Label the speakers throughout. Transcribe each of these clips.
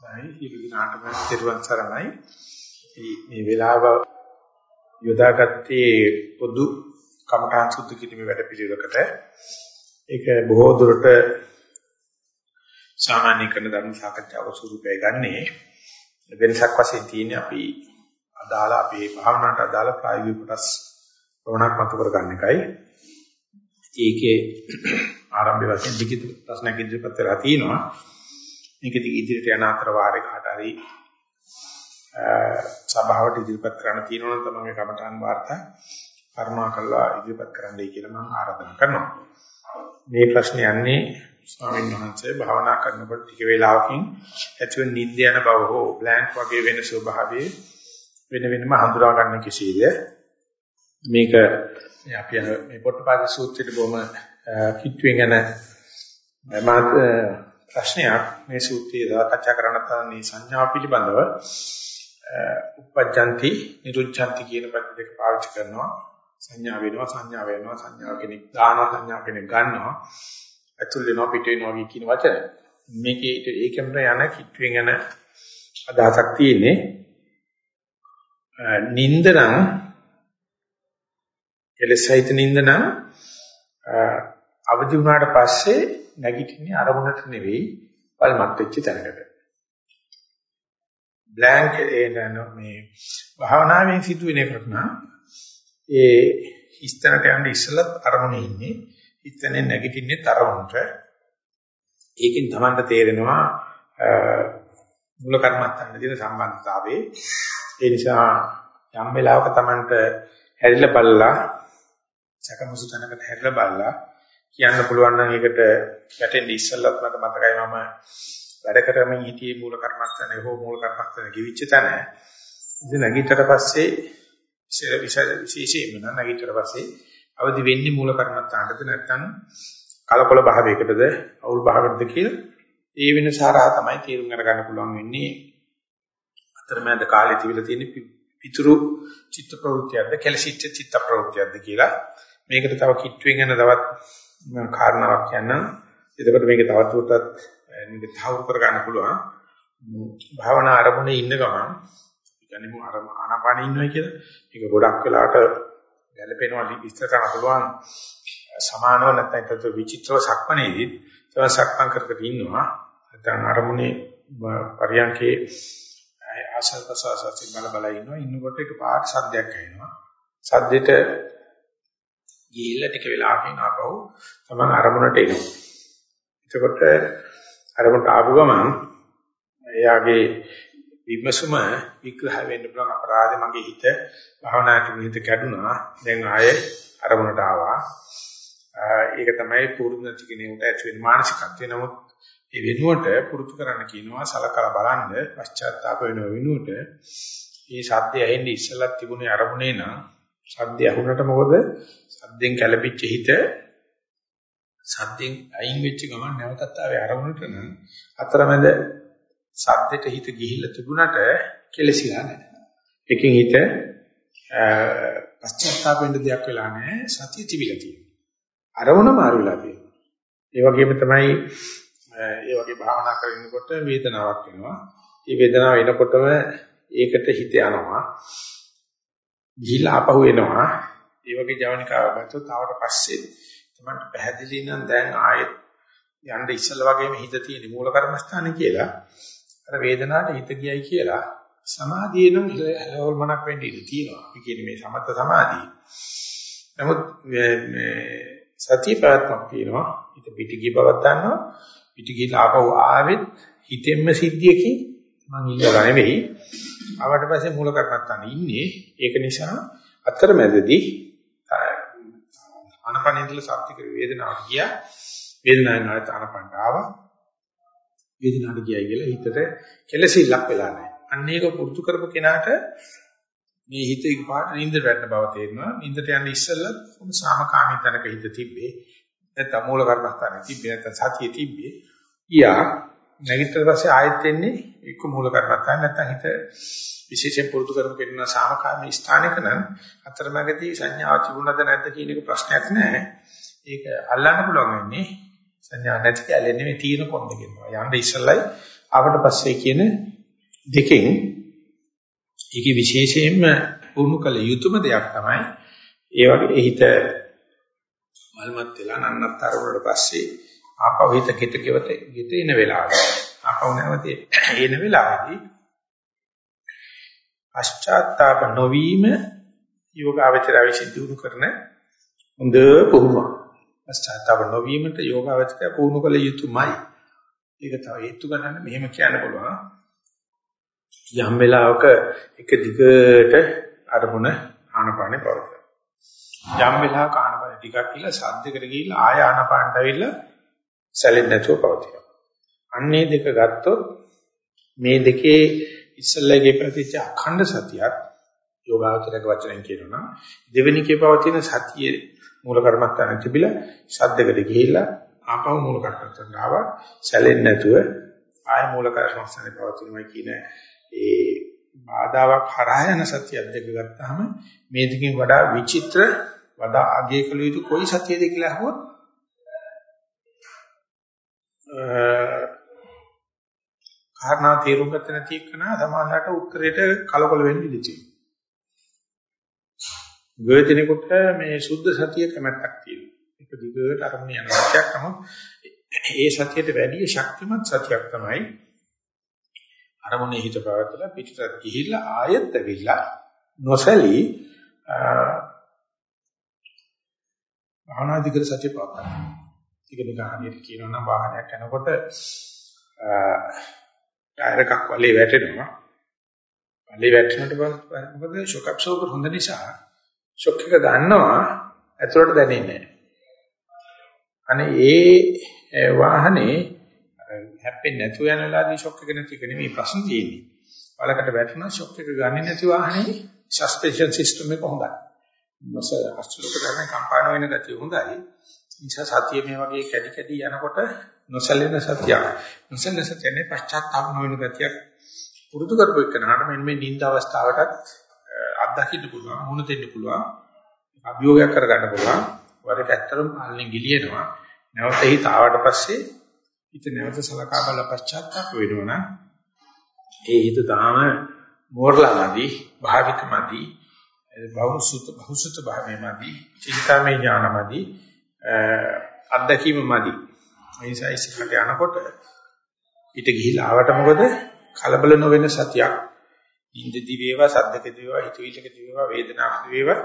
Speaker 1: නයි ඊවිනාටම තිරුවන් සරණයි. මේ වෙලාව යොදාගත්තේ පොදු කමඨාන් සුද්ධ කිරීමේ වැඩ පිළිවෙලකට. ඒක බොහෝ දුරට සාමාන්‍ය කරන ධර්ම සාකච්ඡාව ස්වරූපය ගන්නේ වෙනසක් වශයෙන් තියෙන්නේ අපි අදාළ අපේ භාවනාවට අදාළ ප්‍රායෝගික කොටස් ප්‍රවණක් මතු කර ගන්න එකයි. ඒකේ ආරම්භ වශයෙන් ලිඛිත ප්‍රශ්නයක් ඉදිරිපත් කරලා තිනවා. මේකදී ඉදිරියට යන අතර වාරේ කාට හරි සභාවට ඉදිරිපත් කරන්න තියෙනවා නම් තමන්ගේ කමටහන් වාර්තා කරුණාකරලා ඉදිරිපත් කරන්නයි කියලා මම ආරාධනා කරනවා. මේ ප්‍රශ්නේ යන්නේ ස්වාමීන් වහන්සේ භාවනා කරනකොට ටික වේලාවකින් ඇතිවෙන නිින්ද යන බව හෝ බ්ලැන්ක් වගේ වෙන ස්වභාවයේ වෙන වෙනම හඳුනා ගන්න කෙසේද මේක අපි යන මේ පොට්ටපාද සූත්‍රයේ බොහොම කිට්ටුවෙන් යන මාත් ප්‍රශ්නයක් මේ සූත්‍රයේ සාකච්ඡා කරන්න තමයි සංඥා පිළිබඳව. උපජ්ජಂತಿ නිරුච්ඡanti කියන පද දෙක පාවිච්චි කරනවා. සංඥා වෙනවා සංඥා වෙනවා සංඥා කෙනෙක් දානවා සංඥා කෙනෙක් ගන්නවා. ඇතුල් වෙනවා පිට වෙනවා කියන වචන. මේකේ ඒකෙන් යන කිට්ටුවෙන් යන අදහසක් තියෙන්නේ. නින්දනම් එලෙසයිත නින්දනම් අවදි වුණාට පස්සේ නැගිටින්නේ අරමුණට නෙවෙයි වල්මත් වෙච්ච තැනකට. බ්ලැන්ක් එන මේ භාවනාවෙන් සිදුවෙන එකක් නා ඒ හිස්තැනට යන්න ඉස්සෙල්ලත් අරමුණේ ඉන්නේ හිස්තැනේ නැගිටින්නේ තරමුණට ඒකෙන් තමයි තේරෙනවා මූල කර්මත්තන්න දින සම්බන්ධතාවයේ ඒ නිසා යම් වෙලාවක Tamanට හැරිලා බලලා සකමුසු තැනකට හැරිලා බලලා කියන්න පුළුවන් නම් ඒකට වැටෙන්න ඉස්සෙල්ලත් මට මතකයි මම වැඩ කරමින් හිටියේ මූල කර්මස්ථානේ හෝ මූල කර්මස්ථානේ කිවිච්ච තැන. ඉතින් නැගිටට පස්සේ විශේෂයෙන්ම නැගිටට පස්සේ අවදි වෙන්නේ මූල කර්මස්ථානටද නැත්නම් කලකොල භාවයකටද අවුල් භාවයකටද කියලා ඒ වෙන සාරා තමයි තේරුම් ගන්න පුළුවන් වෙන්නේ. අතරමැද කාලේ තිබිලා තියෙන පිතුරු චිත්ත ප්‍රවෘත්තියක්ද කෙලසිච්ච චිත්ත ප්‍රවෘත්තියක්ද කියලා මේකට තව කිට්ටුවෙන් යන තවත් කාරණාවක් කියන්නම්. එතකොට මේක තවදුරටත් මේක තහවුරු කර ගන්න පුළුවන්. භාවනා ආරමුණේ ඉන්න ගමන් කියන්නේ මු ආනාපානෙ ඉන්නවා කියලා. ඒක ගොඩක් වෙලාට ගැළපෙනවා විස්තර කරන්න පුළුවන්. සමානව නැත්නම් ඒකට විචිත්‍රව සක්මනේදී තව සක්මන් කර කර ඉන්නවා. නැත්නම් ආරමුණේ පරියන්කේ ආසල් ප්‍රසවාසයෙන් බල බල ඉන්නවා. ඉන්නකොට ඒක පාට සද්දයක් ඇහෙනවා. සද්දෙට ගිහිල්ලා ටික වෙලාවකින් ආපහු තමන් අරමුණට එනවා. එතකොට අරමුණට ආපු ගමන් එයාගේ විමසුම විග්‍රහ වෙන්න පුළුවන් අපරාධ මගේ හිත භවනාට හිත කැඩුනා. දැන් ආයේ අරමුණට ආවා. ඒක තමයි පුරුදු නැති කෙනෙකුට ඇති වෙන මානසිකත්වය. නමුත් ඒ වෙනුවට පුරුදු කරන්න කියනවා සලකලා බලන්න පශ්චාත්තාප වෙන වෙනුවට මේ සද්දය ඇහෙන්නේ ඉස්සලක් තිබුණේ අරමුණේ නම් සද්දය ඇහුනට මොකද සද්දෙන් කැළපිච්ච හිත සද්දෙන් අයින් වෙච්ච ගමන් නැවතත් ආවේ අරමුණට නම් අතරමැද සද්දෙට හිත ගිහිල්ලා තිබුණට කෙලසිලා නැහැ. එකකින් හිත පශ්චාත්තාප වෙන්න දෙයක් වෙලා නැහැ. සතිය තිබිලා තියෙනවා. අරමුණ මාරු වෙලා තියෙනවා. ඒ වගේම තමයි ඒ වගේ භාවනා කරනකොට වේදනාවක් එනවා. මේ වේදනාව එනකොටම ඒකට හිත යනවා. ගිහිල්ලා ආපහු එනවා. ඒ වගේ ජවනිකාව ගත්තොත් ආවට පස්සේ තමයි පැහැදිලි නම් දැන් ආයෙත් යන්න ඉස්සල වගේම හිත තියෙන මූල කර්මස්ථානේ කියලා. අර වේදනාවට හිත ගියයි කියලා සමාධියනම් හලවල්මනක් වෙන්න ඉඩ තියෙනවා. අපි කියන්නේ මේ සමත සමාධිය. නමුත් මේ සතිය පැවැත්මක් තියෙනවා. හිත පිටිගිය බවක් ගන්නවා. පිටිගිය ආපහු ආවෙත් හිතෙන්ම සිද්ධියකින් මං ඉල්ලලා නෙවෙයි. ආවට පස්සේ මූල කර්මත්තානේ ඉන්නේ. ඒක නිසා අතරමැදදී ආනපනින්දල සත්‍ය කර වේදනාවට ගියා. වේදනාවෙන් ආයත ආනපනට ආවා. වේදනාවට ගියයි කියලා හිතට කෙලසිල්ලක් වෙලා නැහැ. අන්න ඒක පුරුදු කරපු කෙනාට මේ හිත එකපාරට නිින්දට වැටෙන බව තේරෙනවා. නිින්දට යන්නේ ඉස්සෙල්ලා කොහොම සාමකාමී තැනක හිත තිබ්බේ. නැත්නම් මූල කර්මස්ථානේ තිබ්බේ නැත්නම් සතියේ තිබ්බේ. ඊයා නැගිටිලා පස්සේ ආයෙත් එන්නේ එක්ක මූල කර්මස්ථාන නැත්නම් හිත විශේෂයෙන් පුරුදු කරමු කියන සාමකාමී ස්ථානයක නම් අතරමැදදී සංඥාව තිබුණද නැද්ද කියන එක ප්‍රශ්නයක් නෑ. ඒක අල්ලන්න පුළුවන් වෙන්නේ සංඥා නැති කැලේ නෙමෙයි තියෙන කොන්ද කියනවා. යන්න ඉස්සෙල්ලයි ආවට පස්සේ කියන දෙකෙන් ඒකේ විශේෂයෙන්ම පුහුණු කළ යුතුම දෙයක් තමයි ඒ වගේ හිත මල්මත් වෙලා නන්නත්තර වලට පස්සේ ආපහු හිත කෙට කෙවත ගෙත එන වෙලාවට ආපහු නැවතේ එන වෙලාවදී පශ්චාත්තාප නොවීම යෝගාවචර විසින් දිනු කරන හොඳ පුහුණුවක්. පශ්චාත්තාප නොවීමට යෝගාවචරය පුහුණු කළ යුතුමයි. ඒක තව හේතු ගන්න මෙහෙම කියන්න පුළුවන්. යම් වෙලාවක එක දිගට අරමුණ ආනපානේ පවතන. යම් වෙලාවක ආනපානේ ටිකක් කියලා සද්දකට ගිහිල්ලා ආය ආනපානට ඇවිල්ලා සැලෙන්නේ නැතුව පවතිනවා. අන්නේ දෙක ගත්තොත් මේ දෙකේ ඉස්සල්ලාගේ ප්‍රතිච අඛණ්ඩ සතියක් යෝගාචරක වචනෙන් කියනවා දෙවෙනි කේ පවතින සතියේ මූල කර්මස්ථාන තිබිලා ශබ්දකට ගිහිල්ලා ආපහු මූල කර්මස්ථානට ආවා සැලෙන්නේ නැතුව ආය මූල කර්මස්ථානේ පවතිනවා කියන ඒ බාධාවක් හරහා යන සතියක් දෙක ගත්තාම මේ දෙකෙන් වඩා විචිත්‍ර වඩා අගය කළ යුතු කොයි සතියද කියලා අහුවොත් කාරණා තේරුම් ගත නැති එකන සමාජයට උත්තරයට කලකොල වෙන්න ඉඩ තියෙනවා. ගොයදිනෙකට මේ සුද්ධ සතිය කැමැත්තක් තියෙනවා. ඒක දිගට අරමුණ යන සතියක් තමයි. ඒ සතියට වැඩි ශක්තිමත් සතියක් තමයි අරමුණේ හිත පවත්ලා පිටට ගිහිල්ලා ආයෙත් ඇවිල්ලා නොසලී භාවනාදිකර සතිය පවත්වා. ඒක නිකන් හරියට කියනවා නම් වාහනයක් යනකොට ටයර් එකක් වලේ වැටෙනවා. වලේ වැටෙනකොට මොකද ෂොක් ඇබ්සෝබර් හොඳ නිසා ෂොක් එක ගන්නවා ඇතුළට දැනෙන්නේ අනේ ඒ වාහනේ හැප්පෙන්නේ නැතුව යන වෙලාවදී ෂොක් එක නැති එක නෙමෙයි ප්‍රශ්න තියෙන්නේ. වලකට වැටුණා ෂොක් එක ගන්නේ නැති වාහනේ සස්පෙන්ෂන් සිස්ටම් එක හොඳයි. මොස අස්තුලක ගන්න කම්පාණ වෙන ගතිය හොඳයි. නිසා සතිය මේ වගේ කැඩි කැඩි යනකොට නොසැලෙන සතියක්. නොසැලෙන සතියනේ පශ්චාත්තාප නොවන ගතියක් පුරුදු කරපු එකනහට මෙන්න මේ නිින්ද අවස්ථාවටත් අත්දකින්න පුළුවන්, මුණ දෙන්න පුළුවන්, අභියෝගයක් කරගන්න පුළුවන්. වරට ඇත්තටම පාලනේ ගිලිනවා. නැවත හිත ආවට පස්සේ හිත නැවත සලකා බල පශ්චාත්තාප වෙනවා ඒ හිත තාම මෝරලාමදී, භාවිකමදී, බහුසුත බහුසුත භාවයමදී, චින්තාමය ඥානමදී අත්දැකීම මදි. ඒ නිසා ඉස්සරහට යනකොට ඊට ගිහිලා ආවට මොකද කලබල නොවන සතියක් ඉන්දදි වේවා සද්දකදී වේවා හිතවිලකදී වේවා වේදනාවකදී වේවා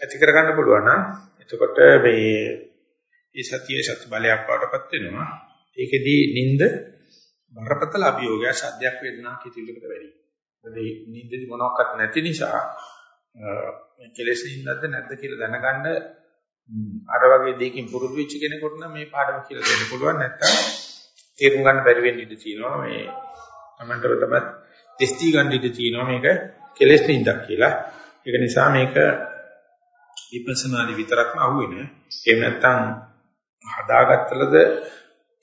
Speaker 1: ඇති කරගන්න පුළුවන් නම් එතකොට මේ ඒ සතියේ සති බලයක් වඩපත් වෙනවා. ඒකෙදී නිින්ද බරපතල අභියෝගය සද්දයක් වේදනාවක් හිතවිලකට වැඩි. මොකද නිින්දදී මොනවත් නැති නිසා කෙලෙස් නිින්දක්ද නැද්ද කියලා දැනගන්න අර වගේ දෙයකින් පුරුදු වෙච්ච කෙනෙකුට නම් මේ පාඩම කියලා දෙන්න පුළුවන්. නැත්තම් තේරුම් ගන්න බැරි වෙන්න ඉඩ තියෙනවා. මේ තමන්ටව තමයි දෙස්ති ගන්න ඉඩ තියෙනවා මේක කෙලෙස් නින්දක් කියලා. ඒක නිසා මේක විපස්සනාදි විතරක්ම අහුවෙන එහෙම නැත්තම් හදාගත්තලද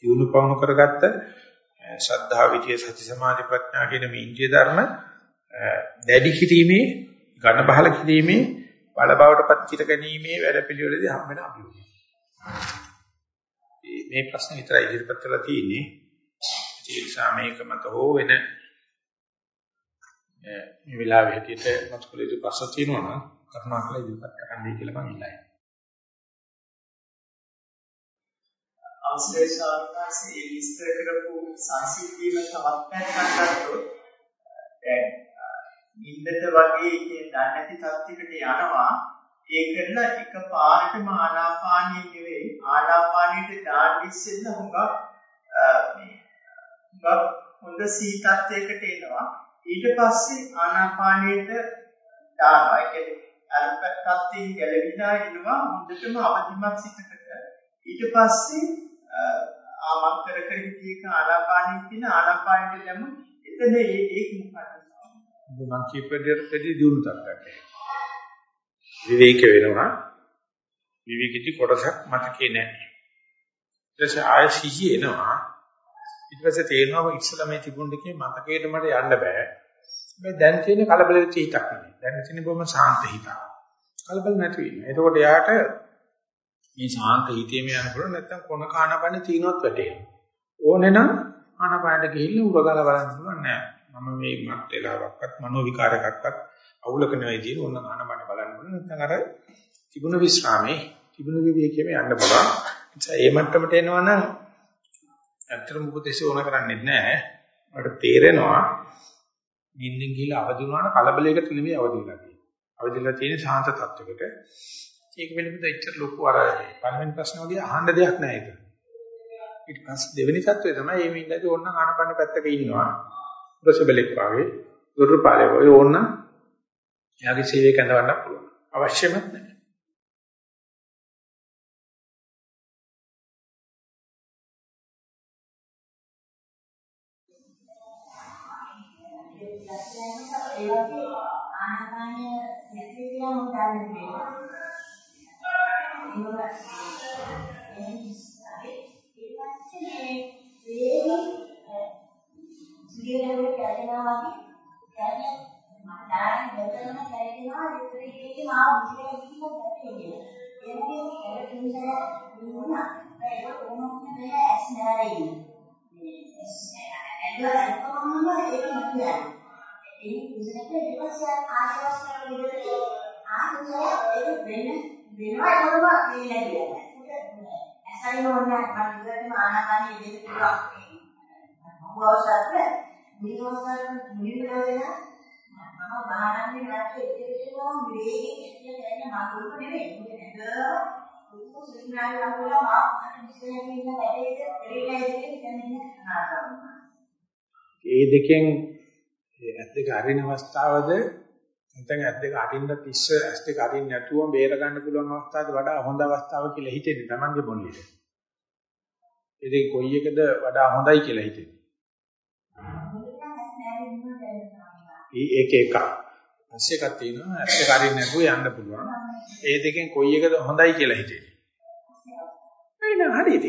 Speaker 1: දිනු පවණු කරගත්ත ශ්‍රද්ධා විද්‍ය සති සමාධි ප්‍රඥා කියන මේ ඉන්ද්‍රිය ධර්ම දැඩි කිරීමේ ඝන බහල කිරීමේ බල බවටපත් කර ගැනීමේ වැඩපිළිවෙලදී හම් වෙන අභියෝගය. මේ ප්‍රශ්න විතරයි ඉදිරිපත් කරලා තියෙන්නේ. ඒ නිසා මේක මත හෝ වෙන මේ වෙලාවෙ හැටියට මතකලේ ප්‍රශ්න තියෙනවා නම් කරුණාකරලා ඉදිරිපත් කරන්නයි කියලා මම ඉල්ලයි.
Speaker 2: අවසරයි සාර්ථකසේ විස්තර කරපු සංසිද්ධියම තවත් පැත්තක් ගත්තොත් දැන් නිින්දට වගේ දන්නේ නැති තත්යකට යනවා. ඒ කරලා එක පාරටම ආනාපානිය නෙවෙයි ආනාපානියට දාන්න ඉස්සෙල්ල හුඟක් මේ හුඟක් හොඳ සීතත්වයකට එනවා. ඊට පස්සේ ආනාපානියට දානවා. ඒ කියන්නේ අල්පත්ත්වයෙන් ගැලවිලා එනවා හොඳටම අවදිමත් සිතකට. ඊට පස්සේ ආමන් කර කර හිටියක ආනාපානිය කියන ආනාපානියට දැම්ම එතන ඒක මොකක්ද
Speaker 1: මම කීපෙදෙටදී දිනු තත්ත්වයක්. විවේක වෙනවා. විවේකීටි කොටසක් මතකේ නැහැ. ඊට පස්සේ ආය සිහි එනවා. ඊට පස්සේ තේරෙනවා ඉස්සලා මේ තිබුණ දෙකේ මතකයට මට යන්න බෑ. මේ දැන් තියෙන කලබල වෙච්ච හිතක් නෙමෙයි. දැන් තියෙන බොහොම සාන්ත හිතක්. කලබල නැති වෙනවා. එතකොට යාට මේ සාන්ත හිතේම යනකොට නැත්තම් කොන කානපන්නේ තීනවත් වැටේනවා. ඕනේ නම් ආනාපානට ගිහිල්ලා උරගල බලන්න පුළුවන් නෑ. මම මේ මත් වෙලාවක්වත් මනෝ විකාරයක්වත් අවුලක නෙවෙයි තියෙන්නේ. ඕන ආනාපාන බලන්න ඕන. නැත්නම් අර තිබුණ විස්රාමේ තිබුණ විවේකයේ යන්න පුළුවන්. ඒ මට්ටමට එනවනම් ඇත්තටම උපදේශ ඕන කරන්නේ නැහැ. මට තේරෙනවා නිින්දෙන් ගිහලා අවදි වුණාට කලබලයකට නෙමෙයි අවදි වෙලා තියෙන්නේ. අවදිලා තියෙන්නේ ශාන්ත තත්වයකට. ඒක පිළිබඳ එච්චර ලොකු අර පළවෙනි ප්‍රශ්න වගේ අහන්න දෙයක් නැහැ ඒක. ඊට පස්සේ දෙවෙනි තත්වය තමයි මේ මිනිහදී ඕන්න ආනපන පැත්තක ඉන්නවා. රසබලෙක් වාගේ දුර්පාලේ වගේ ඕන්න එයාගේ සේවය කඳවන්න පුළුවන්. අවශ්‍යමත් නැහැ.
Speaker 3: ඒ වගේ ආනාපානය නැති කියලා මම ගන්න දෙනවා. සියලුම කැඩෙනවා වගේ කැඩෙන මම දාන දෙතනම කැඩෙනවා ඉතින් මාව විසිරෙන්න කිව්වොත් ඒ වගේ කැඩෙන නිසා ඒක කොහොමද මේ ඇස් නැරෙන්නේ. මේ ඇස් ඇල්ල ඇල්ලම ඒක නෑ. ඒ කුසලක ඊපස්සේ ආශාස් කරන විදිහට ආනන්දය ඒක වෙන වෙනවා ඒකම මේ නැතිවෙන්නේ. ඇසයි ඕනේ මම ඉතින් ආනාපානෙ ඉඳින්න පුළුවන්. මම අවශ්‍යත් නිරෝධයෙන් නිවිලවෙන මම බාහිරින් නැත්te ඉතිරිනවා විවේකී එක්ක දැන මාකුල්ක නෙවෙයි. මොකද නේද? සුසිනාලි වගේ මා ඉස්සරහින් ඉන්න වැඩේට දෙරිලා ඉන්නේ කියන්නේ ආනාපාන.
Speaker 1: ඒ දෙකෙන් ඒ ඇස් දෙක අරින අවස්ථාවද නැත්නම් ඇස් දෙක අරින්න තිස්ස ඇස් දෙක අරින්න නැතුව බේර ගන්න පුළුවන් අවස්ථාවද වඩා හොඳ අවස්ථාව කියලා හිතෙන්නේ Tamange මොළයේ. ඒ දෙක කොයි එකද වඩා හොඳයි කියලා හිතෙන්නේ. ඒක එකක්. පස්සේ එකක් තියෙනවා ඇස් දෙක අරින්න නැතුව යන්න පුළුවන්. ඒ දෙකෙන් කොයි එකද හොඳයි කියලා හිතෙන්නේ. එන්න හරියද?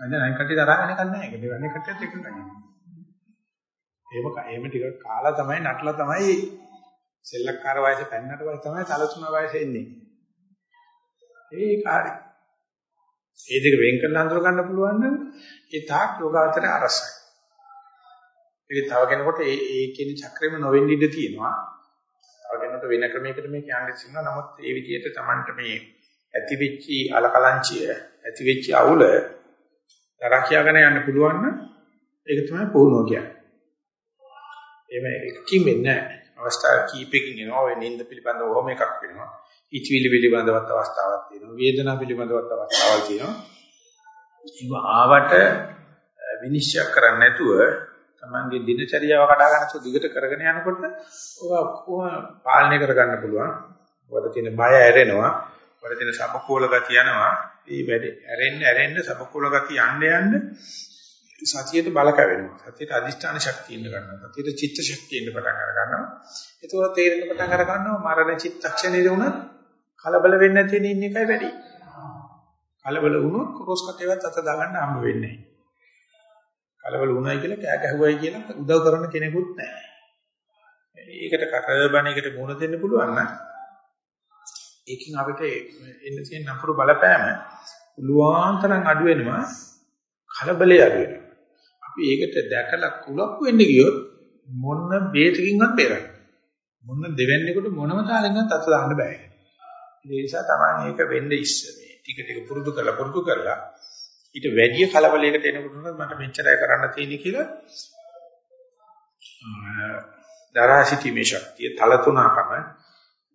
Speaker 1: මම දැන් අනිත් කට්ටිය තරහ වෙනකන් නැහැ. ඒක දෙවන්නේ කට්ටියත් එක ගන්නවා. එහෙම එහෙම ටික කාලා තමයි නටලා තමයි සෙල්ලක්කාර වයසේ පැන්නට වයසේ තමයි තලතුණ වයසේ එන්නේ. ඒක හරි. මේ දෙක වෙන් කරලා අඳුර ගන්න පුළුවන් නම් ඒ තාක් යෝගාචරය අරසයි. ඒක තව කෙනෙකුට ඒ ඒ කියන චක්‍රෙම නොවෙන්න ඉඩ තියෙනවා. තව කෙනෙකුට වෙන ක්‍රමයකට මේ කියන්නේ සින්නවා. නමුත් ඒ විදිහට Tamanට මේ ඇති වෙච්චි අලකලංචිය ඇති වෙච්ච අවුල දරා කියාගෙන යන්න පුළුවන් නම් ඒක තමයි පුහුණුව කියන්නේ. එහෙම එකකින් වෙන්නේ නැහැ. අවස්ථා කීපකින් එනවා. ඔය නින්ද පිළිබඳව ඔහොම එකක් වෙනවා. ඉචවිලි පිළිබඳවත් අවස්ථාවක් තියෙනවා. වේදනාව පිළිබඳවත් අවස්ථාවක් තියෙනවා. ඒව ආවට විනිශ්චය කරන්නේ නැතුව තමන්ගේ දිනචරියාව කඩා ගන්න තු දිගට කරගෙන යනකොට ඔය කොහොම පාලනය කරගන්න පුළුවන්. වල තියෙන බය ඇරෙනවා. වල තියෙන සමකෝල ගතිය යනවා. මේ වැඩේ ඇරෙන්න ඇරෙන්න සමකෝල ගතිය යන්න යන්න සතියට බල කැවෙනවා. සතියට අදිෂ්ඨාන ශක්තිය ඉන්න ගන්නවා. සතියට චිත්ත ශක්තිය ඉන්න පටන් අර ගන්නවා. ඒතකොට තේරෙන්න පටන් අර ගන්නවා මරණ චිත්තක්ෂණයේ වුණත් කලබල වෙන්නේ නැති වෙන ඉන්න එකයි වැඩි. කලබල වුණොත් ක්‍රොස් කටේවත් අත දාගන්න හම්බ වෙන්නේ නැහැ. කලබල වුණයි කියලා කෑ ගැහුවයි කියලා උදව් කරන කෙනෙකුත් නැහැ. ඒකට කරබණයකට මුණ දෙන්න පුළුවන් නම් ඒකෙන් අපිට එන්න තියෙන නපුරු බලපෑම පුළුවන් තරම් අඩු වෙනවා කලබලේ අඩු වෙනවා. අපි ඒකට දැකලා කුලප්පු වෙන්න ගියොත් මොන බේතකින්වත් බේරන්න. මොන දෙවන්නේකට මොනම තාලෙන්වත් අත දාන්න බෑ. ඒ නිසා තමයි ඒක වෙන්නේ ඉස්සෙල්ලා. ටික ටික පුරුදු කරලා පුරුදු කරලා ඊට වැඩි කලබලයකට එනකොට මට මෙච්චරයි කරන්න තියෙන්නේ කියලා දරා සිටීමේ ශක්තිය තලතුණකම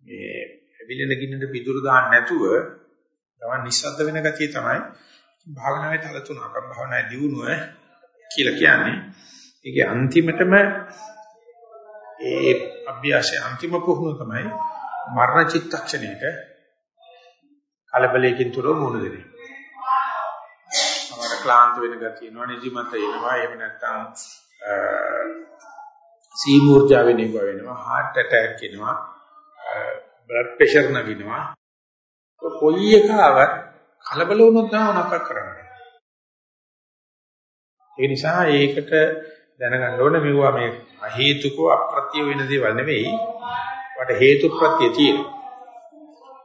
Speaker 1: මේ ඇවිලෙන ගින්නට පිදුරු දාන්න නැතුව තමයි නිස්සද්ද වෙන ගතිය තමයි භාවනාවේ තලතුණකම භාවනාවේ දියුණුව කියලා කියන්නේ. ඒකේ අන්තිමටම ඒ අභ්‍යාසයේ අන්තිම පුහුණුව තමයි මරණ චිත්තක්ෂණයක කලබලයකින් තොරව මුහුණ දෙන්නේ. අපර ක්ලාන්ත වෙන ගතිය එනවා නිදිමත එනවා එහෙම නැත්නම් සීමූර්ජා වෙනවා වෙනවා heart attack එනවා blood pressure නගිනවා කොයි එක ආවත් කලබල වුණොත් තමයි මොනවක් කරන්නේ. ඒ නිසා ඒකට දැනගන්න ඕනේ මෙවුවා මේ අහේතුකව අප්‍රත්‍ය වෙන දේවල් නෙවෙයි. වට හේතු ප්‍රත්‍ය තියෙනවා.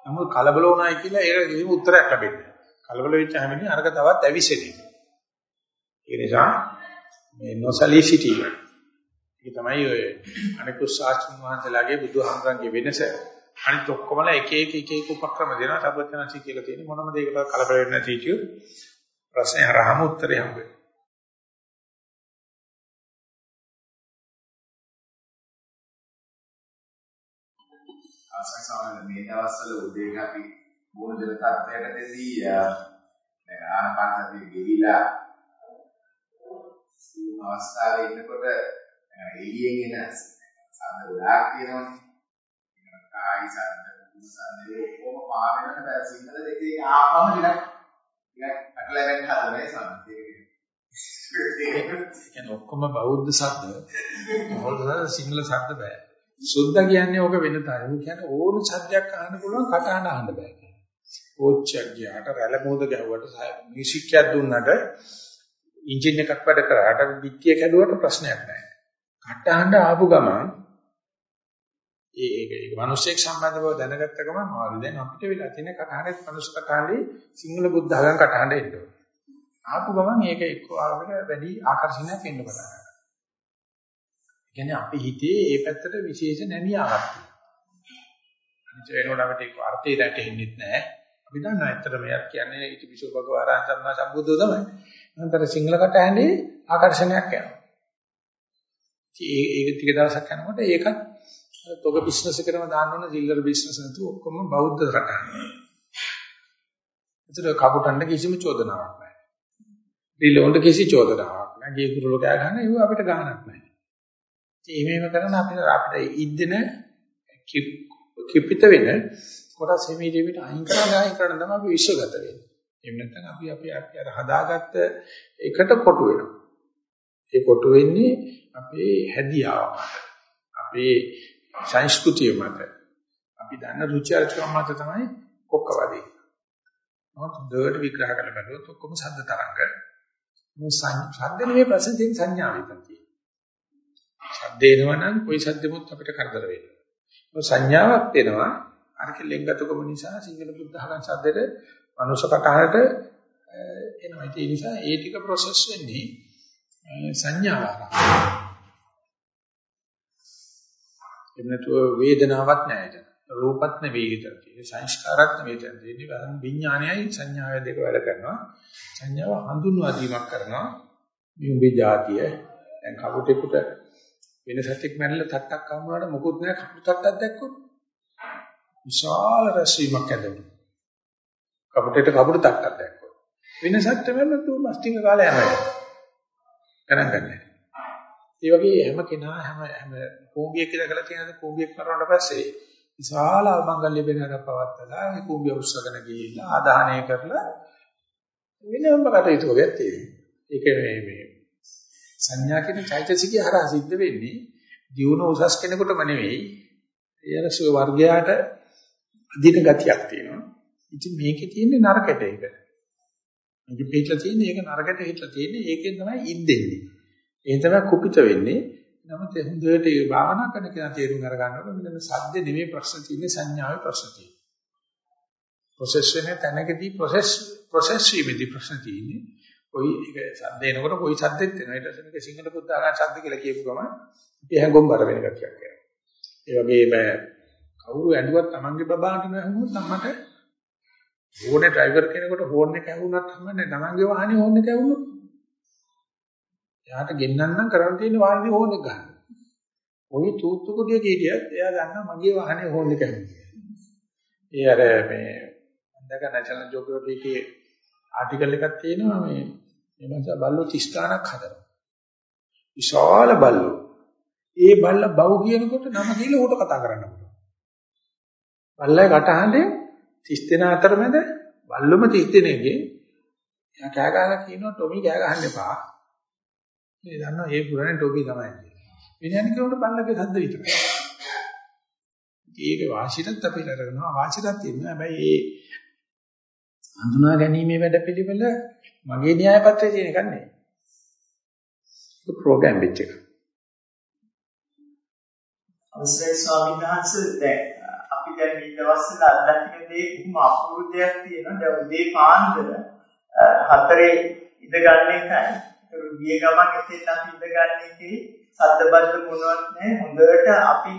Speaker 1: නමුත් කලබල වුණායි කියලා ඒක කිසිම උත්තරයක් ලැබෙන්නේ නැහැ. කලබල වෙච්ච හැමදේම අරක තවත් ඇවිසෙන්නේ. ඒ නිසා මේ නොසලී සිටීම. ඒක තමයි ඔය අනිකුත් ශාස්ත්‍රඥ වහන්සේලාගේ බුදුහාමරන්ගේ වෙනස. අනිත් ඔක්කොමලා එක එක එක එක උපක්‍රම දෙනවා. සබ්බචනසි කියලා තියෙන මොනම දෙයකට කලබල වෙන්නේ නැති කිය ප්‍රශ්නේ හරහාම උත්තරේ හම්බ වෙනවා.
Speaker 4: ආසයි සාමාන්‍ය මේ දවස්වල උදේ අපි මොන දෙල තත්ත්වයකටදී දැන් ආනාපානසතිය ගෙවිලා අවස්ථාවේ ඉන්නකොට එළියෙන් එන සද්ද ගොඩාක් තියෙනවනේ. ඒක කායි සද්ද, සද්ද ඔක්කොම පාවෙනට සිංහල දෙකේ ආපම ටිකක් ටිකක් අටලෙන් හදන්නේ සම්පූර්ණ.
Speaker 1: ඒ කියන්නේ ඔක්කොම බෞද්ධ ශබ්ද. මොකද සිංහල ශබ්ද බෑ. සුද්ධ කියන්නේ ඕක වෙන තරම. කියන්නේ ඕන ශබ්දයක් අහන්න පුළුවන් කටහඬ අහන්න බෑ කියන්නේ. ඕච්චක් ගියාට රැළ මෝද ගැහුවට මියුසික් එකක් දුන්නට එන්ජින් එකක් වැඩ කරාට පිටිය කැඩුවට ප්‍රශ්නයක් නැහැ. කටහඬ ආපු ගමන් ඒ ඒක ඒක මිනිස්සෙක් සම්බන්ධ බව දැනගත්ත ගමන් ආවද දැන් අපිට වෙලා තියෙන කටහඬේ මනුස්ස කටහඬේ සිංහල බුද්ධ ධර්ම කටහඬ එන්න ඕනේ. ආපු ගමන් ඒක එක්ක ආවකට වැඩි ආකර්ෂණයක් එන්න පටන් ගන්නවා. කියන්නේ අපි හිතේ ඒ පැත්තට විශේෂ නැමියාවක් තියෙනවා. අනිත් වෙනකොට අපිට ඒක අර්ථය දැටෙන්නේ නැහැ. අපි දන්නවා ඇත්තට මෙයක් කියන්නේ ඉතිවිසෝ භගවාරං සම්මා සම්බුද්ධෝ තමයි. නතර සිංහල කටහඬේ ආකර්ෂණයක් යනවා. ඒ ඒක ටික දවසක් යනකොට ඒකත් තොග බිස්නස් එකටම දාන්න ඕන සිල්වර් බිස්නස් නැතුව ඔක්කොම බෞද්ධ රටක්. ඒතර කපුටන්න කිසිම චෝදනාවක් නැහැ. රිලොන්ට කිසි චෝදනාවක් නැහැ. ගේ කුරුළු කෑ ගන්න ඒව අපිට ගාණක් නැහැ. ඉතින් මේව කරන අපිට අපිට ඉද්දෙන කිපිත වෙන කොටස් හිමීදෙවිට අයින් කරන අයින් කරන තමයි අපි විශ්වගත වෙන්නේ. එහෙම නැත්නම් අපි අපි අපි අර හදාගත්ත එකට කොටු වෙනවා. ඒ කොටු වෙන්නේ අපේ හැදියාව මත. අපේ සංස්කෘතිය මත. අපි දන්න රුචි අරුචිකම් මත තමයි කොක්කවදී. මොකද දෙවට විග්‍රහ කරලා බලුවොත් ඔක්කොම ශබ්ද තරංග. මේ ශබ්ද නෙමෙයි ප්‍රශ්න තියෙන සංඥා විතරයි. ශබ්ද එනවනම් કોઈ ශබ්දෙමුත් අපිට කරදර වෙනවා. සංඥාවක් එනවා අරක ලෙන්ගතකම නිසා සිංහල බුද්ධ ධර්ම ශබ්දෙට මනුෂ්‍ය කටහරට එනවා. ඒ නිසා ඒ ටික process වෙන්නේ සංඥාව හරහා. එන්නතුව වේදනාවක් නැහැ එතන. රූපත් නෙවෙයි එතන තියෙන්නේ. සංස්කාරත් නෙවෙයි එතන තියෙන්නේ. විඥානයයි සංඥාවයි දෙක වැඩ කරනවා. සංඥාව හඳුන්වා දීමක් කරනවා. මේ උඹේ જાතිය දැන් කවුටෙකුට වෙන සතෙක් මැරලා තට්ටක් හම්බුනාට මොකුත් නැහැ කපුරු තට්ටක් දැක්කොත් විශාල රැස්වීමක් ඇතිවෙනවා. කපුටේට කපුරු තට්ටක් දැක්කොත් වෙන සත්ත්ව මැරලා තු මස්තිංග කාලේ යනවා. ගණන් ගන්නෑ. ඒ වගේ හැම කෙනා හැම හැම කෝඹියක් කියලා කරලා තියෙනද කෝඹියක් කරනවට පස්සේ විශාල අවමංගල්‍ය බෙනරක් පවත්තලා ඒ කෝඹිය උස්සගෙන ගිහිල්ලා ආදාහනය කරලා වෙනම කටයුතු වගේ තියෙනවා. ඒක මේ මේ සංඥා කියන චෛතසිකය හරහා සිද්ධ වෙන්නේ දියුණු උසස් කෙනෙකුටම නෙවෙයි. එයරසෝ වර්ගයාට අධින ගතියක් තියෙනවා. ඉතින් මේකේ තියෙන්නේ නරකට ඒක. මේක පිටලා තියෙන්නේ ඒක නරකට හිටලා තියෙන්නේ ඒකෙන් තමයි ඉද්දෙන්නේ. ඒ තමයි කුපිත වෙන්නේ. නමුත් හොඳට ඒ භාවනා කරන කෙනා තේරුම් අරගන්නකොට මෙන්න සද්ද නෙමෙයි ප්‍රශ්න තියෙන්නේ සංඥාවේ ප්‍රශ්න තියෙන්නේ. ප්‍රොසෙස් වෙන තැනකදී ප්‍රොසෙස් ප්‍රොසෙස් වීමේදී ප්‍රශ්න තියෙන්නේ. කොයි ඒක සද්ද එනකොට කොයි සද්දෙත් එනවා. ඊට පස්සේ මේක සිංහල බුද්ධාගම සද්ද කියලා කියපු ගමන් අපි හැංගොම් බර වෙන කතියක් කරනවා. ඒ වගේම කවුරු ඇඬුවත් Tamange බබාට නහුනොත් අම්මට ඕනේ ඩ්‍රයිවර් කෙනෙකුට හෝන් එක ඇහුණත් හම්බන්නේ Tamange වාහනේ හෝන් එක ඇහුනොත් එයාට ගෙන්නන්නම් කරන්න තියෙන වාහනේ හෝන් එක ගන්න. ඔය තූත්තු කුඩිය කීටියත් එයා දන්නා මගේ වාහනේ හෝන් එක ඇහුනේ. ඒ අර මේ අන්දක නැෂනල් ජියෝග්‍රැෆි එකේ ආටිකල් එකක් තියෙනවා මේ මේ මංස බල්ලෝ 30 ගණක් හදනවා. විශාල බල්ලෝ. ඒ බල්ල බව් කියනකොට නම කියලා ඌට කතා කරන්න පුළුවන්. බල්ලයි කටහඬේ 30 දෙනා අතරමැද බල්ලොම 30 දෙනෙක්ගේ එයා කෑ ගහලා කියනවා ටොමි කෑ ගහන්න එපා. මේ දන්නවා ඒ පුරාණ ටොමි තමයි කියන්නේ. විඥාන කියනකොට බල්ලගේ සද්ද විතරයි. ඒක වාසියටත් අපි කරනවා වාසියටත් තියෙනවා. හැබැයි ඒ හඳුනා ගැනීමේ වැඩපිළිවෙල මගේ න්‍යාය පත්‍රයේ තියෙන එකක් නෙවෙයි. ඒක ප්‍රෝග්‍රෑම් වෙච්ච එක.
Speaker 2: අවසරයි ස්වාමීන් වහන්සේ දැන් අපි දැන් මේ දවස්වල අත්දැකීම් දේ කොහොම අපූර්ව දෙයක් තියෙනවා. දැන් උදේ පාන්දර හතරේ ඉඳ ගන්න එකයි. ගිය ගමන් එතෙන් අපි ඉඳගන්න එකේ සද්ද බද්ද මොනවත් නැහැ. හොඳට අපි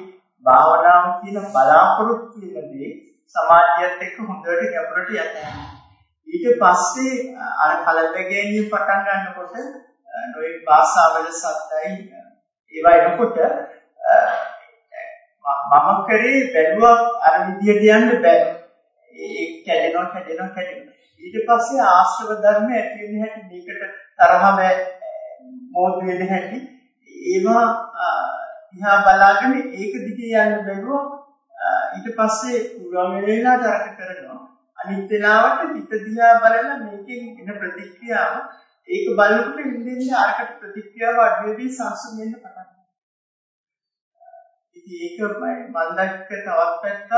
Speaker 2: භාවනාව කියන බලාපොරොත්තු වෙන දේ සමාධියත් එක්ක හොඳට ගැඹුරට යනවා. ඊට පස්සේ අර කලබගෑනිය පටන් ගන්නකොට නොයේ භාෂාවල සද්දයි ඒවා එනකොට මම කරේ බැලුවා අර විදියට යන්න බෑ. ඒ කැඩෙනවා කැඩෙනවා කැඩෙනවා. ඊට පස්සේ ආශ්‍රව ධර්ම ඇති වෙන හැටි මේකට තරහම මොහොත වෙන හැටි ඒවා දිහා බලාගෙන ඒක දිගේ යන්න බැලුවා ඊට පස්සේ පුළුවන් වෙලාවට අරක කරනවා අනිත් වෙලාවට හිත දිහා බලලා මේකෙන් එන ප්‍රතික්‍රියාව ඒක බලනකොට ඉන්නේ අරකට ප්‍රතික්‍රියාව අඩු වෙවි සංසුන් වෙන්න පටන් ඉතින් ඒක මම දැක්ක තවත් පැත්තක්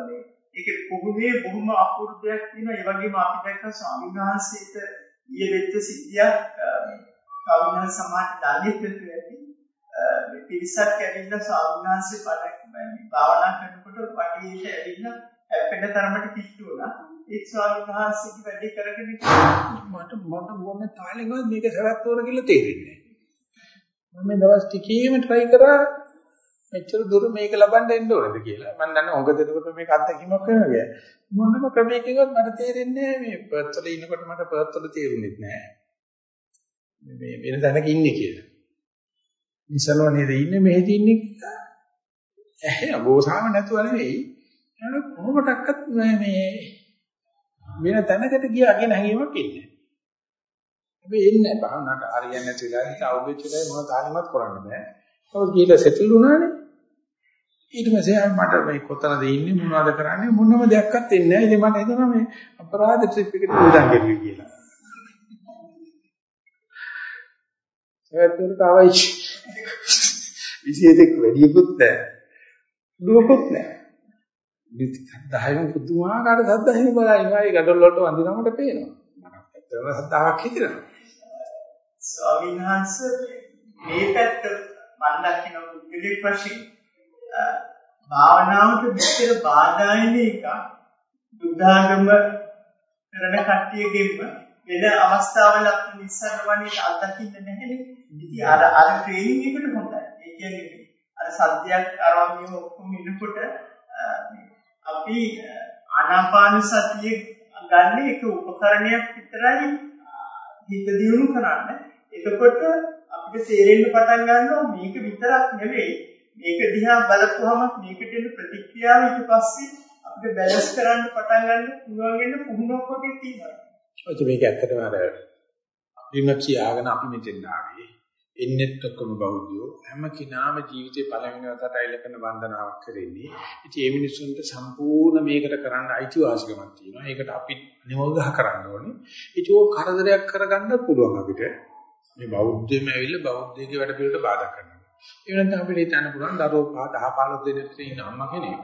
Speaker 2: මේ ඒක පුහුණුවේ බොහොම අපූර්ව දෙයක් තියෙනවා ඒ වගේම අපි දැක්ක ස්වාමීන් වහන්සේට ඊයේ වෙච්ච සිද්ධියක් මේ ස්වාමීන් වහන්සේ සමාජ දන්නේ ඇති මේ පිරිසක් ඇවිල්ලා ස්වාමීන් වහන්සේ පණ භාවනා කරනකොට වටේට ඇවිල්ලා හැපෙන තරමට කිට්ටු වුණා. ඒ ස්වාමීන් වහන්සේගේ වැඩේ කරගෙන
Speaker 1: මට මට මොන තාලෙන්වත් මේක සවැත් තෝර කියලා තේරෙන්නේ නැහැ. මම දවස් ටිකේම try කරා මෙච්චර දුර මේක ලබන්න එන්න ඕනද කියලා. මම දන්නේ හොඟ දෙනකොට මේක අත්දැකීමක් වෙනවා. මොනම ක්‍රමයකින්වත් මට තේරෙන්නේ මේ පර්ත් වල ඉන්නකොට මට පර්ත් වල තේරුන්නේ නැහැ. මේ වෙන තැනක ඉන්නේ කියලා. නිසලව නේද ඉන්නේ මෙහෙදි ඉන්නේ ඇහැ ගෝසාව නැතුව නෙවෙයි යන කොහොමඩක්වත් මේ වෙන තැනකට ගියාගෙන හැංගීමක් ඉන්නේ හැබැයි එන්නේ භාවනාවට හරියන්නේ නැති වෙලාවට ඉත අවුෙච්චලා මොන තාලෙමත් කරන්න බෑ ඒක ගිහලා සෙටල් වුණානේ ඊට පස්සේ මට මේ කොතනද ඉන්නේ මොනවද කරන්නේ මොනම දෙයක්වත් එන්නේ නැහැ ඉතින් මට හිතෙනවා මේ අපරාධ ට්‍රිප් එකට උදන් ගෙරුවේ කියලා ඒත් උන්ට අවශ්‍ය විශේෂයක් වැඩියකුත් නැහැ. දුවකුත් නැහැ. මේ සද්ධායෙන් පුදුමාකාර සද්ධායෙන් බලනවා. ඒ gadol වලට වඳිනකොට පේනවා. මට ඇත්තම සද්ධාවක් හිතෙනවා.
Speaker 2: ස්වාමීන් වහන්සේ මේ පැත්ත මම දකින්න පුදුලික වශයෙන් භාවනාවට මෙච්චර බාධා එන එක බුද්ධාගම කරන කට්ටියගෙම වෙන අවස්ථාවල අපි නිස්සාර වන්නේ අත්දකින්න නැහැ නේ. ඉතින් අර අර ට්‍රේනින් එකට හොඳයි. ඒ කියන්නේ අර සද්දයක් අරවන්නේ ඔක්කොම ඉන්නකොට අපි ආනාපාන සතිය ගන්න එක උපකරණයක් විතරයි හිත දියුණු කරන්න. එතකොට අපිට තේරෙන්න පටන් ගන්නවා මේක විතරක් නෙවෙයි මේක දිහා බලපුවම මේකට එන ප්‍රතික්‍රියාව ඊට පස්සේ අපිට බැලන්ස් කරන්න පටන් ගන්න පුළුවන් වෙන පුහුණුවක් වගේ තියෙනවා.
Speaker 1: ඔය මේක ඇත්තටම අර විමර්ශී ආගෙන අපි මෙතෙන් ආවේ එන්නෙත් ඔක්කොම බෞද්ධයෝ හැම කිනාම ජීවිතේ පළවෙනි වතාවට අයිල කරන වන්දනාවක් කරෙන්නේ. ඉතින් මේ මිනිසුන්ට සම්පූර්ණ මේකට කරන්න අයිතිවාසිකමක් තියෙනවා. ඒකට අපි නිමෝගහ කරන්න ඕනේ. ඉතින් ඕක කරදරයක් කරගන්න පුළුවන් අපිට. මේ බෞද්ධයෙම ඇවිල්ලා බෞද්ධයේ වැඩ පිළිවෙලට බාධා කරනවා. ඒ වෙනත් අපිට හිතන්න පුළුවන් දරුවෝ 10 15 දෙනෙක් ඉන්න අම්මා කෙනෙක්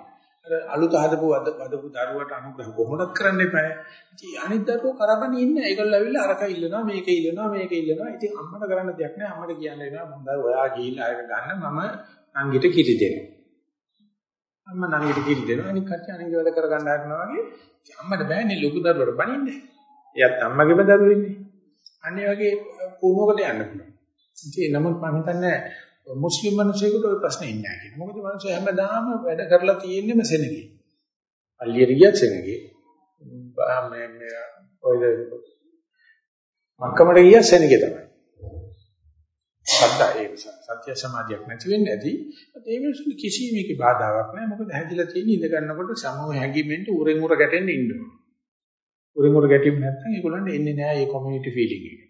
Speaker 1: අලුත හදපු වදපු දරුවට අනුග්‍රහ කොහොමද කරන්න එපා. ඉතින් අනිත් දරුවෝ කරගෙන ඉන්නේ. ඒගොල්ලෝ ඇවිල්ලා අරක ඉල්ලනවා, මේක ඉල්ලනවා, මේක ඉල්ලනවා. ඉතින් අම්මට කරන්න දෙයක් නැහැ. අම්මට කියන්න වෙනවා හොඳයි ඔයා ගිහිල්ලා අරක ගන්න මම නංගිට කිරි දෙනවා. අම්මා නංගිට කිරි දෙනවා. අනිත් කට්ටිය අනිත් වැඩ කරගන්න හදනවා වගේ. අම්මට බෑනේ ලොකු දරුවට බනින්නේ. එයාත් අම්මගේම දරුවෙන්නේ. අනිත් වගේ පුණුවකට යන්න පුළුවන්. ඉතින් නමුත් මම හිතන්නේ මුස්ලිම් මිනිසෙකුට ওই ප්‍රශ්නේ ඉන්නේ නැහැ කියන. මොකද මිනිස්සු හැමදාම වැඩ කරලා තියෙන්නේම සෙනගේ. පල්ලියට ගියත් සෙනගේ. මේ මේ ඔයද මක්කමට ගියත් සෙනගේ තමයි. සද්දා ඒ සත්‍ය සමාධියක් නැති වෙන්නේ නැති. ඒ මිනිස්සු කිසිම එකේ බාධාවක් නැහැ. මොකද හැදිලා තියෙන ඉඳ ගන්නකොට සමෝහ හැඟීමෙන් උරෙන් උර ගැටෙන්න ඉන්න ඕනේ. උරෙන් උර ගැටීම නැත්නම් ඒගොල්ලන්ට එන්නේ නැහැ මේ කොමියුනිටි ෆීලිං එක.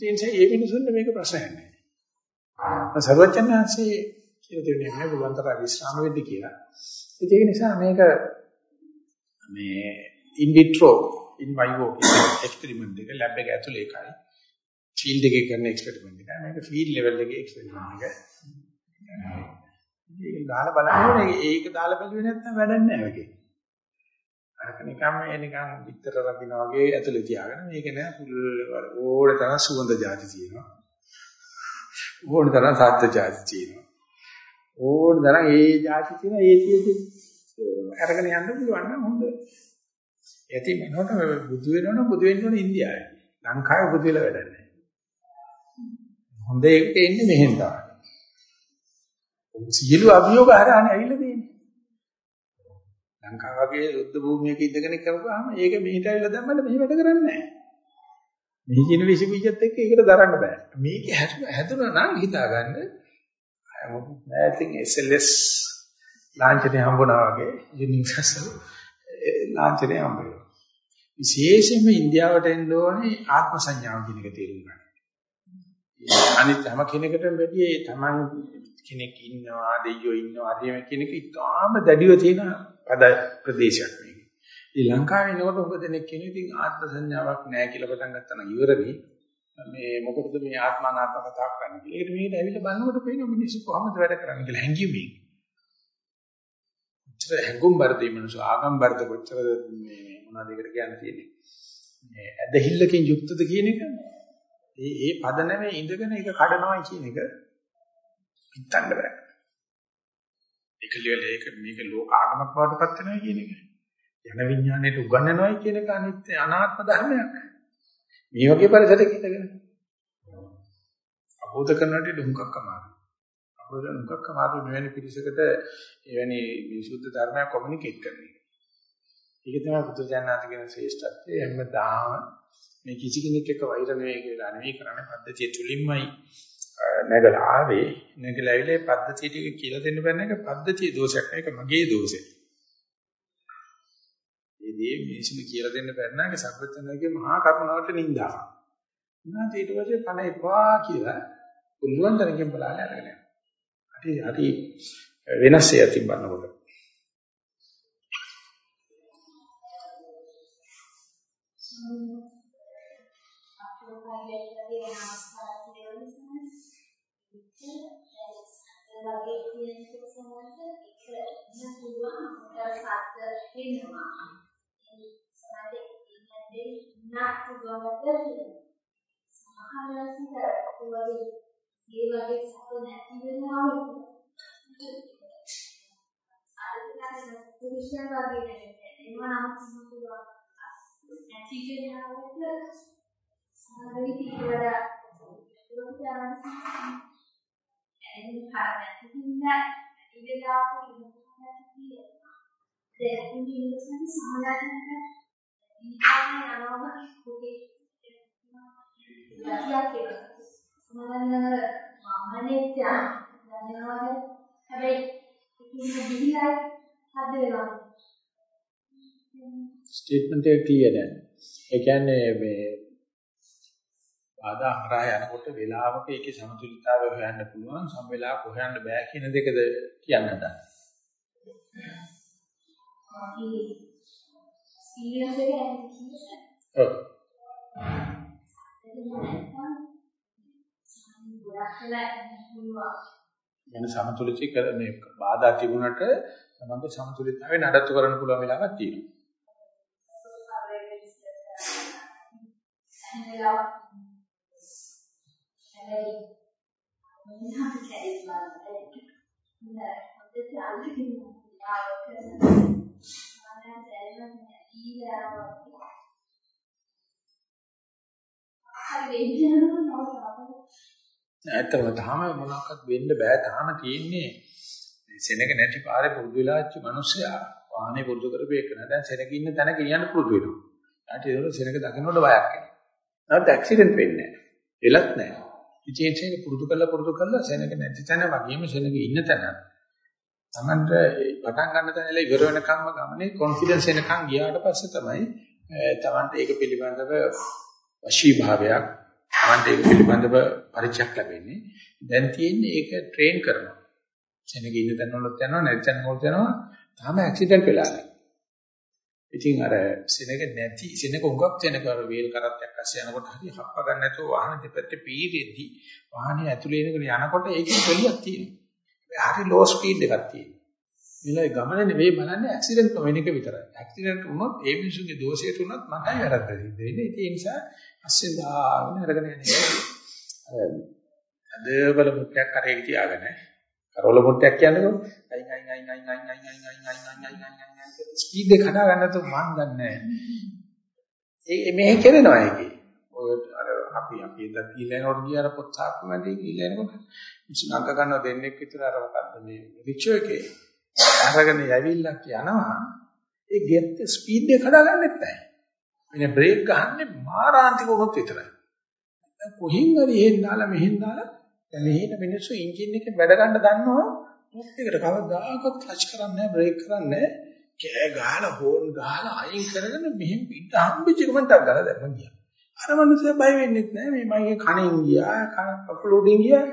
Speaker 1: ඒ නිසා ඒ මිනිස්සුන්ට මේක ප්‍රශ්නයක් නැහැ. සර්වඥාන්සේ කියලා දෙන්නේ නැහැ බුලන්තර විශ්‍රාම වෙන්න කියලා. ඒක නිසා මේක මේ in vitro in vivo experiment එක ලැබ් එක ඇතුලේ එකයි. ෆීල්ඩ් එකේ කරන එක්ස්පෙරිමන්ට් එක. මේක ෆීල්ඩ් ලෙවල් එකේ එක්ස්පෙරිමන්ට් එක. ඒක දාලා බලන්න ඒක දාලා බැලුවේ නැත්නම් වැඩක් නැහැ මේකේ. අරක නිකම් මේ නිකන් විතර රකින්න වගේ ඇතුලේ තියාගෙන මේක නෑ පුල් ඕඩ තරම් සුවඳ જાති තියෙනවා. ඕන තරම් සත්‍ය જાති තියෙනවා. ඕන තරම් ඒ જાති තියෙනවා ඒ තියෙදි අරගෙන යන්න පුළුවන් නම් හොඳයි. ඇති මනෝට බුදු වෙනවනම් බුදු වෙන්න ඕනේ ඉන්දියාවේ. ලංකාවේ බුදු වෙලා වැඩක් නැහැ. හොඳ එකට එන්නේ මෙහෙන් තමයි. සියලු අභියෝග හරහානේ ඇවිල්ලා තියෙන්නේ. ලංකාව වගේ යුද්ධ භූමියක ඉඳගෙන කරපුවාම ඒක මෙහෙට ඇවිල්ලා දැම්මම මෙහෙ වැඩ කරන්නේ නැහැ. මෙහි කියන විස බීජත් එක්ක ඒකට දරන්න බෑ. මේක හැදුනා නම් හිතාගන්න I think SLS ලාංඡනය හම්බුණා වගේ යුනිවර්සල් ලාංඡනය හම්බ වෙනවා. විශේෂයෙන්ම ඉන්දියාවට එන්න ඕනේ ආත්ම සංඥාව කියන එක තේරුම් ගන්න. අනිත් හැම කෙනෙකුටම වැඩි තමන් කෙනෙක් ඉන්නවා දෙයියෝ ඉන්නවා ආදී කියන එක ඉතාම දැඩිව තියෙන පද ප්‍රදේශයක් ඊ ලංකාවේ නෝට උග දෙනෙක් කියන ඉතින් ආත්ම සංඥාවක් නැහැ කියලා පටන් ගත්තා නම් ඉවරනේ. මේ මොකටද මේ ආත්මානාත්ම කතා කරන්නේ කියලා. ඒකට මේකට ඇවිල්ලා බලනකොට පේනවා මිනිස්සු කොහොමද වැඩ කරන්නේ කියලා හැංගීමෙන්. කොච්චර හැංගුම් බරදී මිනිස්සු ආගම් බරද කොච්චර මේ මොනවද ඒකට කියන්න තියෙන්නේ. මේ ඇදහිල්ලකින් යුක්තද කියන එක ඒ ඒ පද නැමේ ඉඳගෙන ඒක කඩනවා කියන එක හිතන්න බෑ. ඒක livel ඒක මේක ලෝක ආගමක් වඩපත් වෙනවා කියන එක. යන විඥාණයට උගන්වනවා කියන එක අනිත්‍ය අනාත්ම ධර්මයක්. මේ වගේ පරිසරයක ඉඳගෙන අපෝධ කරනට දුක්ඛක් අමාරුයි. අපෝධ දුක්ඛක් අමාරුයි මෙවැනි පිරිසකට එවැනි විසුද්ධ ධර්මයක් කොමියුනිකේට් කරන එක. ඒක තමයි බුදුජානනාත කියන ශ්‍රේෂ්ඨත්වය හැමදාම මේ කිසි කෙනෙක් එක්ක වෛර නෙවෙයි කියලා නෙවෙයි කරන්නේ පද්ධතිය තුලින්මයි නැගලා ආවේ නැගලා ඇවිල්ලා පද්ධතිය ටික කියලා දෙන්න බැන්න එක පද්ධතිය දෝෂයක් නෙවෙයි ඒක මගේ දෝෂය. දේ මිනිසුන් කියලා දෙන්න බැන්නාක සම්ප්‍රචනගේ මහා කරුණාවට නිඳා. උනාට ඊට පස්සේ කන එපා කියලා පුළුවන් තරකින් බලාගෙන අරගෙන යනවා. හරි හරි වෙනස්
Speaker 5: ඒ තිබන්නකොට. වගේ කියන කෙනෙක් සමග එක නතුවා සත්‍ය වෙනවා. they not to go at the theater. සමහර වෙලාවට ඒ වගේ ඒ වගේ සතුට නැති වෙනවා අනිත් පුරුෂයන් වගේ නේද ඒවා නම් සම්පූර්ණ නැති වෙනවට සමහරවිට ඉතලා ඒකට යන එන්නේ කරන්නේ නැහැ ඉඳලා කොහොමද කියන්නේ දැන් ඉන්නේ සමහරවිට
Speaker 1: ස්ටේට්මන්ට් එක ක්ලියර් දැන්. ඒ කියන්නේ මේ බාධා හරහා යනකොට වේලාවක ඒකේ සමතුලිතතාවය හොයන්න පුළුවන් සම වේලාවක හොයන්න බෑ කියන දෙකද කියන්න හදන්නේ. ඔව්. වෙන සමතුලිතී කර මේ බාධා තිබුණට තමන්ගේ සමතුලිතතාවය නඩත්තු කරන්න පුළුවන් වෙලාවක් තියෙනවා.
Speaker 5: හැබැයි මම කැරිස්ලා නේද හොඳට අල්ලගෙන ඉන්නවා මම දැනෙන්නේ ඊළඟ
Speaker 1: ඇත්තටම තාම මොනවක්වත් වෙන්න බෑ තාම තියෙන්නේ සෙනග නැති පාරේ පුරුදු වෙලා ඉච්ච මිනිස්සයා වාහනේ පුරුදු කරපේ කරන දැන් සෙනග ඉන්න තැන කියන්න පුරුදු වෙනවා. ඊට ඒක සෙනග දකින්නට බයක් එනවා. නැත්නම් ඇක්සිඩන්ට් වෙන්නේ නැහැ. එලත් නැහැ. ඉතින් ඒක පුරුදු කරලා පුරුදු කරලා සෙනග නැති තැන වගේම සෙනග ඉන්න තැන තමන්ට පටන් ගන්න තැනලා ඉවර වෙනකම්ම ගමනේ කොන්ෆිඩන්ස් එනකම් ගියාට පස්සේ තමයි තමන්ට ඒක පිළිබඳව වශී භාවයක් තමන්ට ඒක පිළිබඳව පරිචයක් ලැබෙන්නේ. දැන් තියෙන්නේ ඒක ට්‍රේන් කරනවා. සෙනග ඉන්න තැන වලත් යනවා නැති තැන වලත් යනවා. තාම ඇක්සිඩන්ට් වෙලා නැහැ. ඉතින් අර සෙනග නැති සෙනග උඟක් සෙනග අර වේල් කරත්තයක් අස්සේ යනකොට හරි හප්ප ගන්න නැතුව වාහන දෙපැත්තේ පීරෙද්දි වාහනේ ඇතුලේ ඉනගෙන යනකොට ඒකේ පොලියක් තියෙනවා. හරි ලෝ ස්පීඩ් එකක් තියෙනවා. මෙලයි ගමන නෙවෙයි බලන්නේ ඇක්සිඩන්ට් වෙන එක විතරයි. ඇක්සිඩන්ට් වුණොත් ඒ මිනිසුන්ගේ දෝෂයට උනත් මටයි වැරද්ද සිද්ධ වෙන්නේ. ඒ නිසා අස්සේ දාගෙන අරගෙන යන්නේ. අදවල මුට්ටයක් කරේ තියාගෙන කරවල මුට්ටයක් කියන්නකෝ. අයින් අයින් අයින් අයින් අයින් අයින් අයින් අයින් අයින් අයින් අයින් ස්පීඩ් එක කඩා ගන්න තු මන් දන්නේ නැහැ. ඒ මේ කෙරෙනවා ඒකේ. ඔය අර අපි අපි එදා ඊළඟට ගියාර පොත් සාප්පු මැදේ ඊළඟට ඉස්නක ගන්න දෙන්නෙක් විතර අර මොකද්ද මේ රික්ෂෝ එකේ අරගෙන යවිල්ලක් යනවා ඒ ගෙත් ස්පීඩ් එක හදාගන්නෙත් නැහැ. මෙන්න බ්‍රේක් ගහන්නේ මාරාන්තික වුණොත් විතරයි. කොහින් හරි එහෙන් දාලා මෙහෙන් දාලා දැන් මෙහෙට මිනිස්සු එන්ජින් එකෙන් වැඩ ගන්න දන්නවා මොකද ඒකට කවදාකවත් ක්ලච් කරන්නේ නැහැ බ්‍රේක් කරන්නේ කෑ ගහලා හෝන් ගහලා අයින් කරගෙන මෙහෙන් පිට හම්බෙච්ච ගමන් ටක් ගාලා දැම්ම ගියා. අර මිනිස්සු බය වෙන්නේ නැහැ මේ මගේ කණෙන් ගියා කකුල උඩින් ගියා.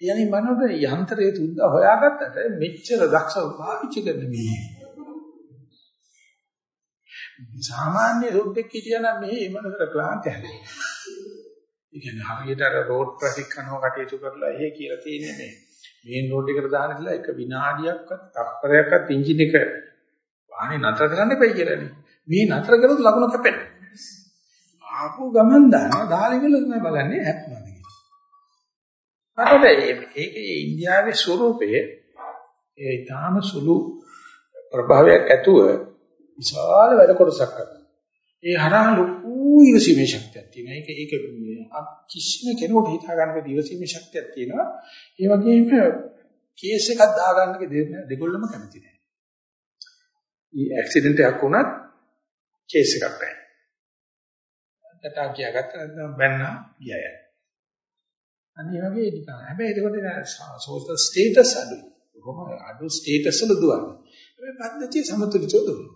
Speaker 1: යන්නේ මනෝද යන්ත්‍රයේ තුන්ද හොයාගත්තට මෙච්චර දක්ෂව පාවිච්චි කරන මිනිහ. සාමාන්‍ය සුද්දෙක් කියනවා මේ මනසට ක්ලාන්ත හැදෙනවා. ඒ කියන්නේ හරියට අර රෝඩ් ට්‍රැෆික් කරනවා කටයුතු කරලා එහෙ කියලා තියෙන්නේ මේ මේන් රෝඩ් එකට දාන ඉතලා එක විනාඩියක්වත් තප්පරයක්වත් එන්ජින් එක වාහනේ නතර කරන්න එපයි කියලානේ. මේ නතර කරොත් ලකුණ කැපෙනවා. ආපු ගමන් දානවා දාලා ඉවල තමයි බලන්නේ හැප්පුණාද කියලා. මට ඒකේ ඉන්දියාවේ ස්වරූපයේ ඒ ඊටාම සුළු ප්‍රභාවයක් ඇතුව විශාල වැඩ කොටසක් කරනවා. ඒ හරහා ලොකු ඉවසීමේ ශක්තියක් තියෙනවා. ඒක ඒක කිසිම කෙනෙකුට හිතා ගන්න බැරි ඉවසීමේ ශක්තියක් තියෙනවා. ඒ වගේම කේස් එකක් දාගන්න දෙගොල්ලම කැමති නැහැ. ඊ ඇක්සිඩන්ට් එකක් වුණත් කේස් එකක් නැහැ. කතා කියාගත්ත නැත්නම් බැන්න ගියය. අනිත් වගේ නිකන්. හැබැයි ඒකට සෝෂල් ස්ටේටස් අඩුයි. කොහොම අඩු ස්ටේටස් වල දුවන්නේ. මේ පද්ධතිය සමතුලිතව දුවනවා.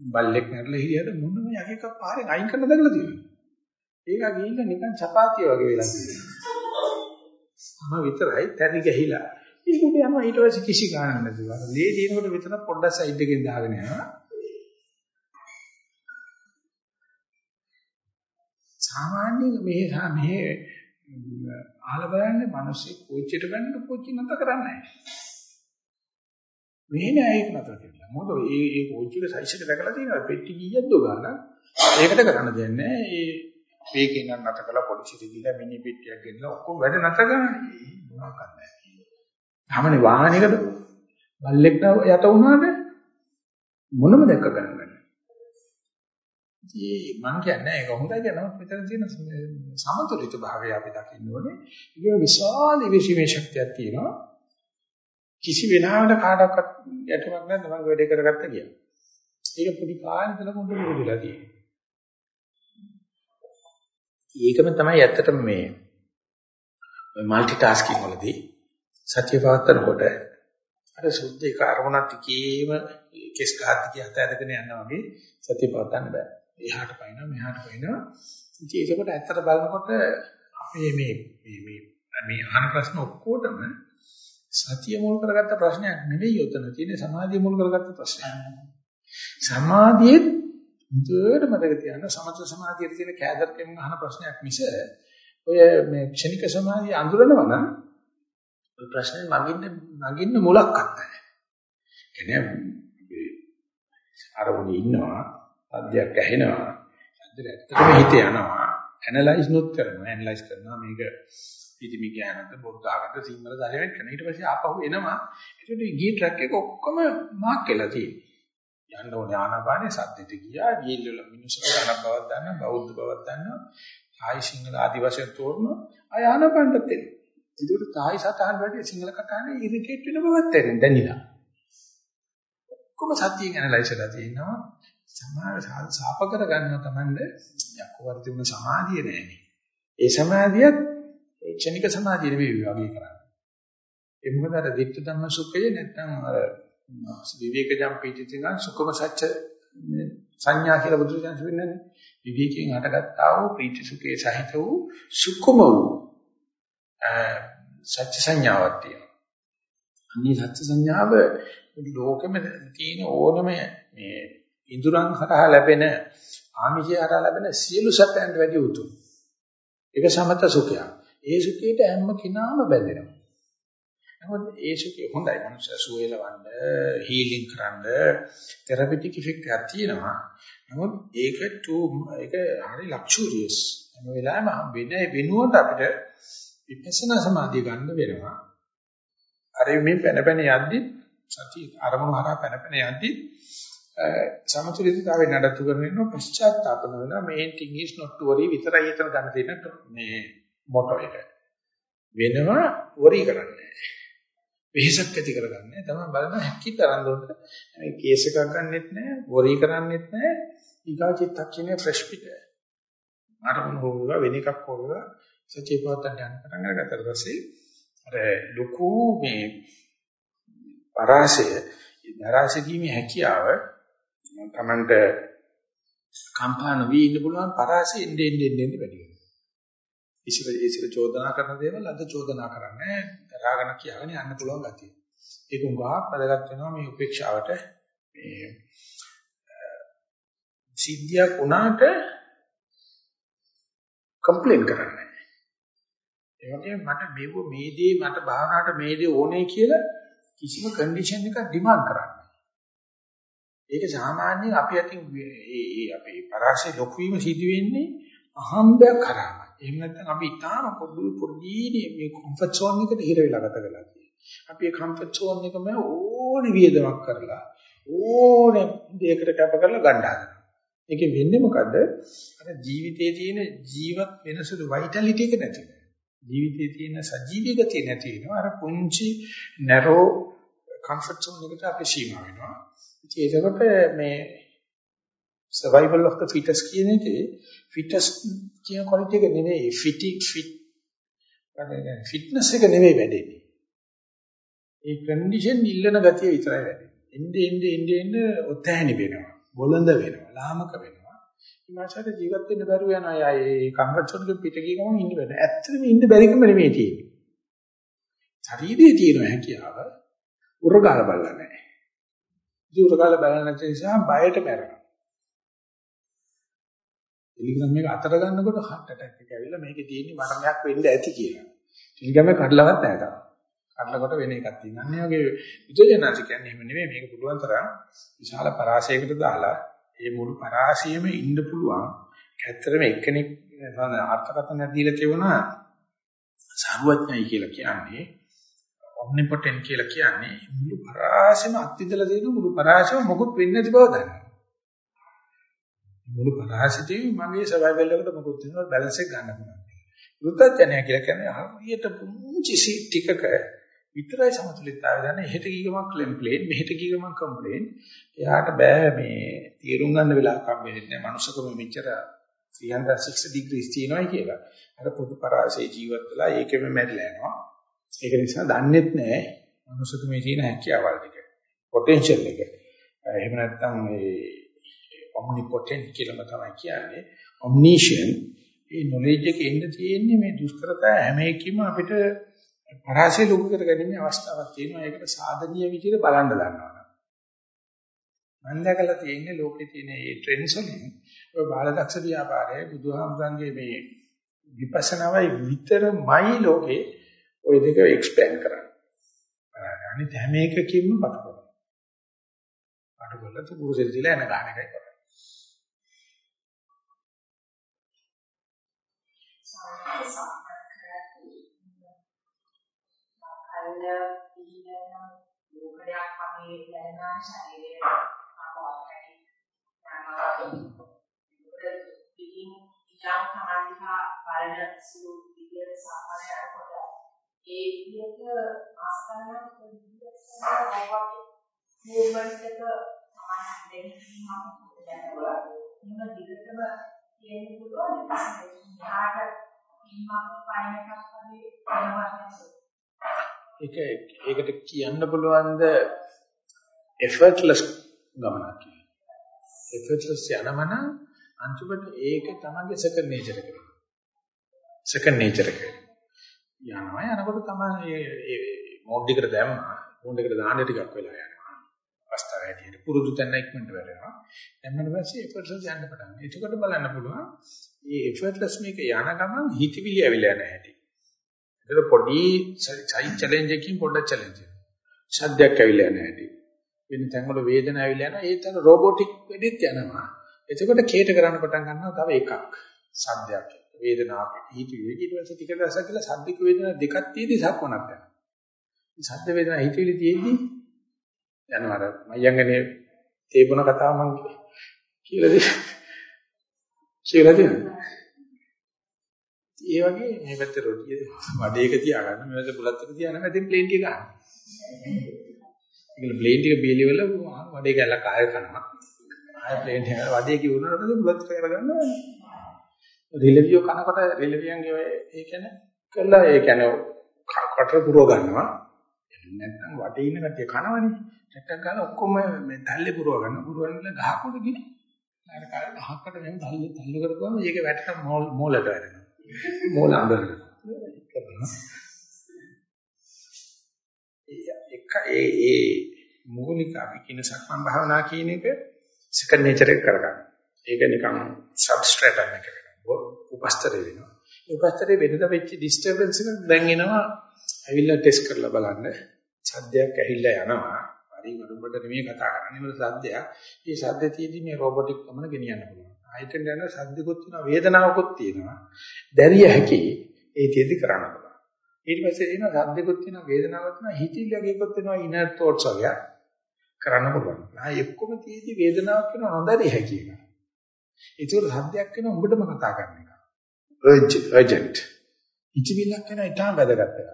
Speaker 1: බල්ලෙක් නැරලා හිරියට මොනම යකෙක් පාරෙන් අයින් කරන්න දඟලා තියෙනවා. ඒක ගිහිල්ලා නිකන් චපාතිය වගේ වෙලා තියෙනවා. මම විතරයි තැරි ගහිලා. ඒක උඩ යනවා ඊට පස්සේ කිසි ගාණක් නැතුව. ලේ දිනකොට විතර පොඩ්ඩක් සයිඩ් එකෙන් දාගෙන යනවා. සාමාන්‍යයෙන් මේ මේ අහලා බලන්නේ මිනිස්සු කොච්චර ගන්නද කොච්චර නැත කරන්නේ නැහැ. මේ නෑ ඒක නතර කියලා. මොකද ඒ ඒ කොච්චර සයිස් එක දැකලා තියෙනවා පෙට්ටි කීයක් දෝ ගන්න. ඒකට කරන්න දෙන්නේ නෑ. ඒ මේකෙන් නම් නැත කළා පොලිසියට ගිහලා මිනි පෙට්ටියක් ගෙනලා ඔක්කොම වැඩ නැත ගන්න. මොනවා කරන්නේ. තමනේ වාහනයකට බල්ලෙක් යට වුණාද මොනම දැක්ක ගන්න බෑ. ඉතින් මම කියන්නේ ඒක හොඳයි කියනවා මෙතන තියෙන සමතුලිත භාවය අපි දකින්න ඕනේ. ඒක විශාල ඉවිසීමේ ශක්තියක් තියෙනවා. කිසි වෙනාවට කාටවත් ගැටුමක් නැද්ද මම වැඩේ කරගත්ත කියලා. ඒක පොඩි කාලේ ඉඳලා මුදුන මුදුලා තියෙනවා. ඒකම තමයි ඇත්තටම මේ মালටි ටාස්කින් වලදී සත්‍ය පවත්තරකොට අර සුද්ධ ඒක අරමුණක් තිකේම කෙස් ගහත් කියත ඇදගෙන යනවා වගේ සත්‍ය පවත්න්න බෑ. එහාට පයින්නවා මෙහාට පයින්නවා. ඉතින් ඒකකොට ඇත්තට බලනකොට අපේ මේ මේ මේ මේ අහන ප්‍රශ්න ඔක්කොටම සතිය මුල් කරගත්ත ප්‍රශ්නයක් නෙවෙයි උතන තියෙන්නේ සමාධිය මුල් කරගත්ත ප්‍රශ්නයක්. සමාධියේ මුදුවට මතක තියාගන්න සමථ සමාධියේ තියෙන කෑදරකෙන් අහන ප්‍රශ්නයක් මිස ඔය මේ ක්ෂණික සමාධිය අඳුරනවා නම් ඔය ප්‍රශ්නේ නගින්න නගින්න මුලක්වත් නැහැ. කියන්නේ අරමුණේ ඉන්නවා අධ්‍යයක් ඇහෙනවා. අද්දර ඇත්තටම හිත යනවා. ඇනලයිස් නොත් කරනවා. ඇනලයිස් කරනවා මේක පිටිමි ඥානද බොද්ධාගත සිංහල ධර්මයෙන් කරන ඊට පස්සේ ආපහු එනවා. ඒකට ගිය ට්‍රැක් එක ඔක්කොම මාක් වෙලා තියෙනවා. යන්න ඕනේ ආනාපානේ සද්දෙට ගියා. ගිහිල් වල මිනිස්සු ගන්න බවක් දන්නා බෞද්ධ බවක් දන්නා ආයි සිංහල ආදි වශයෙන් තෝරන ආය ආනාපානට එනවා. ඒකට තායි සතහන් වැඩි සිංහල කතාවේ ඉරිටේට් වෙන බවක් තේරෙන දැනිලා. ඔක්කොම සත්‍යයෙන් ඇනලයිස් කරලා තියෙනවා. සමාන සාප කර ගන්නවා Tamande යකෝ වර්ති වුණ සමාධිය නෑනේ ඒ සමාධියත් ක්ෂණික සමාධිය නෙවෙයි වගේ කරන්නේ. ඒ මොකද අර විත්ත ධම්ම සුඛය නැත්නම් අර විවේකජම් පීතිතින සුඛම සත්‍ය සංඥා කියලා බුදුරජාණන් කියන්නේ විවේකයෙන් හටගත්තා වූ ප්‍රීති සුඛේ සහිත වූ සුඛම වූ සත්‍ය සංඥාවක් තියෙනවා. අනිත් සත්‍ය සංඥාව ලෝකෙම තියෙන ඕනම මේ ඉඳුරන් හරහා ලැබෙන ආමිෂය හරහා ලැබෙන සියලු සත්‍යයන්ට වැඩි උතුම්. ඒක සමත සුඛයක්. ඒ සුඛයට හැම කෙනාම බැඳෙනවා. නමුත් ඒ සුඛය හොඳයි මනුෂ්‍ය සුවේලවන්න, හීලින් කරන්න, තෙරපිටික් ඉෆෙක්ට් එකක් තියෙනවා. නමුත් ඒක ටූ ඒක හරි ලක්ෂුරියස්. හැම වෙලාවෙම වෙන වෙනුවට අපිට විපස්සනා සමාධිය ගන්න වෙනවා. අර මේ පැන පැන යද්දි සති අරමුණු හරහා පැන පැන යද්දි සමතුලිතතාවය නඩත්තු කරගෙන පශ්චාත්තාප වෙනවා main thing is not to worry විතරයි එතන ගන්න තියෙන මේ මොටෝ එක. වෙනවා worry කරන්නේ. වෙහෙසක් ඇති කරගන්නේ. තමයි බලන හැකි තරම් දුරට මේ කේස් එකක් ගන්නෙත් නැහැ, worry කරන්නෙත් නැහැ. ඊගා චිත්තක්ෂණය ෆ්‍රෙෂ් පිට. මට මොන හොරුවා වෙන එකක් හොරුවා සත්‍ය පවත්තට යන පටන් අරගත්තට පස්සේ අර ලොකු මේ පරාසය දරාසකීමේ හැකියාව තමන්ට කම්පා නොවි ඉන්න පුළුවන් පරාසය එන්නේ එන්නේ එන්නේ වැඩි වෙනවා. ඉසිර ඉසිර චෝදනා කරන දේවල් අද චෝදනා කරන්නේ දරාගෙන කියගෙන යන්න පුළුවන් ගතිය. ඒක උගාක් වැදගත් වෙනවා මේ උපේක්ෂාවට මේ සිද්ධියක් වුණාට කම්ප්ලේන් කරන්නේ. ඒ වගේම මට මෙව මේ දේ මට භාවනාවට මේ දේ ඕනේ කියලා කිසිම කන්ඩිෂන් එකක් ඩිමාන්ඩ් කරන්නේ. ඒක සාමාන්‍යයෙන් අපි අතින් ඒ අපේ පරාසය ලොකු වීම සිදු වෙන්නේ අහම්බයක් කරාම. එහෙම නැත්නම් අපි ඊටාම පොඩි පොඩි මේ කම්ෆර්ට් සෝන් එකට හිර වෙලා ගත කරලා තියෙනවා. අපි ඒ කම්ෆර්ට් සෝන් එකම ඕනේ වියදමක් කරලා ඕනේ දෙයකට කැප කරලා ගන්න හදනවා. ඒකෙ වෙන්නේ මොකද? අර ජීවිතයේ තියෙන ජීවත් වෙනසුළු වයිටැලිටි එක නැති වෙනවා. ජීවිතයේ තියෙන සජීවී ගතිය නැති වෙනවා. අර පුංචි නැරෝ කම්ෆර්ට් සෝන් එකට අපි සීමා වෙනවා. ඉතින් ඒකකොට මේ survival of the fittest කියන එකේ fittest කියන quality එක නෙවෙයි fitting fit ෆිට්නස් එක නෙවෙයි වැඩෙන්නේ. ඒ කන්ඩිෂන් ඉල්ලන ගතිය විතරයි වැඩෙන්නේ. එnde එnde එnde එnde ඔතෑණි වෙනවා. බොළඳ වෙනවා. ලාමක වෙනවා. ඊමාසයට ජීවත් වෙන්න බැරුව යනවා. ඒ කම්ෆර්ට් සෝන් එකෙන් පිට ගිය ගමන් ඉන්න බෑ. ඇත්තටම ඉන්න බැරිකම නෙමෙයි තියෙන්නේ. ශරීරයේ තියෙන හැකියාව උරගාල බලලා නැහැ. ඉතින් උරගාල බලන්න නැති නිසා බයට මැරෙනවා. ටෙලිග්‍රෑම් එක අතර ගන්නකොට heart attack එක ඇවිල්ලා මේකේ තියෙන්නේ මරණයක් වෙන්න ඇති කියලා. ටෙලිග්‍රෑම් එක කඩලවත් නැහැ තාම. කඩලකොට වෙන එකක් තියෙනවා. අනේ වගේ විදෝජනාච කියන්නේ එහෙම නෙමෙයි මේක පුළුවන් තරම් විශාල පරාසයකට දාලා ඒ මුළු පරාසයෙම ඉන්න පුළුවන්. ඇත්තටම එක්කෙනෙක් අර්ථකථන දීලා තියුණා සරුවඥයි කියලා කියන්නේ omnipotent කියලා කියන්නේ මුළු පරාසෙම අත්විඳලා තියෙන මුළු පරාසෙම මොකුත් වෙන්නේ නැති බව දන්නවා. මුළු පරාසිතේ මගේ සර්වයිවල් එකට මොකුත් වෙනවා බැලන්ස් එක ගන්න පුළුවන්. වෘත්තඥය කියලා කියන්නේ හරියට පුංචි ටිකක විතරයි සමතුලිතතාවය දන්න. එහෙට ගිගමක් කම්ප්ලේන්, මෙහෙට ගිගමක් කම්ප්ලේන්. එයාට බෑ මේ තීරුම් ගන්න වෙලාවක් හම්බෙන්නේ නැහැ. මනුස්සකම මෙච්චර 360 degrees තියෙනවා කියලා. අර පොදු පරාසයේ ජීවත් වෙලා ඒකෙම මැරිලා යනවා. ඒක නිසා දන්නේත් නැහැ මනුස්සකමේ තියෙන හැකියාවල් ටික. පොටෙන්ෂල් එක. එහෙම නැත්නම් මේ omnipotent කියලා තමයි කියන්නේ. omniscient ඒ knowledge එක එන්න තියෙන්නේ මේ දුෂ්කරතා හැම එකකින්ම අපිට පරාසය ලොකු කරගැනීමේ අවස්ථාවක් තියෙනවා. ඒකට සාධනීය විදිහට බලන්න දන්නවා. මම දැකලා තියෙන්නේ ලෝකේ තියෙන මේ ට්‍රෙන්ඩ්ස් වලින් ඔය බාලදක්ෂ ව්‍යාපාරයේ බුදුහාමුදුරන්ගේ මේ විපස්සනාවයි විතරමයි ලෝකේ ওই දෙක එක්ස්පෑන්ඩ් කරන්නේ. අනිත් හැම එකකින්ම. අට කරලා තුකුරු සෙල්තිලා එන ගන්න එකයි කරන්නේ.
Speaker 6: කල්ල පිළිගන්න ලෝකයක් වගේ දැනගන්න ශරීරයේ අපවටයි යනවා පිටින් ඉලම් සමාධිකා බලන සුළු විදියට සාමාන්‍ය ඒ විදියට ආස්තනයක් විදියට සමහරවට මූවමන්ට් එක සමාන දෙන්නීමක් දැනුවා නිම දිගටම තියෙන්න පුළුවන් ඊට ඉන්නක පයින් එකක් වගේ වෙනවත්
Speaker 1: ඒක ඒකට කියන්න පුළුවන්ද effortless ගමනක් කියලා. effortless යනමන අන්තිමට ඒක තමයි second nature එක. second nature එක. යනවා යනකොට තමයි ඒ මෝඩ් එකට දැම්මා. මෝඩ් එකට දාන්න ටිකක් වෙලා යනවා. අවස්ථාව හැටියට පුරුදු තැන ඉක්මනට වැඩෙනවා. දැම්මම පස්සේ effortless යන්න පටන් ගන්නවා. එතකොට බලන්න පුළුවන් මේ effortless මේක යන ගමන් හිතවිලි ඇවිල්ලා යන හැටි. ඒක පොඩි සයි චැලෙන්ජ් එකකින් පොඩ්ඩක් චැලෙන්ජ් වෙනවා. ශබ්දයක් ඇවිල්ලා යන හැටි. වෙන තැන්වල වේදනාව ඇවිල්ලා යනවා. ඒ තැන රොබොටික් වෙඩිත් යනවා. එතකොට කේට කරන්න පටන් ගන්නවා තව එකක්. ශබ්දයක්. වේදනාවක්. හිතවිලි ඊට පස්සේ ටික දවසක් කියලා ශබ්දික වේදනා දෙකක් තියෙදි සක්වනක් යනවා. ශබ්ද වේදනා හිතවිලි තියෙද්දි යනවා අර මයංගනේ ඒ මොන කතාව මං කියලා දෙන්න. කියලා දෙන්න. ඒ වගේ මේ පැත්තේ රොටිය වඩේක තියාගන්න මේ පැත්තේ බුලත් එක තියාගන්න ඉතින් ප්ලේන් ටික ගන්න. ඒකල ප්ලේන් ටික බීලි වල වඩේ කැල්ල කාය කරනවා. ආය ප්ලේන් එක වඩේ කිව්වොත් පස්සේ බුලත් එක කරගන්න. රිලෙවියෝ කනකොට රිලෙවියන්ගේ ඒ කියන්නේ කළා ඒ කියන්නේ කට පුරව ගන්නවා. නැත්නම් වටේ ඉන්න කට්ටිය කනවනේ. නැත්තම් ගාන ඔක්කොම මේ තල්ලේ පුරව ගන්න. පුරවන්න ගහකොට ගිහින් අර කාලේ ගහකට මෙහෙම තල්ලේ තල්ලු කරපුවම ඒක වැටෙන මෝල් මෝලට වැටෙනවා. මෝල අඳුරන. එක ඒ ඒ මූලික අපි කියන සක්මන් භාවනා කියන එක සෙකන්ඩ් නේචර් එක කරගන්න. ඒක නිකන් සබ්ස්ට්‍රේටම් එක වෙනවා. උපස්තරේ වෙනවා. ඒ උපස්තරේ වෙනද වෙච්ච ඩිස්ටර්බන්ස් එක දැන් එනවා. ඇවිල්ලා ටෙස්ට් කරලා බලන්න. සද්දයක් ඇහිලා යනවා. හරි වරුඹට නෙමෙයි කතා කරන්නේ මොකද සද්දයක්. මේ සද්ද තියෙදි මේ රොබොටික් ගමන ගෙනියන්න පුළුවන්. ආයතන යන සද්දකුත් තියෙනවා වේදනාවකුත් තියෙනවා. දැරිය හැකි ඒ තියෙදි කරන්න පුළුවන්. ඊට පස්සේ තියෙනවා සද්දකුත් තියෙනවා වේදනාවක් තියෙනවා හිතිලි වගේකුත් තියෙනවා ඉනර් තෝට්ස් වගේ කරන්න පුළුවන්. ආ එක්කම තියෙදි වේදනාවක් වෙන නොදැරිය හැකි එක. ඒක සද්දයක් වෙන උඹටම කතා කරන එක. urgent. ඉතිවිලක් වෙන ඉතාම වැදගත් එකක්.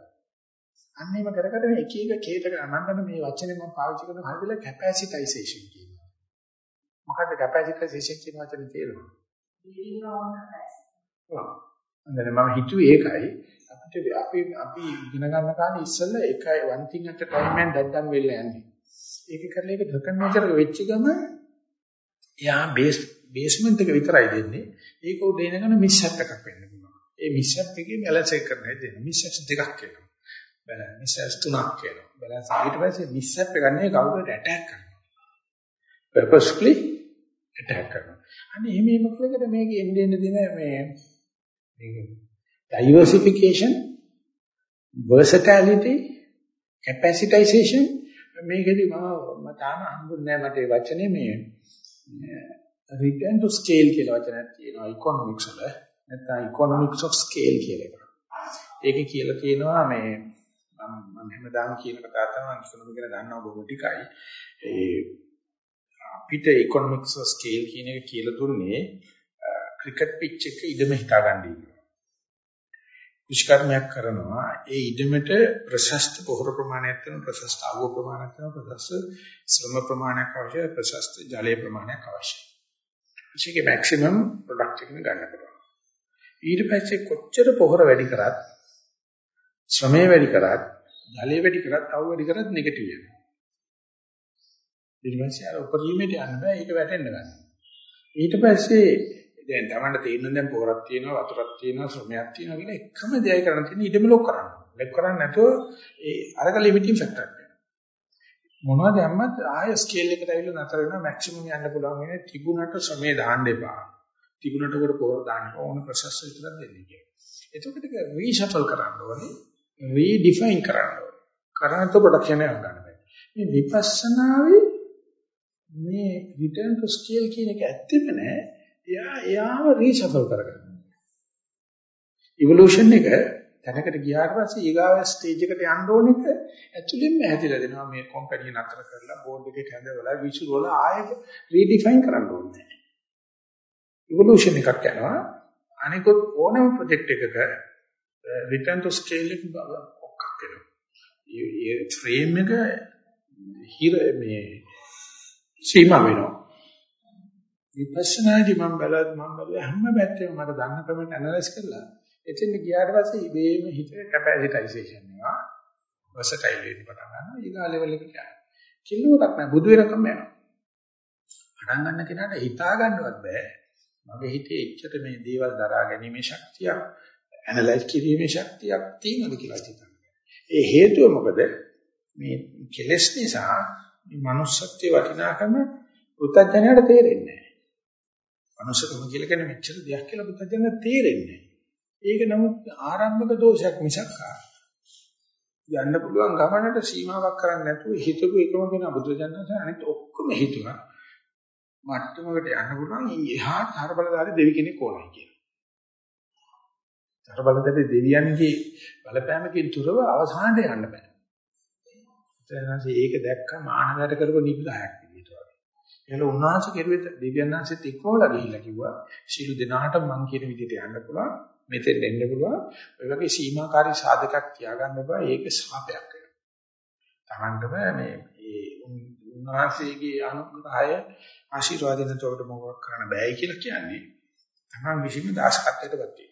Speaker 1: අන්න ඒව කර කර මේ එක එක කේත ගමන්න මේ වචනේ මම පාවිච්චි කරන හරියට කැපැසිටයිසේෂන් කියනවා. මොකද්ද කැපැසිටයිසේෂන් කියන වචනේ තේරුම? දැන් මම හිතුවේ ඒකයි අපිට අපි අපි ඉගෙන ගන්න කාලේ ඉස්සෙල්ලා එකයි one thing at a time and that done well යන්නේ. ඒක කරලා ඒක එක වෙච්ච ගම යා බේස් බේස්මන්ට් එක විතරයි දෙන්නේ. ඒක උඩ එනකන මිස්හප් එකක් වෙන්න පුළුවන්. ඒ මිස්හප් එකේ බැලන්ස් එක කරන්න දෙන්න. මිස්හප් දෙකක් එනවා. බැලන්ස් මිස්හප් තුනක් එනවා. බැලන්ස් ඊට පස්සේ මිස්හප් එක ගන්නේ කවුරුත් ඇටැක් කරනවා. purposefully ඇටැක් කරනවා. අනේ එහෙම එහෙම කලකට මේක එන්නේ එන්නේ දින මේ මේක diversification versatility capacitization මේකෙදි මම තාම හම්බුන්නේ නැහැ මට ඒ වචනේ මේ return to scale කියලා වචනයක් තියෙනවා economics වල නැත්නම් economics of scale කියලා එකක්. ඒකේ කියලා තියෙනවා මේ මම හැමදාම කියන කතාව තමයි ඉකොනොමි ගැන දන්නව බොහෝ ටිකයි. ඒ අපිට economics of scale කියන එක කියලා දුන්නේ ක්‍රිකට් පිච් එක ඉදම හිතාගන්න ඉන්නවා. විශ්කර්මයක් කරනවා ඒ ඉදමට ප්‍රශස්ත පොහොර ප්‍රමාණයක් වෙන ප්‍රශස්ත අවුව ප්‍රමාණයක් වෙන ප්‍රශස්ත ශ්‍රම ප්‍රමාණයක් අවශ්‍යයි ප්‍රශස්ත ජලය ප්‍රමාණයක් අවශ්‍යයි. ඒකේ මැක්සිමම් ප්‍රොඩක්ට් එක ගන්න පුළුවන්. ඊට පස්සේ කොච්චර පොහොර වැඩි කරත් ශ්‍රමය වැඩි කරත් ජලය වැඩි කරත් අවුව වැඩි කරත් නෙගටිව් වෙනවා. ඊට පස්සේ අර උපරිමයට යන්න බෑ ඒක වැටෙන්න ගන්න. ඊට පස්සේ දැන් තමන්ට තේරෙන දැන් පොරක් තියෙනවා වතුරක් තියෙනවා ශ්‍රමයක් තියෙනවා කියලා එකම දෙයයි කරන්න තියෙන්නේ ඉඩම ලොක් කරන්න. ලොක් කරන්නේ නැතුව ඒ අරක ලිමිටින් ෆැක්ටර් එක. මොනවද දැම්මත් ආය ස්කේල් එකට ඇවිල්ලා නතර වෙනවා මැක්සිමම් යන්න පුළුවන් වෙන්නේ තිබුණට ශ්‍රමේ දාන්න එපා. තිබුණට කොට පොර දාන්න ඕන ප්‍රොසෙස් විතරක් දෙන්නේ කියලා. එතකොට ඒක රීෂෆල් කරන්න ඕනේ. රීඩිෆයින් කරන්න ඕනේ. කරාට ප්‍රොඩක්ෂන් එක ගන්න බෑ. මේ විපස්සනාවේ මේ return to scale කියන එක ඇත්තෙම නෑ. එයා එයාම රීෂෆල් කරගන්න. ඉවොලුෂන් එක තැනකට ගියාට පස්සේ ඊගාව ස්ටේජ් එකට යන්න ඕන එක ඇක්චුලිම හැදිලා දෙනවා මේ කම්පැනි නතර කරලා බෝඩ් එකේ කැඳවලා විෂුවල් වල ආයෙත් රීඩිෆයින් කරන්න ඕනේ. ඉවොලුෂන් එකක් යනවා අනිකුත් ඕනම ප්‍රොජෙක්ට් එකක eh, return to scale එක ඔක්කක් වෙනවා. ඒ ෆ්‍රේම් එක හිර මේ සීමා වෙනවා. විපස්සනාදී මම බලද්දි මම බලුවා හැම පැත්තෙම මට දන්න ක්‍රමයට ඇනලයිස් කරලා එතෙන් ගියාට පස්සේ ඉබේම හිතේ කැපැසිටයිසේෂන් එකවා වර්සටයිල් වෙන්න පටන් ගන්නවා. ඊගා ලෙවල් එකට යනවා. කිලෝරක් නෑ. බුදු වෙනකම් යනවා. පටන් ගන්න කෙනාට හිතා ගන්නවත් බෑ. මගේ හිතේ එච්චර මේ දේවල් දරා ගැනීමේ ශක්තියක් ඇනලයිස් කිරීමේ ශක්තියක් තියෙනවද කියලා හිතන්න ඒ හේතුව මොකද? මේ කෙලස් නිසා මේ manussත්වයේ වටිනාකම පුතඥයට තේරෙන්නේ නැහැ මනුෂ්‍යකම කියලා කියන්නේ මෙච්චර දෙයක් කියලා පුතජන තේරෙන්නේ ඒක නමුත් ආරම්භක දෝෂයක් මිසක් යන්න පුළුවන් ගමනට සීමාවක් කරන්නේ නැතුව හිතපු එකම කෙනා බුදුජානක අනිත් ඔක්කොම හිතුණා මට්ටමකට යන්න පුළුවන් එහාට හරබලදාරි දෙවි කෙනෙක් ඕනයි කියලා. හරබලදාරි දෙවියන්ගේ බලපෑමකින් තුරව අවසානට යන්න බෑ. එතනසි ඒක දැක්ක මානවයට කරපු නිග්‍රහයක් විදිහට වගේ. එහෙනම් උන්වහන්සේ කෙරුවේ දෙවියන්වහන්සේත් ඉක්මවලා ගිහිල්ලා කිව්වා ශීල දෙනාට මං කියන විදිහට යන්න පුළුවන් මෙතෙන් එන්න පුළුවන් ඔය වගේ සීමාකාරී සාධකයක් තියාගන්න බෑ ඒක ශාපයක් වෙනවා. Tamandම මේ ඒ උන්වහන්සේගේ අනුග්‍රහය ආශිර්වාද නැතුවට මොකක් කරන්න බෑයි කියලා කියන්නේ තමන් විසින්ම දාසකත්වයටපත් වෙනවා.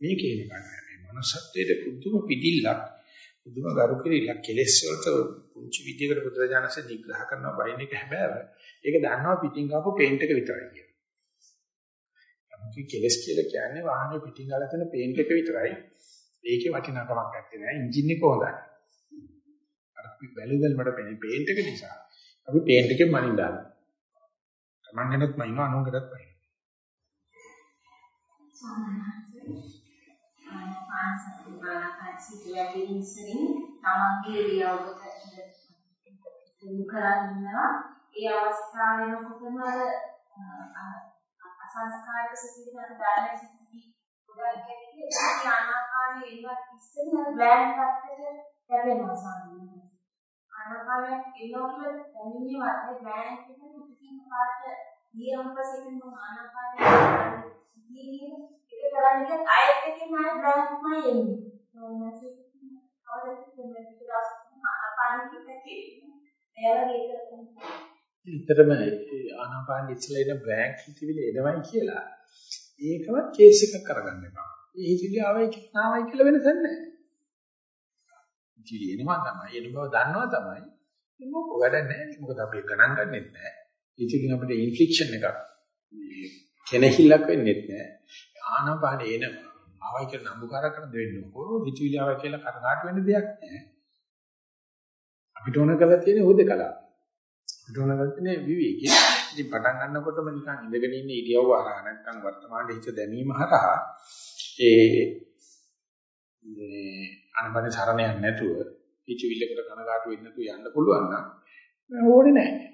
Speaker 1: මේ කියන කන්නේ මේ manussත්වයේ පුදුම පිටිල්ලක් පුදුම ගරු කිරීලක් කෙලෙස් වලට පුංචි විදියකට බුදුරජාණන්සේ නිග්‍රහ කරනවා බයින් එක හැබැයි ඒක දන්නවා පිටින් ආපු පේන්ට් එක විතරයි කියලා. අපි කෙලස් කියලා කියන්නේ වාහනේ පිටින් ගාලා තියෙන පේන්ට් එක විතරයි. ඒකේ වටිනාකමක් නැත්තේ නෑ. එන්ජින් එක හොඳයි. අර අපි බැලුවල් මට පේන්නේ පේන්ට් එක නිසා. අපි පේන්ට් එකෙන් මනින්න දානවා. Taman ගැනත් මනිනවා අනුන්ගටත් මනිනවා.
Speaker 3: පාන්සත් බලකාසි කියලාගෙන ඉස්සරින් තමන්ගේ ඉරියව්වට යොමු කරනවා ඒ අවස්ථාව වෙනකොටම අර අසංස්කාරික සිතිවිලි දාන සිතිවිලි ගොඩක් ගැටි ඒ ආනාපානෙ එන්නත් ඉස්සෙල්ලා බ්ලෑන්ක් පැත්තට යැවෙනවා සාමාන්‍යයෙන් ආනාපානෙ එනකොට දැනෙන්නේ වාගේ බ්ලෑන්ක් එක පිටින් පාට ඊයම්පසෙකින් ආනාපානෙ සිතිවිලි ඒක කරන්නේ ආයෙත් එකකින් ආයෙ බ්ලෑන්ක්මයි එන්නේ.
Speaker 1: විතරම ආනාපාන ඉස්සලා එන බ්‍රෑන්ක් හිතවිලි එනවයි කියලා ඒකවත් කේස් එකක් කරගන්න එපා. ඒ හිතවිලි ආවයි කිනාවයි කියලා වෙනසක් නැහැ. හිතවිලි එනවා තමයි එන බව දන්නවා තමයි. මොකක් වැඩ නැහැ. මොකද අපි ගණන් ගන්නෙත් නැහැ. ඉතින් අපිට ඉන්ෆ්ලික්ෂන් එකක් කෙනහිල්ලක් වෙන්නෙත් නැහැ. ආනාපාන එනවා. ආවයි කියලා නම්බුකාර කරන දෙන්න ඕකෝ හිතවිලි ආවයි කියලා කරගාට වෙන්න දෙයක් නැහැ. අපිට ඕන කරලා තියෙන්නේ හොදකලා. අපිට ඕන කරලා තියෙන්නේ විවේකී. ඉතින් පටන් ගන්නකොටම නිකන් ඉඳගෙන ඉන්න ඉරියව්ව හරහා නැත්නම් වර්තමානයේ හිත දැමීම හරහා ඒ මේ අනබන සරණයක් නැතුව හිතවිල්ලකට කනගාටු වෙන්නේ නැතුව යන්න පුළුවන් නම් ඕනේ නැහැ.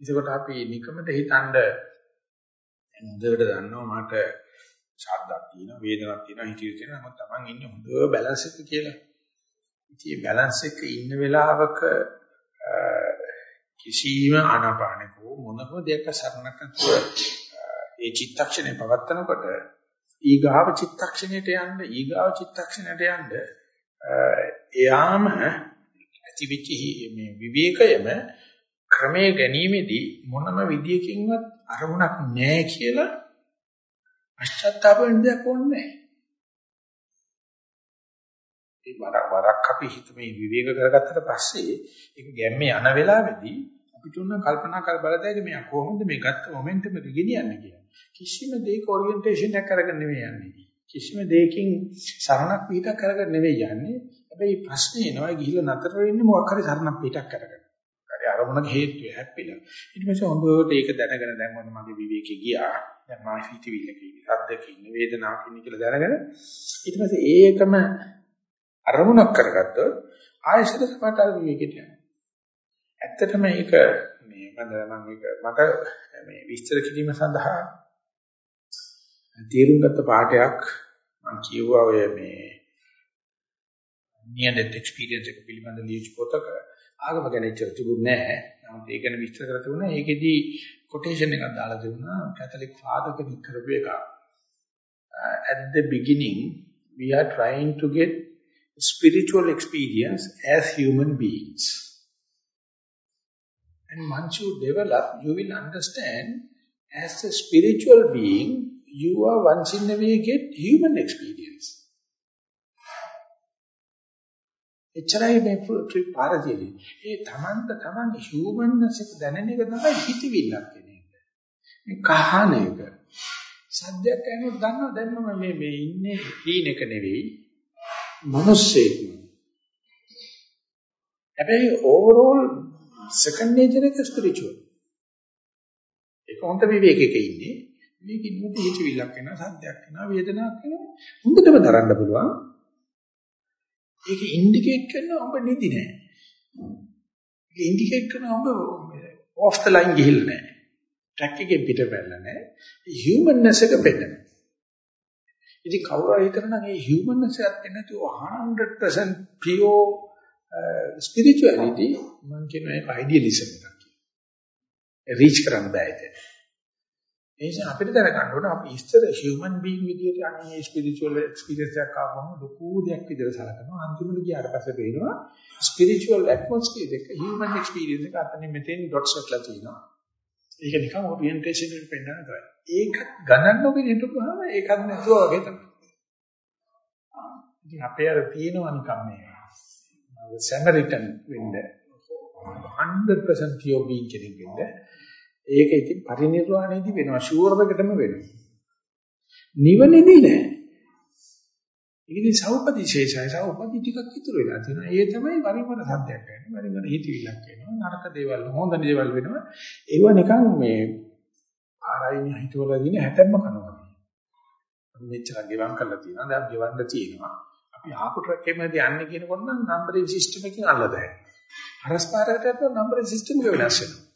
Speaker 1: ඒකට අපි නිකමට හිතනද හොඳට දන්නවා මට ශබ්දක් තියෙනවා වේදනාවක් තියෙනවා හිතිය තියෙනවා නමුත් Taman ඉන්නේ හොඳ බැලන්ස් එක කියලා. ඉතින් බැලන්ස් එක ඉන්න වෙලාවක කිසිම ආනාපානකෝ මොනම දෙයක සරණක් නැතුව ඒ චිත්තක්ෂණය පවත්නකොට ඊගාව චිත්තක්ෂණයට යන්න ඊගාව චිත්තක්ෂණයට යන්න එයාම ඇතිවිචි මේ විවේකයම ක්‍රමයේ ගැනීමේදී මොනම විදියකින්වත් අරමුණක් නැහැ කියලා පශ්චාත්තාප වෙන්න දෙයක් ඕනේ නැහැ. ඒ වරක් වරක් අපි හිත මේ විවේක කරගත්තට පස්සේ ඒක ගැම්මේ යන වෙලාවේදී අපි තුන කල්පනා කර බලද්දී මෙයා කොහොමද මේ ගත්ත මොමන්ටම් එක ගෙනියන්නේ කියලා. කිසිම දෙයක ඔරියන්ටේෂන් එකක් කරගෙන නෙවෙයි යන්නේ. කිසිම දෙයකින් සරණක් පිටක් කරගෙන නෙවෙයි යන්නේ. හැබැයි ප්‍රශ්නේ එනවා ගිහිල්ලා නතර වෙන්නේ මොකක් හරි සරණක් පිටක් කරගෙන. හරි අරමුණක හේතුව හැප්පිලා. ඊට පස්සේ හොඳට ඒක දැනගෙන දැන් මොන මගේ විවේකේ ගියා. දැන් මා හිතවිල්ලක ඉන්නේ. සද්දක ඉන්නේ. වේදනාවක් ඉන්නේ කියලා දැනගෙන ඊට පස්සේ ඒකම අරමුණක් කරගත්තොත් ආයශර සමතර විවේකයට යනවා. ඇත්තටම මේක මේ මම මේක මට මේ විස්තර කිරීම සඳහා තේරුම් ගත්ත පාඩයක් මම කියුවා ඔය මේ near death experience එක පිළිබඳ ලියුච් පොතක ආගම ගැන ඉච්චර තිබුණේ නැහැ. නමුත් ඒක ගැන විස්තර කරලා තිබුණා. ඒකෙදි කොටේෂන් එකක් දාලා තිබුණා කැතලික් ෆාදර් කෙනෙක් කරපු එක. at the beginning we are trying to get spiritual experience as human beings. And once you develop, you will understand as a spiritual being, you are once in a way get human experience. එච්චරයි මේ trip පාරදීදී. ඒ තමන්ට තමන් හියුමන්නස් එක දැනෙන එක තමයි හිතවිල්ලක් කියන එක. මේ කහන එක. සද්දයක් ඇහෙනොත් දන්නවා දැන් මම මේ මේ ඉන්නේ හීනෙක නෙවෙයි. මිනිස්සෙක්. හැබැයි ඕවරෝල් සෙකන්ඩ් නේචර් එක ස්පිරිචුවල්. ඒක හොඳ විවේකයක ඉන්නේ. මේක ඉන්නකොට හිතවිල්ලක් එනවා, සද්දයක් එනවා, වේදනාවක් එනවා. හොඳටම දරන්න පුළුවන්. ඒක ඉන්ඩිකේට් කරනවා ඔබ නිදි නෑ. ඒක ඉන්ඩිකේට් කරනවා ඔබ ඔෆ් ද ලයින් ගිහිල්ලා නෑ. ට්‍රැක් එකෙන් පිට පැනලා නෑ. හියුමන්නස් එක පෙන්නන. ඉතින් කවුරු හරි හිතනවා මේ හියුමන්නස් එකත් නැතුව 100% pure spirituality මම කියන එක idealism එකක් කියලා. රීච් කරන්න බෑ ඒක. ඒ නිසා අපිට දැනගන්න ඕනේ අපි ඉස්තර human being විදියට අනේ spiritual experience එකක් ආවම ලොකු දෙයක් විදියට සලකනවා. අන්තිමට ගියාට පස්සේ පේනවා spiritual atmosphere එක human experience එක අතනින් මෙතෙන් dots එකලා තියෙනවා. ඒක නිකන් orientation එකට පෙන්නන කරා. ඒක ගණන් නොගෙන හිටපුවාම ඒකත් නැතුව වගේ තමයි. ඉතින් අපේ අර තියෙනවා නිකන් මේ සැමරිටන් වෙන්න 100% pure being කෙනෙක් වෙන්න ඒක ඉතින් පරිණිරවාණයේදී වෙනවා ෂුවර් එකටම වෙනවා. නිවනේදී නෑ. ඉතින් සෞපදිශේෂය සෞපදි ටිකක් ඉතුරු වෙලා තියෙනවා. ඒ තමයි පරිමර සත්‍යයක් වෙන්නේ. පරිමර හිතවිලක් වෙනවා. නරක දේවල් හොඳ දේවල් වෙනවා. ඒව නිකන් මේ ආරයින් හිතවල දින හැටම්ම කරනවා. මෙච්චර ගෙවම් කරලා තියෙනවා. දැන් ගෙවන්න තියෙනවා. අපි ආපු ට්‍රක් එකේදී යන්නේ කියනකොට නම් නම්බරින් සිස්ටම් එකකින් අල්ලලා හරස්පාරකට යනකොට නම්බරින් සිස්ටම් එක වෙනස් වෙනවා.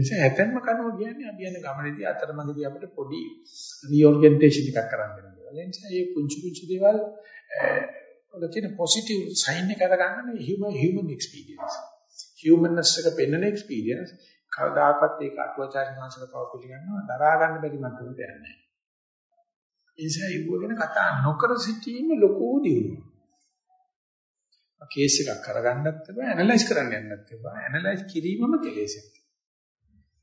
Speaker 1: ඒ නිසා හැතැම්ම කනවා කියන්නේ අපි යන ගමනේදී අතරමඟදී අපිට පොඩි රීօර්ගනයිසේෂන් එකක් කරන්න වෙනවා. ඒ නිසා මේ පුංචි පුංචි දේවල් වල තියෙන පොසිටිව් සයින් එක අරගන්න human human experience. humanness එක පෙන්වන experience කවදාකවත් ඒක අටුවචාරින් වහන්සේලා කව පිළිගන්නවා දරා ගන්න බැරි මට්ටමට යන්නේ නැහැ. ඒ නිසා ඒක ගැන කතා නොකර සිටීම ලොකු දියුණුවක්. කේස් එකක් කරගන්නත් එපා ඇනලයිස් කරන්න යන්නත් එපා. ඇනලයිස් කිරීමම කෙලෙසක්.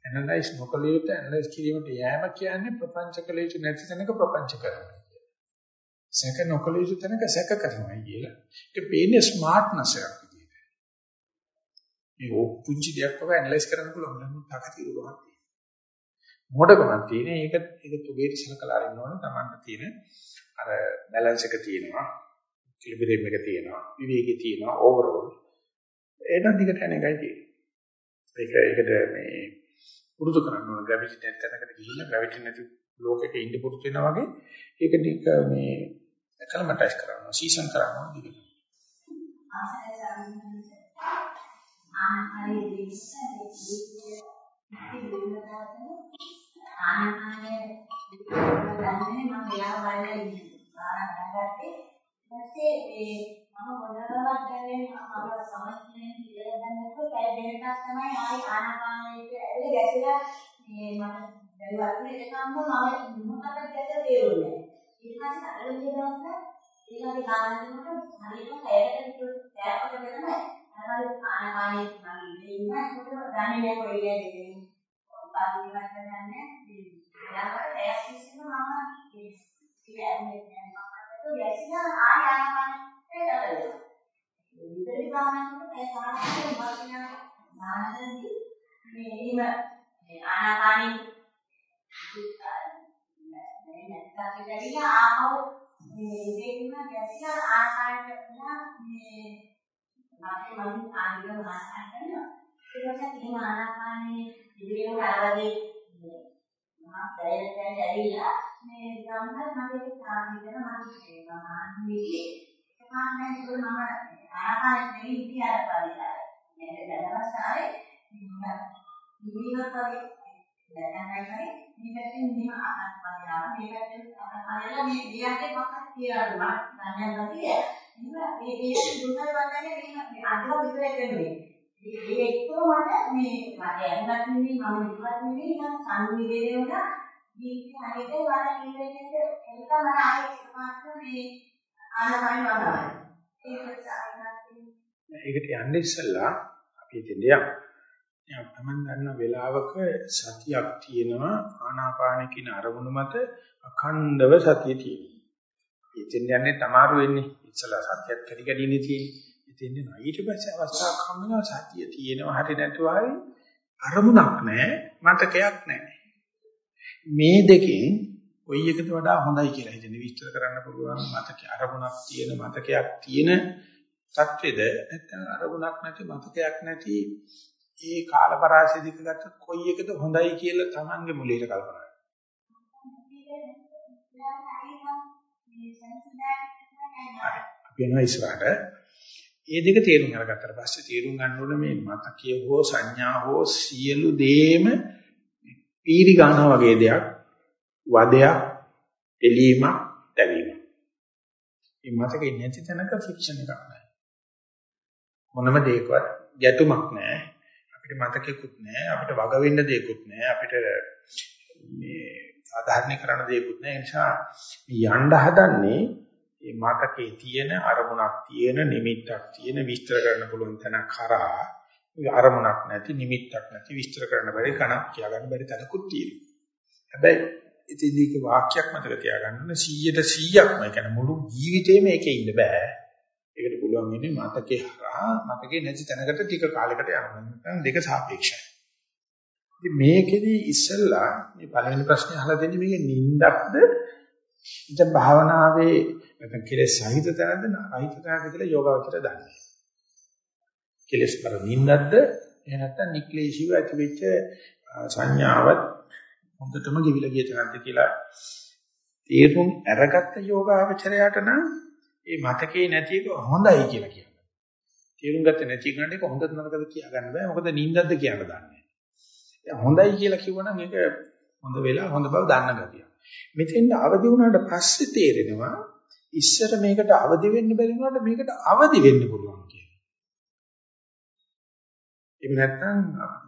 Speaker 1: ඇනලයිස් නොකළ යුතු ඇනලයිස් කිරීමට යෑම කියන්නේ ප්‍රපංච කළ යුතු නැති තැනක ප්‍රපංච කරනවා කියලා. සැක නොකළ යුතු තැනක සැක කරනවා කියලා. ඒක පේන්නේ ස්මාර්ට්නස් එකක් විදියට. මේ පුංචි දෙයක් වගේ ඇනලයිස් කරන්න පුළුවන් නම් තාකතිරුකමක් තියෙනවා. මොඩකමක් තියෙන ඒක ඒක තුගේ ඉස්සලකලා ඉන්න ඕන තමන්ට තියෙන අර බැලන්ස් එක තියෙනවා. ඉලිබිරෙම් එක තියෙනවා. විවේකී තියෙනවා ඕවරෝල්. ඒක දිගට යන එකයි තියෙන්නේ. ඒක ඒකට මේ පුරුදු කරන්න ඕන. ග්‍රැවිටි නැති තැනකට ගිහිල්ලා ග්‍රැවිටි නැති ලෝකෙක ඉන්න පුරුදු වෙනා වගේ ඒක ටික මේ කලමටයිස් කරනවා සීසන් කරනවා දිගට.
Speaker 3: ආනාපානයේ දේශයේ දීපේ ආනාපානයේ දන්නේ මම එයා බලලා ඉන්නවා ආනාපානයේ ඊපස්සේ ඒ මම මොනවාවත් දැනෙන්නේ මම සමස්තයෙන් කියලා දැනනකොට පැය දෙකක් තමයි ආයි ආනාපානයට ඇවිල්ලා ගැසිලා මේ මම දැන් වතුර එකකම්ම මම මොකක්ද කියලා තේරුන්නේ ඊට පස්සේ අර විදිහට ඒකගේ කාරණේකට හරියටම පැයකට පැයකට වෙනම අර ආනාපානයේ මම ඉන්න ඒකට දන්නේ නැහැ කොයි වෙලේද පාඩු ඉවත් කරන්නේ ඊළඟට පැයක් තිස්සේම මම ඒ කියන්නේ මම ගැසිලා ආය ආනාපානයට කරලා විතරේ ගානකට ඒ සාහසයෙන් වර්ධනය ඥානදී මේ එහෙම මේ ආනාපානෙ මේ නැත්නම් කියලා ආපහු මේ දෙන්න ගැසිලා ආනාපානට කියලා මේ මාතේ මම ආනිගම ආසන්න කරනවා ඊට පස්සේ මේ ආනාපානෙ ඉදිරියට ආවදී මම දැයයෙන් ඇවිල්ලා මේ ගම්මත් මගේ සාමිතන මම මාන්නේ මාන්නේ ඒක මම ආකාරයෙන් ඉති අර පරිලා නේද දවසාවේ මම නිවිගත වගේ දැනගන්න කරේ මේකෙන් මෙහෙම ආකාර පරිලා මේකෙන් ආකාරයලා මේ දියන්නේ මොකක්ද කියලා මම දැනගන්න කියලා මේ මේ දුන්නල් වන්දනේ මේ අදව විතරයි කරන්නේ ඒ එක්කම මට මේ මට ඇහුණත් නෙවෙයි මම ඉවත් නෙවෙයි නම් සංවේදනය වුණා ජීවිතේ හරියට වර ඉන්නේ ඒක මම ආයේ සමාජ මේ ආනපන වනවා
Speaker 1: ඒකට යන්නේ ඉස්සෙල්ලා අපි දෙන්න යමු. තමන් ගන්න වෙලාවක සතියක් තියෙනවා ආනාපාන කියන අරමුණු මත අඛණ්ඩව සතිය තියෙනවා. ඉතින් යන්නේ තමාරු වෙන්නේ ඉස්සලා සතියක් කැඩි කැඩිනේ තියෙන්නේ. ඉතින් නෑ ඊට පස්සේ අවස්ථාවක් හම්බෙනවා සතිය තියෙනවා හරි නැතුව හරි අරමුණක් නැහැ මතකයක් නැහැ. මේ දෙකෙන් කොයි එකද වඩා හොඳයි කියලා හිතෙන විස්තර කරන්න පුළුවන් මතක අරමුණක් තියෙන මතකයක් තියෙන සත්‍යෙද නැත්නම් අරමුණක් නැති මතකයක් නැති ඒ කාලපරාසය දික ගත්තොත් කොයි එකද හොඳයි කියලා Tamange මුලයට කල්පනා අපි යනවා ඉස්සරහට. ඒ දෙක තේරුම් අරගත්තට පස්සේ තේරුම් ගන්න ඕනේ මේ මතකය හෝ සංඥා හෝ සියලු දේම පීරි ගන්නවා වගේ දෙයක්. වදයක් එලීමක් දැවීමක්. මේ මතකේ නැති තැනක ෆික්ෂන් එකක් නැහැ. මොනම දෙයකවත් ගැටුමක් නැහැ. අපි අපිට මතකෙකුත් නැහැ. අපිට වග වෙන්න දෙයක්වත් නැහැ. අපිට මේ සාධාරණ කරන්න දෙයක්වත් නැහැ. ඒ නිසා යන්න හදන්නේ මේ මතකේ තියෙන අරමුණක් තියෙන නිමිත්තක් තියෙන විස්තර කරන්න පුළුවන් තැනක් කරා අරමුණක් නැති නිමිත්තක් නැති විස්තර කරන්න බැරි කණක් කියාගන්න බැරි තැනකුත් තියෙනවා. හැබැයි ඉතින්දීක වාක්‍යයක් මතක තියාගන්න ඕනේ. 100ට 100ක්ම ඒ කියන්නේ මුළු ජීවිතේම ඒකේ ඉන්න බෑ. ඒකට පුළුවන් වෙන්නේ මතකේ හරහා මතකේ නැති තැනකට ටික කාලයකට යනවා නැත්නම් දෙක සාපේක්ෂයි. ඉතින් මේකෙදි ඉස්සෙල්ලා මේ පළවෙනි ප්‍රශ්නේ අහලා දෙන්නේ මේක නින්දක්ද? ඉතින් භාවනාවේ නැත්නම් කෙලෙස් සහිත තැනද අහිත තැනද කියලා යෝගාවචර දන්නේ. කෙලෙස් පර නින්දක්ද? එහෙ නැත්නම් නික්ලේශීව ඇතිවෙච්ච සංඥාවත් හොඳටම ගිවිලා ගිය තැනද කියලා තේරුම් අරගත්ත යෝගාවචරයට නම් ඒ මතකේ නැති එක හොඳයි කියලා කියනවා. තේරුම් ගත්තේ නැති කෙනාට ඒක හොඳද නරකද කියා ගන්න බෑ. මොකද නින්දක්ද කියන්න දන්නේ. හොඳයි කියලා කිව්වනම් ඒක හොඳ වෙලා හොඳ බව දන්න ගතිය. මෙතෙන් අවදි වුණාට පස්සේ තේරෙනවා ඉස්සර මේකට අවදි වෙන්න බැරි වුණාට මේකට අවදි වෙන්න පුළුවන් කියලා. එහෙම නැත්නම්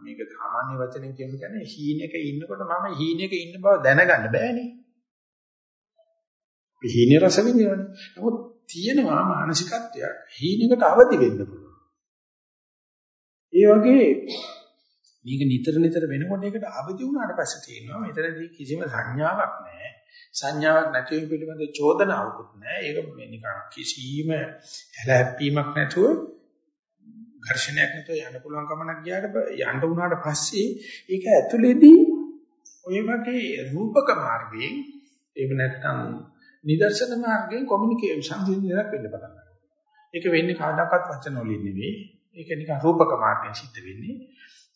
Speaker 1: මේක සාමාන්‍ය වචනෙන් කියමු කියන්නේ හීනෙක ඉන්නකොට මම හීනෙක ඉන්න බව දැනගන්න බෑනේ. හීනේ රස විඳිනවනේ. නමුත් තියෙනවා මානසිකත්වයක් හීනෙකට අවදි වෙන්න පුළුවන්. ඒ වගේ මේක නිතර නිතර වෙනකොට ඒකට අවදි වුණාට පස්සේ තියෙනවා මෙතනදී කිසිම සංඥාවක් නැහැ. සංඥාවක් නැති වෙන පිළිබඳ චෝදනාවකුත් නැහැ. ඒක මේ නිකන් කිසිම හැලහැප්පීමක් නැතුව ඝර්ෂණයක් නැතුව යන්න පුළුවන් කමක් ගියාට යන්න උනාට පස්සේ ඒක ඇතුළේදී ඔය වගේ රූපක මාර්ගයෙන් එහෙම නැත්නම් නිදර්ශන මාර්ගයෙන් කොමියුනිකේෂන් සංසිඳනයක් වෙන්න පටන් ගන්නවා. ඒක වෙන්නේ කාටවත් වචන වලින් නෙවෙයි. ඒක නිකන් රූපක මාර්ගයෙන් සිද්ධ වෙන්නේ.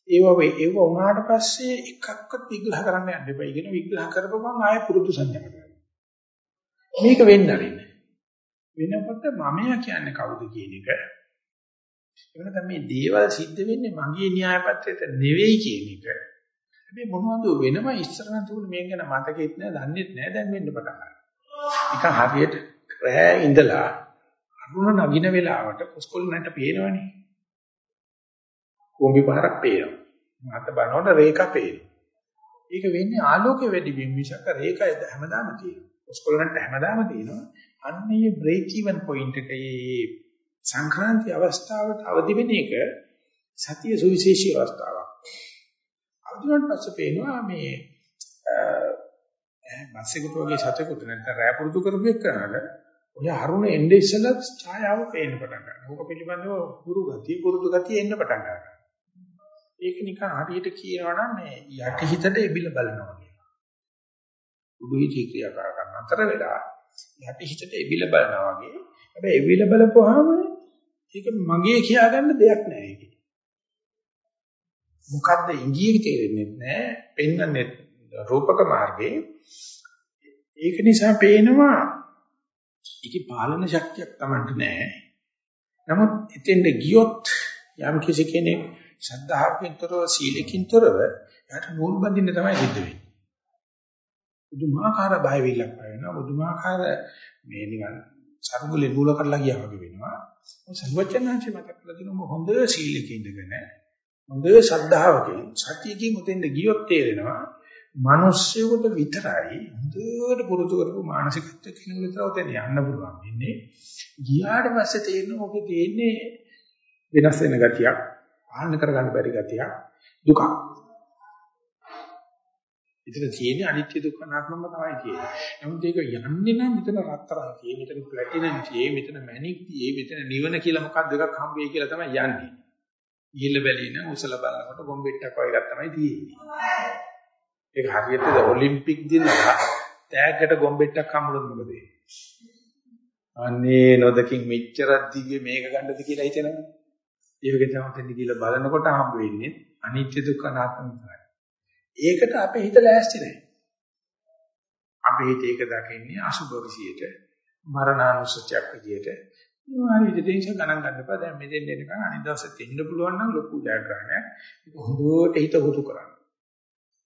Speaker 1: ඒව ඒව වුණාට පස්සේ එකක්වත් විග්‍රහ කරන්න යන්න එපා. ඉගෙන විග්‍රහ කරපුවම ආයෙ පුරුදු සංඥාකට ගන්නවා. මේක වෙන්න අරින්න. වෙනකොට මමයා කියන්නේ කවුද කියන එක. එවනත මේ දේවල් සිද්ධ වෙන්නේ මගේ න්‍යාය පත්‍රයට නෙවෙයි කියන එක. හැබැයි මොනවද වෙනම ඉස්සරහ තුන මේක ගැන මතකෙත් නෑ, දන්නෙත් නෑ දැන් වෙන්න පටන් ගන්නවා. නිකන් හරියට රෑ ඉඳලා අරුණ නගින වෙලාවට කොස්කොල් නැට පේනවනේ. කුඹි පාරක් පේනවා. මත බලනකොට රේඛා පේනවා. ඒක වෙන්නේ ආලෝකය වැඩි වීම මිසක රේඛා හැමදාම තියෙනවා. ඔස්කොලන්ට හැමදාම තියෙනවා. අන්නේ බ්‍රේක් ඉවන් පොයින්ට් එකේ සංක්‍රාන්ති අවස්ථාවට අවදි වෙන එක සතිය සුවිශේෂී අවස්ථාවක්. අවදිවට පස්සේ පේනවා මේ බස් එකට වගේ සතෙකුට නැත්නම් රෑ පුරුදු කරපු එක්කනට ඔය හරුණ එන්නේ ඉස්සෙල්ලා ඡායාව පේන්න පටන් ගන්නවා. ඕක පිළිබඳව ගුරු ගතිය පුරුදු ගතිය එන්න පටන් ගන්නවා. ඒක නිකන් හරියට කියනවා නම් මේ යටි හිතට එබිල බලනවා කියලා. උඩු හිතේ ක්‍රියාකාරකම් අතර වෙලා යටි හිතට එබිල බලනවා වගේ. හැබැයි එබිල බලපුවාම ඒක මගේ කියාගන්න දෙයක් නෑ ඒකේ. මොකද්ද ඉංගියේ තේරෙන්නේ නැහැ. පෙන්වන්නේ රූපක මාර්ගේ. ඒක නිසා පේනවා ඒකේ පාලන ශක්තියක් Tamanට නැහැ. නමුත් එතෙන්ද ගියොත් යම් කිසි කෙනෙක් ශ්‍රද්ධාවකින්තරව සීලකින්තරව යට නූල් බඳින්න තමයි සිද්ධ වෙන්නේ. බුදුමාකාර බයවිල්ලක් වෙනවා. බුදුමාකාර මේ නිකන් සරුගුලේ නූල කරලා ගියා වගේ වෙනවා. මොකද සර්වඥාන්සේ මතක් කරලා දෙනවා හොඳ සීලක ඉඳගෙන හොඳ ශ්‍රද්ධාවකින් සතියකින් උතෙන්ද ගියොත් තේරෙනවා මිනිස්සුන්ට විතරයි හොඳට පුරුදු කරපු මානසිකත්වයක් කෙනෙකුට විතර උතෙන් යන්න පුළුවන්. ඉන්නේ ගියාට පස්සේ තේරෙනවා ඔකේ තියෙන්නේ වෙනස් වෙන ගතියක් පාලනය කරගන්න බැරි ගතියක් දුකක්. ඉතින් තියෙන්නේ අනිත්‍ය දුක්ඛ අනාත්මම තමයි තියෙන්නේ. නමුත් ඒක යන්නේ නම් මෙතන රත්තරන් තියෙන්නේ, මෙතන ප්ලැටිනම් තියෙන්නේ, මෙතන මැණික් තියෙන්නේ, මෙතන නිවන කියලා මොකක්ද එකක් හම්බ වෙයි කියලා තමයි යන්නේ. ගිහිල්ල බැලින උසල බලනකොට බොම්බෙට්ටක් වගේ එකක් තමයි තියෙන්නේ. ඒක හරියට ඔලිම්පික් දිනලා තෑග්ගට ගොම්බෙට්ටක් හම්බුනොත් මොකද වෙන්නේ? අනේ නොදකින් මෙච්චර දිව්‍ය මේක ගන්නද කියලා හිතෙනවා. ඒක තමයි කියලා බලනකොට හම්බ වෙන්නේ අනිත්‍ය දුක්ඛ අනාත්ම විතරයි. ඒකට අපේ හිත ලෑස්ති නැහැ. අපේ හිත ඒක දකින්නේ අසුබ විසියට මරණානුසතියක් විදියට. මොනවාරි විදිහට ගණන් ගන්න එපා. දැන් මෙතෙන් එනකන් අනිත් දවසෙත් එන්න පුළුවන් නම් ලොකු ජයග්‍රහණයක්. ඒක හොඳට හිත හුරු කරන්න.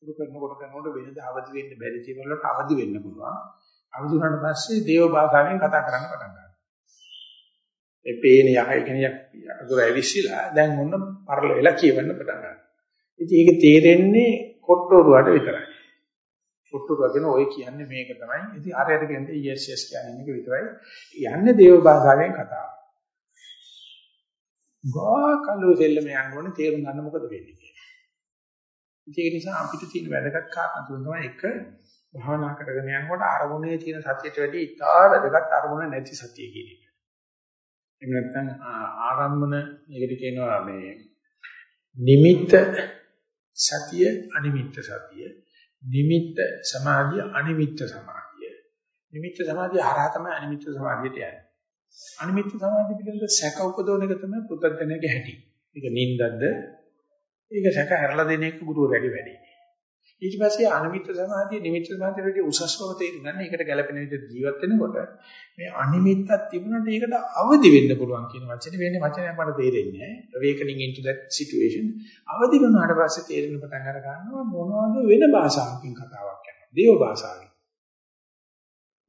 Speaker 1: හුරු කරනකොට කරනකොට වෙනද අවදි වෙන්න බැරි දේවල් වලට අවදි වෙන්න පුළුවන්. අවදි වුණාට පස්සේ දේව භාෂාවෙන් කතා කරන්න පටන් ගන්නවා. ඒ පේන යකයි කෙනියක් අදුර ඇවිස්සලා දැන් මොන පරල වෙලා කියවන්න පටන් ගන්නවා. ඉතින් ඒක තේරෙන්නේ කොට්ටෝරුවට විතරයි. කොට්ටෝරුව කියන ඔය කියන්නේ මේක තමයි. ඉතින් අරයට කියන්නේ yes yes කියන්නේ එක විතරයි. යන්නේ දේව භාෂාවෙන් කතාව. ගා කලෝ දෙල්ලම යන්න ඕනේ තේරුම් ගන්න මොකද වෙන්නේ කියලා. ඒක නිසා අපිට තියෙන වැදගත් කාරණා තුන තමයි එක භාවනා කරගෙන යනකොට අරමුණේ තියෙන සතියට වැඩි ඉතා වැදගත් අරමුණ නැති සතිය කියන එක. එහෙම නැත්නම් ආරම්භන මේකට කියනවා මේ නිමිත්ත සතිය අනිමිත්ත සතිය නිමිත්ත සමාධිය අනිමිත්ත සමාධිය. නිමිත්ත සමාධිය හරහා තමයි අනිමිත්ත සමාධියට යන්නේ. අනිමිත්ත සමාධිය පිළිබඳ සැක උපදවන එක තමයි පුතත්ජනගේ හැටි. ඒක නින්දද්ද ඒක සැක හැරලා දෙන එක ගුරුවරයාගේ වැඩේ. ඊට පස්සේ අනිමිත්ත සමාධිය නිමිත්ත සමාධියට උසස්වම තේරුම් ගන්න ඒකට ගැළපෙන විදිහට ජීවත් වෙනකොට මේ අනිමිත්තක් තිබුණාට ඒකට අවදි වෙන්න පුළුවන් කියන වචනේ වෙන්නේ වචනයක් මට තේරෙන්නේ නැහැ awakening into that situation. අවදි වුණාට පස්සේ තේරෙන පටන් අර ගන්නවා මොනවද වෙන භාෂාවකින් කතාවක් යනවා. දේව භාෂාවෙන්.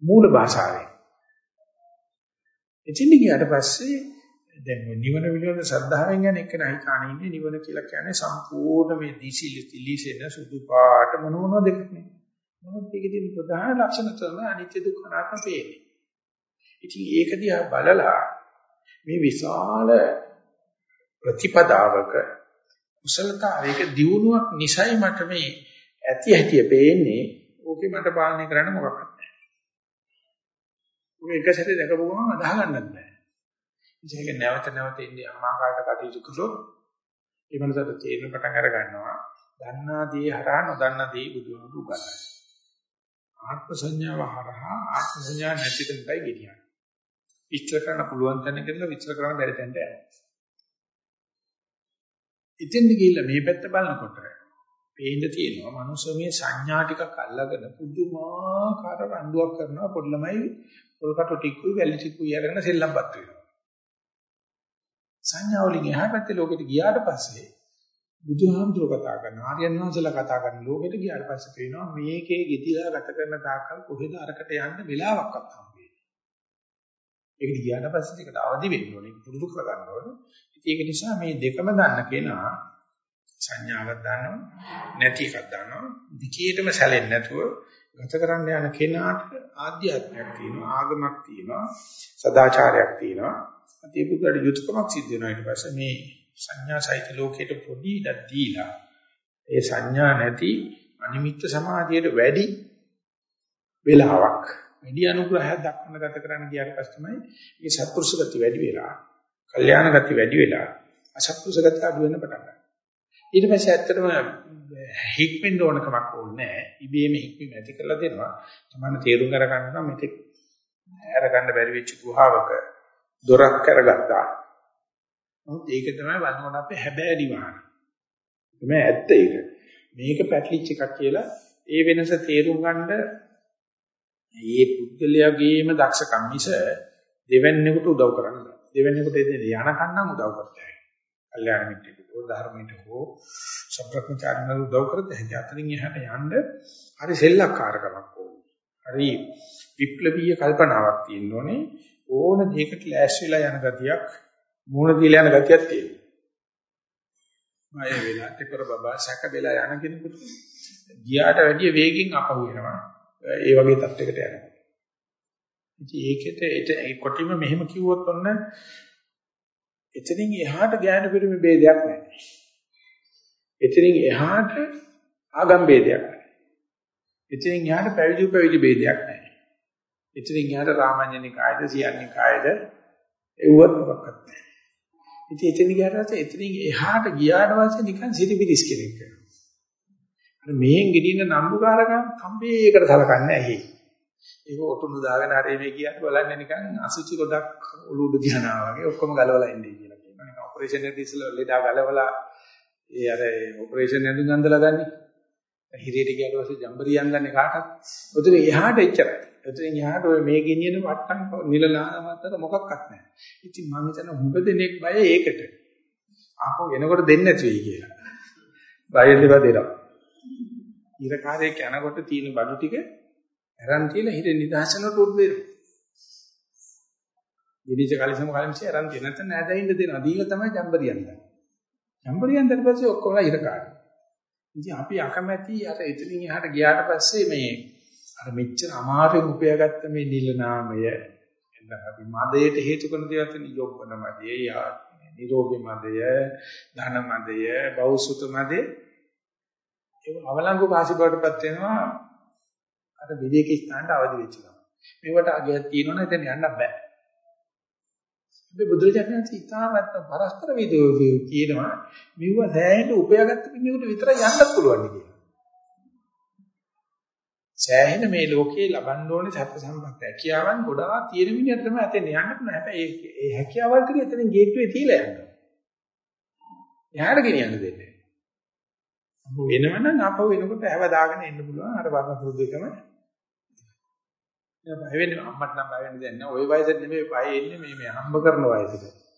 Speaker 1: මූල භාෂාවෙන්. එතින් ගියාට පස්සේ දැන් නිවන පිළිබඳ ශ්‍රද්ධාවෙන් යන එක නයි කාණේ ඉන්නේ නිවන කියලා කියන්නේ සම්පූර්ණ මේ දීසිල තිලිසෙන සුදු පාට මොන මොන දෙයක් නේ. මොකද ඒකේ තියෙන ප්‍රධාන ලක්ෂණ තමයි අනිත්‍ය දුක්ඛ අනාත්ම පේන්නේ. ඉතින් ඒක දිහා බලලා මේ විශාල ප්‍රතිපදාවක කුසලතාවයක දියුණුවක් නිසයි මට මේ ඇති ඇති පේන්නේ ඕකේ මට පාලනය කරන්න මොකක්ද නැහැ. ඔය එක සැරේ දැකපුවම අදාහ ගන්නත් බෑ. ඒක නැවත නැවත ඉන්නේ අම්මා කාට කටයුතු කළොත් ඒ මනසට තේරෙන පටන් අර ගන්නවා. දන්නා දේ හරහා නොදන්නා දේ බුදුහාමුදුරු උගන්වනවා. ආත්ම සංඥාව හරහා ආත්ම සංඥා නැති තැනටයි ගෙනියන්නේ. විස්තර කරන්න පුළුවන් තැන කියලා විස්තර කරන්න බැරි තැනට යනවා. ඉතින්ද ගිහිල්ලා මේ පැත්ත බලනකොට පේන්න තියෙනවා මනුස්සය මේ සංඥා ටිකක් අල්ලගෙන පුදුමාකාර රණ්ඩුවක් කරනවා පොඩි ළමයි පොල්කට ටිකුයි වැලි ටිකුයි අරගෙන සෙල්ලම්පත් වෙනවා. සංඥා වලින් එහා පැත්තේ ලෝකෙට ගියාට පස්සේ බුදුහාමුදුර කතා කරන ආර්යයන් වහන්සේලා කතා කරන ලෝකෙට ගියාට පස්සේ පේනවා මේකේ ගෙතිලා ගත කරන තාක්කල් කොහෙද අරකට යන්න වෙලාවක්වත් හම්බෙන්නේ. ඒකට ගියාට පස්සේ ඒකට අවදි වෙන්න ඕනේ පුරුදු කරගන්න ඕනේ. ඒක නිසා මේ දෙකම දන්න කෙනා සංඥාවක් දන්නවා නැති එකක් දන්නවා විකීටම සැලෙන්නේ නැතුව ගත කරන්න යන කෙනාට ආධ්‍යාත්මයක් තියෙනවා ආගමක් තියෙනවා සදාචාරයක් තියෙනවා ඒ පුදුරට යුතුයකමක් සිද්ධ වෙනවා ඊට පස්සේ මේ සංඥා සහිත ලෝකයට පොඩි ඉඩක් දීලා ඒ සංඥා නැති අනිමිත්ත සමාධියට වැඩි වෙලාවක් වැඩි අනුග්‍රහයක් දක්වන ගත කරන්න ගියාට පස්සේ තමයි මේ සත්පුරුෂ ගති වැඩි වෙලා, කල්යාණ ගති වැඩි වෙලා, අසත්පුරුෂ ගති අඩු වෙන පටන් ගන්නවා. ඊට පස්සේ ඇත්තටම හික්මෙන්න ඕන කමක් ඕනේ නැහැ. ඉබේම හික්මීම ඇති කරලා දෙනවා. තමන්න තේරුම් අරගන්නවා මෙතෙක් අරගන්න බැරි වෙච්ච ගුහාවක දොරක් කරගත්තා. නමුත් ඒක තමයි වන්නකොට අපේ හැබෑ නිවහන. තමයි ඇත්ත ඒක. මේක පැටලිච් එකක් කියලා ඒ වෙනස තේරුම් ගන්න මේ පුද්ගලයාගේම දක්ෂකම් මිස දෙවන්නේකට උදව් කරන්න බෑ. දෙවන්නේකට එන්නේ යනකන් නම් උදව් කරතයි. කල්යාණ මිත්‍රෙකුට ධර්මයට හෝ සම්ප්‍රක්‍මචාරණ උදව් කරද හැකි අතරින් එහාට යන්න හරි සෙල්ලක්කාරකමක් ඕනේ. හරි විප්ලවීය කල්පනාවක් තියෙන්න ඕනේ. ඕන දෙයකට ලෑස්ති වෙලා යන ගතියක් මූණ දීලා යන ගතියක් තියෙනවා. මම ඒ වෙලාවට කර බබා සැක වෙලා යන කෙනෙකුට ගියාට වැඩිය වේගෙන් අපහු වෙනවා. ඒ වගේ තත්යකට යනවා. ඉතින් ඒකෙට ඒ කොටිම මෙහෙම කිව්වොත් ඔන්න එතනින් එහාට ගෑනු පිරිමි ભેදයක් නැහැ. එතනින් එහාට ආගම් ભેදයක් නැහැ. එතනින් එහාට පැවිදි පැවිදි ભેදයක් නැහැ. එතනින් එහාට රාමඤ්ඤණික ආයද සියන්නේ කායද එව්වත් මොකක්වත් නැහැ. ඉතින් එතනින් ගියාට පස්සේ එතනින් එහාට ගියාට පස්සේ නිකන් සිටිපිරිස් කෙනෙක් වෙනවා. අර මෙහෙන් ගෙඩින නම්බුකාරකම් කම්බේකට සලකන්නේ නැහැ. ඒක ඔටුනු දාගෙන හරි මේ කියන්න බලන්නේ නිකන් අසුචි ගොඩක් ඔලුඩ දිහනවා වගේ ඔක්කොම ගලවලා ඉන්නේ කියලා කියනවා. නිකන් ඔපරේෂන් එකේ ඉස්සෙල්ලා ලෙඩා ගලවලා ඒ අර ඔපරේෂන් ඇඳුම් අඳලා ගන්නේ. හිරේට ගියාට පස්සේ ජම්බරියන් ගන්නේ කාටද? උතන එහාට එච්චරයි. උතන එහාට ඔය මේ ගෙනියන වට්ටම් නිලලාමතර මොකක්වත් නැහැ. ඉතින් මම හිතන හුඟ දෙනෙක් බය ඒකට. ආපහු එනකොට දෙන්නේ නැති වෙයි කියලා. බය දෙපා දෙනවා. ඉරකාරයේ යනකොට තියෙන බඩු ටික අරන් තියලා හිර නිදහසනට උඩ දෙනවා. විනිජ කලිසම කලින්සේ අරන් තිය නැත්නම් නෑදයින්ද දෙනවා. දීලා තමයි ජම්බරියන් ගන්න. ජම්බරියන් දැන් පස්සේ ඔක්කොම ඉරකාරය. ඉතින් අපි අකමැති අර එතනින් එහාට ගියාට පස්සේ මේ අර මෙච්චර අමාරුවෙන් උපයාගත්ත මේ නිල නාමය එතන අපි මදයට හේතු කරන දේවල් තියෙන යොබ්බන මදය, නිරෝගී මදය, ධන මදය, බෞසුත මදය ඒක අවලංගු කාසි බවටපත් වෙනවා අර විවේක ස්ථානට අවදි වෙච්ච ගමන්. මේවට අගයක් තියෙනවනේ එතන යන්න බෑ. මේ බුදුරජාණන් ඉතාමත් පරස්පර විදෝවිය කියනවා මෙව සෑහෙන උපයාගත්ත කෙනෙකුට විතරයි යන්න පුළුවන් කියලා. සෑහෙන මේ ලෝකේ ලබන්න ඕනේ සත්‍ය සම්පත් හැකියාවන් ගොඩාක් තියෙන මිනිහට තමයි අතෙන් යන්න පුළුවන්. හැබැයි ඒ හැකියාවල් ටික එතනින් ගේට්ටුවේ තියලා යන්න. එහාට ගෙනියන්න දෙන්නේ. අපෝ වෙනවනම් අපෝ වෙනකොට හැව දාගෙන එන්න පුළුවන් අර වර්ණ සුදු එකම බය වෙන්නේ අම්මට නම් බය වෙන්න දෙයක් නෑ. ওই වයසට නෙමෙයි බය එන්නේ මේ මේ හම්බ කරන වයසට.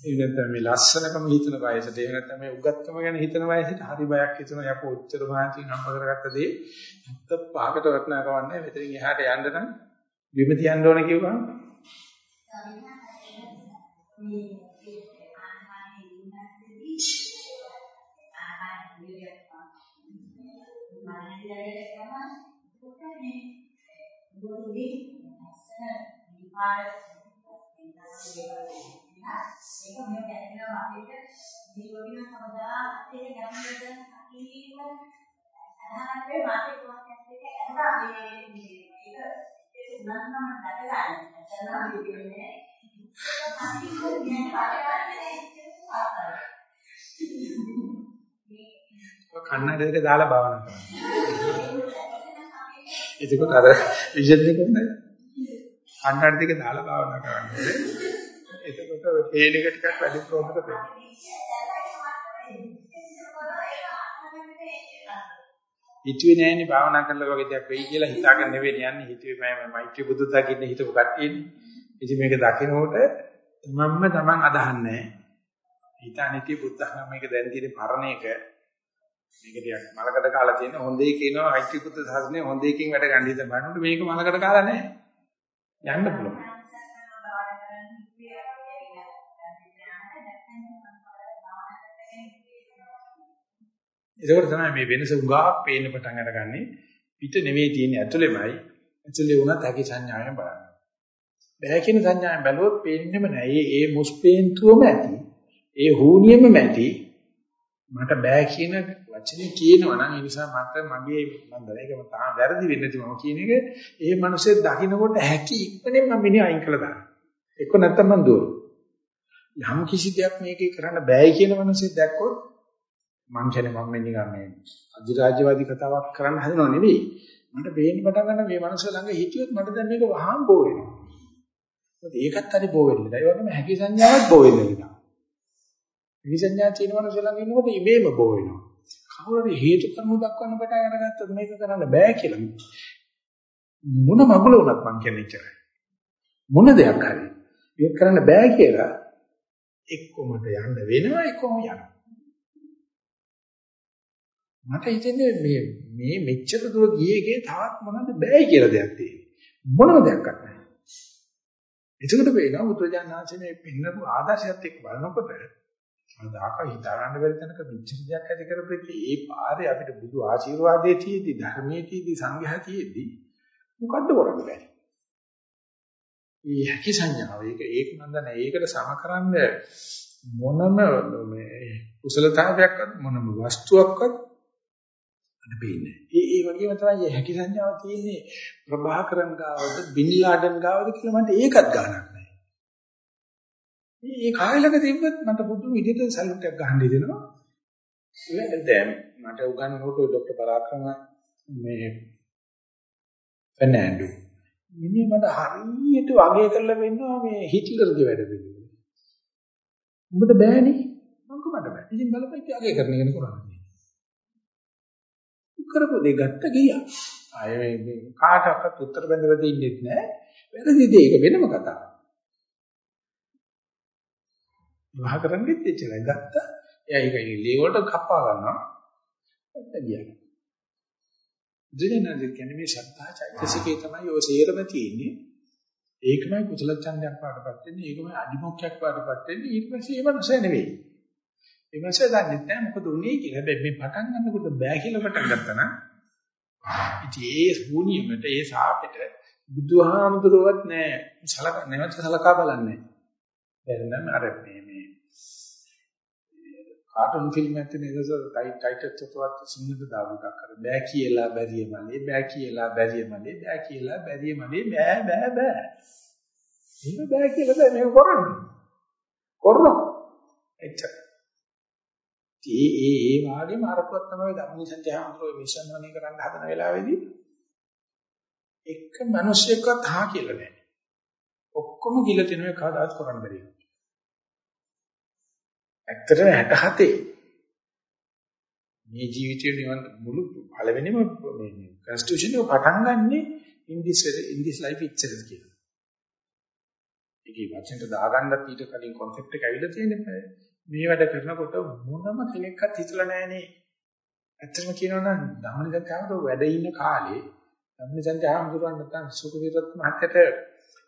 Speaker 1: ඒ නැත්නම් මේ ලස්සනකම හිතන වයසට. ඒ නැත්නම් මේ උගත්කම ගැන හිතන වයසට හරි බයක් හිතන යපෝ උච්චර මහන්සියෙන් හම්බ කරගත්ත දේ නැත්නම් පහකට වටනා කවන්නේ. මෙතනින් එහාට යන්න නම් බිම තියන්න ඕන කිව්වම
Speaker 3: මම විපාක ඒක මේ දැනෙනවා අපිට ජීවිතේ කවදා අපේ ගැඹුරට අකීම සාහනයේ මාතේ කොහොමද ඒක අහලා මේ මේක ඒක උනන්නම් නැත්නම් මේ කියන්නේ අනිත් කියන්නේ
Speaker 1: කන්නඩ දෙක දාලා භාවනා කරනවා. එතකොට අර විෂන් එක නෑ. කන්නඩ දෙක දාලා භාවනා කරන්නේ. එතකොට පේන එක ටිකක් වැඩි ප්‍රෝමක වෙනවා. හිතුවේ නෑනේ භාවනා කරලා වගේ දෙයක් වෙයි කියලා හිතාගෙන නෙවෙයි යන්නේ. හිතුවේ මම මෛත්‍රී බුදු දකින්න හිතපු කට්ටියනේ. ඉතින් මේක දකිනකොට මම්ම Taman අදහන්නේ හිතානිති බුද්ධහම මේක දැන් තියෙන පරණ එක. මේක ටිකක් මලකට කාලා තියෙන හොඳේ කියනවා. අයිතිකුත් සාසනේ හොඳේකින් වැඩ ගන්න හිත බලනකොට මේක මලකට කාලා නැහැ යන්න පුළුවන්. ඒකෝර තමයි මේ වෙනස උගාක් පේන්න පටන් අරගන්නේ. පිට නෙවෙයි තියෙන්නේ ඇතුළෙමයි. ඇතුළේ වුණත් හැකි සංඥාවෙන් බලන්න. බෑ කියන සංඥාවෙන් බැලුවොත් පේන්නෙම නැහැ ඒ මුස්පේන්තුවම ඇති. ඒ හූනියම ඇති මට බෑ කියන වචනේ කියනවා නම් ඒ නිසා මට මගේ මම දන්නේ ඒක තාම වැරදි වෙන්නේ නැති මම කියන එක. ඒ මිනිස්සේ දකින්නකොට හැකි ඉක්මනින් මම මිනිහ අයින් කළා දාන්න. එක්ක නැත්තම් මම දුවන. යම් කිසි දෙයක් මේකේ කරන්න බෑයි කියන මිනිස්සේ දැක්කොත් මං කියන්නේ මම මේ නිකන් මේ අධිරාජ්‍යවාදී කතාවක් කරන්න හදනව නෙවෙයි. මට පේන්න පටන් ගන්න මේ මිනිස්සු ළඟ හිටියොත් මට දැන් මේක වහාම බෝ වෙනවා. මොකද ඒකත් හරි බෝ වෙන්නේ. ඒ වගේම හැකි සංඥාවක් බෝ වෙන්නේ. විසඤ්ඤා තියෙන මනුස්සය ළඟ ඉන්නකොට ඉබේම බෝ වෙනවා. කවුරු හරි හේතු කර්ම දක්වන්න පටන් අරගත්තොත් මේක කරන්න බෑ කියලා. මොන මගුල වුණත් මං කියන්නේ ඉච්චරයි. මොන දෙයක් හරි. මේක කරන්න බෑ කියලා එක්කමට යන්න වෙනවා එක්කම යනවා. මට හිතෙන්නේ මේ මේ මෙච්චර දුර ගියේගේ තවත් මොනවද බෑයි කියලා දෙයක් තියෙනවා. මොනම දෙයක් නැහැ. එතකොට වෙනවා බුදුජානනාංශ මේ පින්නපු ආදර්ශයත් එක්ක බලනකොට කවදාක හිතා ගන්න බැරි තැනක පිච්චිච්ච දෙයක් ඇති කරපෙක ඒ පාරේ අපිට බුදු ආශිර්වාදයේ තියෙදි ධර්මයේ තියෙදි සංඝයා තියෙදි මොකද්ද කරන්න බැරි. මේ හැකි සංඥාව ඒක ඒක මන් දන්නේ ඒකට සමකරන්න මොනම මේ කුසලතාවයක්වත් මොනම වස්තුවක්වත් අඩබෙන්නේ. ඒ ඒ වගේම තමයි මේ හැකි සංඥාව තියෙන්නේ ප්‍රභාකරන් ගාවද බින් ලාඩන් ගාවද කියලා මන්ට ඒකත් ගානක් නැහැ. මේ කායලක තිබ්බත් මට පුදුම විදිහට සැලුට් එකක් ගහන්න දෙනවා. ඒක දැන් මට උගන්වනකොට ડોક્ટર පරාක්‍රම මේ ෆර්නෑන්ඩෝ මිනිහ මට හරියට වගේ කරලා වෙන්නවා මේ හිට්ලර්ගේ වැඩ පිළිවෙල. උඹට බෑනේ. මම කොහමද බෑ. ඉතින් බලපන් ඉතින් අගේ කරන එක කරන්නේ. කරපු දෙයක් ගත්ත ගියා. ආයෙ මේ කාටවත් උත්තර බඳව දෙන්නේ නැහැ. වැරදි දෙයක වෙනම කතාවක්. විවාහ කරන්නෙත් එච්චරයි. ගත්ත එයා ඒක ලේ වලට කපා ගන්නවා. ගත්ත ගියා. දෙන්නද කියන්නේ මේ ශ්‍රද්ධා චෛතසිකේ තමයි ඔය සේරම තියෙන්නේ. ඒකමයි කුසල ඡන්දයක් වඩපත් වෙන්නේ. ඒකමයි අදිමොක්ඛයක් වඩපත් වෙන්නේ. ඊට පස්සේ ඒව නැස නෙවෙයි. විමර්ශය දන්නේ නැහැ මොකද උනේ කියලා. හැබැයි මේ පටන් ගන්නකොට බෑ කියලා පටන් ගත්තා නම් ඉතින් ඒ ශූන්‍යමට ඒ සාපෙට බුදුහාමුදුරුවත් නෑ සලක නැවත සලකා බලන්නේ. දැන් නම් අර මේ මේ කාටුන් ෆිල්ම් එකක් තියෙන ඒක ටයිටල් එකවත් සිංහලට දාපු එකක් අර බෑ කියලා බැරිය මලේ බෑ කියලා බැරිය මලේ බෑ කියලා බැරිය මලේ බෑ බෑ බෑ. එහෙම බෑ කියලා බෑ මේක කරන්නේ. කරනවා. එච්චර. ඒ ඒ ඒ වාගේම අරකුවක් තමයි ධම්මනිසන්තයන්තෝ මිෂන් වනේ කරන්න හදන වෙලාවේදී එක මිනිස්සෙක්වත් හා කියලා නෑ. ඔක්කොම ගිල තිනුවේ කවදාත් කරන්න බැරි. ඇත්තටම 67 මේ ජීවිතේ නිවන් මුළු පළවෙනිම මේ කන්ස්ටිටියුෂන් එක පටන් ගන්නෙ in this in this life itself කියලා. ඒකේ වචෙන්ට දාගන්නත් ඊට කලින් concept එක ඇවිල්ලා තියෙන්නේ මේ වැඩ කරනකොට මොනම කෙනෙක්වත් හිතලා නැහනේ. ඇත්තම කියනවා නම් ධම්මනිසන්තහමතු වැඩ ඉන්න කාලේ ධම්මනිසන්තහමතුරන් නැත්තම් සුඛ විරත් මහත්තයට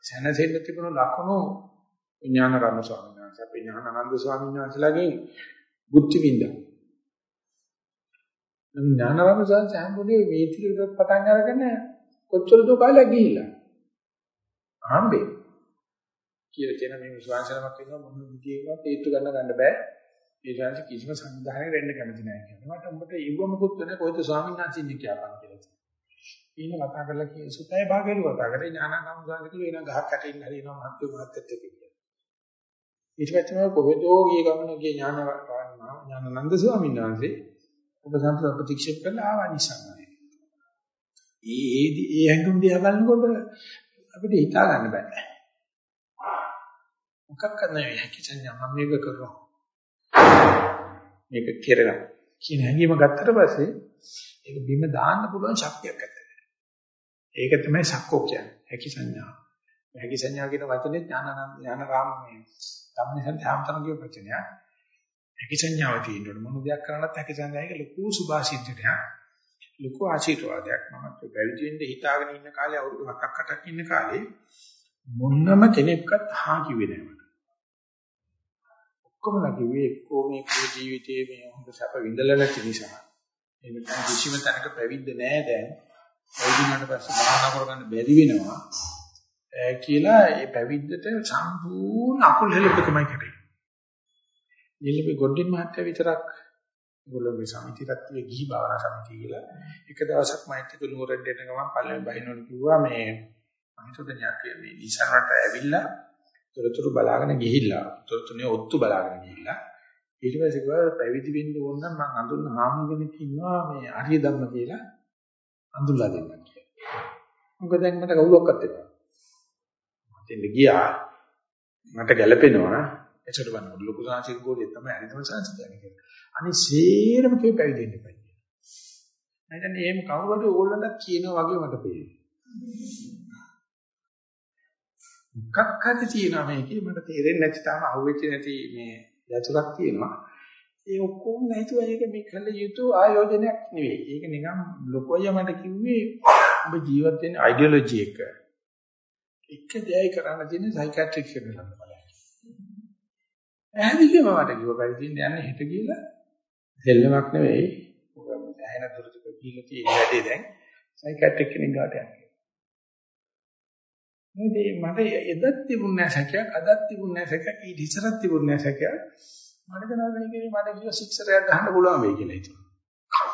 Speaker 1: සැනසෙන්න තිබුණු ලකුණු විඥානරම ස්වාමීන් වහන්සේ අපේ ඥානানন্দ ස්වාමීන් වහන්සේලාගෙන් බුද්ධ විඳා. නම් ඥානරම ස්වාමීන් වහන්සේ මේ ත්‍රිවිධ පටන් අරගෙන කොච්චර දුර කාලයක් ගිහිල්ලා. ආම්බේ කියලා කියන මේ විශ්වාසනමක් වෙනවා මොන විදියකවත් හේතු ගන්න ගන්න බෑ. ඒ ශාන්ති කිසිම සංවිධානයක වෙන්න කැමති නැහැ කියනවා. මට උඹට ඉව මොකුත් නැහැ කොහෙද ස්වාමීන් වහන්සේ ඉන්නේ කියලා කියලා. ඊන කතා කරලා කිය සුතයි භාගයලු කතා කරේ ඥානනම් ගාන කිව්ව එන ගහක් කටින් හරිනවා මහත්තු මහත්ත් එක්ක කියලා. ඊට පස්සේ තමයි කොහෙදෝ ගිය ගමන ගිය ඥාන ඥානනන්ද ස්වාමීන් වහන්සේ ඔබ සම්පත ප්‍රතික්ෂේප කළා ආවා නිසංගනේ. ඒ ඒ ඒ හැඟුම් දිහා බලනකොට අපිට හිතා ගන්න බෑ. මොකක්ද නැවේ හැකි සංඥා මම මේක කරනවා. මේක කෙරෙනවා. කියන හැඟීම ගත්තට පස්සේ ඒක බිම දාන්න පුළුවන් ශක්තියක් ඇත්තේ. ඒක තමයි සක්කෝ කියන්නේ. හැකි සංඥා. හැකි සංඥා කියන වචනේ ඥානනන්ද ඥානරාම මේ ධම්මසන් ධාමතන කියන වචනය. හැකි සංඥාව තියෙනකොට මොන දෙයක් කරන්නත් හැකි සංඥායක ලොකු සුභාසිතයක්. ලොකු ආශිර්වාදයක්. මම පැවිදි වෙන්න හිතාගෙන ඉන්න කාලේ අවුරුදු 7ක් 8ක් ඉන්න කාලේ මොන්නම කෙනෙක්වත් හා කිව්වේ නැහැ. ඔක්කොම කිව්වේ එක්කෝ මේ කුල ජීවිතයේ මේ හොඳ සැප විඳලා නැති නිසා. එහෙම නැත්නම් කිසිම තැනක පැවිද්ද නැහැ දැන්. පැවිදුණාට පස්සේ භාවනා කරගන්න බැරි වෙනවා. කියලා ඒ පැවිද්දට සම්පූර්ණ අකුල් හෙලපකමයි කරේ. ඊළඟ ගොඩින් මහත්තයා විතරක් ඒගොල්ලෝගේ සමිතියත් ගිහි භාවනා සමිතිය කියලා එක දවසක් මෛත්‍රී නුවරට එන ගමන් පළවෙනි බහිනවල කිව්වා මේ අනිතෝදනියක් මේ ඉස්සරහට ඇවිල්ලා තොරතුරු බලාගෙන ගිහිල්ලා තොරතුනේ ඔත්තු බලාගෙන ගිහිල්ලා ඊට පස්සේ කිව්වා පැවිදි වෙන්න ඕන නම් මම අඳුන්න හාමුදුරනේ ඉන්නවා මේ ආර්ය ධම්ම කියලා අඳුල්ලා දෙන්න කියලා. මොකද දැන් මට කවුරක්වත් එපා. මම ගියා මට ගැළපෙනවා එතකොට බලන්න ලොකු සංසික ගෝලිය තමයි අනිතම සංසික කියන්නේ. අනේ සේරම කිව්ව පැවිදි වෙන්න එපා කියලා. මම හිතන්නේ එහෙම කවුරුහරි ඕගොල්ලන්ට කියනවා වගේ මට පේනවා. මොකක් හරි තියෙනවා මේකේ මට තේරෙන්නේ නැති තාම අහුවෙච්ච නැති මේ යතුරක් තියෙනවා. ඒ ඔක්කොම නැතුව ඒක මේ කළ යුතු ආයෝජනයක් නෙවෙයි. ඒක නිකන් ලොකෝය මට කිව්වේ ඔබ ජීවත් වෙන අයිඩියොලොජි එක. එක දෙයයි කරන්න තියෙන සයිකියාට්‍රික් කෙනෙක් බලන්න. ඇහැදිලිම මට කිව්වා පරිදිින් යන්නේ හෙට කියලා දෙල්ලමක් නෙවෙයි. ඔබ දැහැන දුරට කියලා තියෙන වැඩේ දැන් සයිකියාට්‍රික් කෙනෙක් ගාට යන්නේ. මේ මට එදත් තිබුණ නැහැ සැකයක් අදත් තිබුණ නැහැ සැකයක් ඊට ඉස්සරත් තිබුණ නැහැ සැකයක්. මට දැනෙනවා මේකේ මට කිව්ව සික්සරයක් ගහන්න පුළුවන් වෙයි කියලා හිතුවා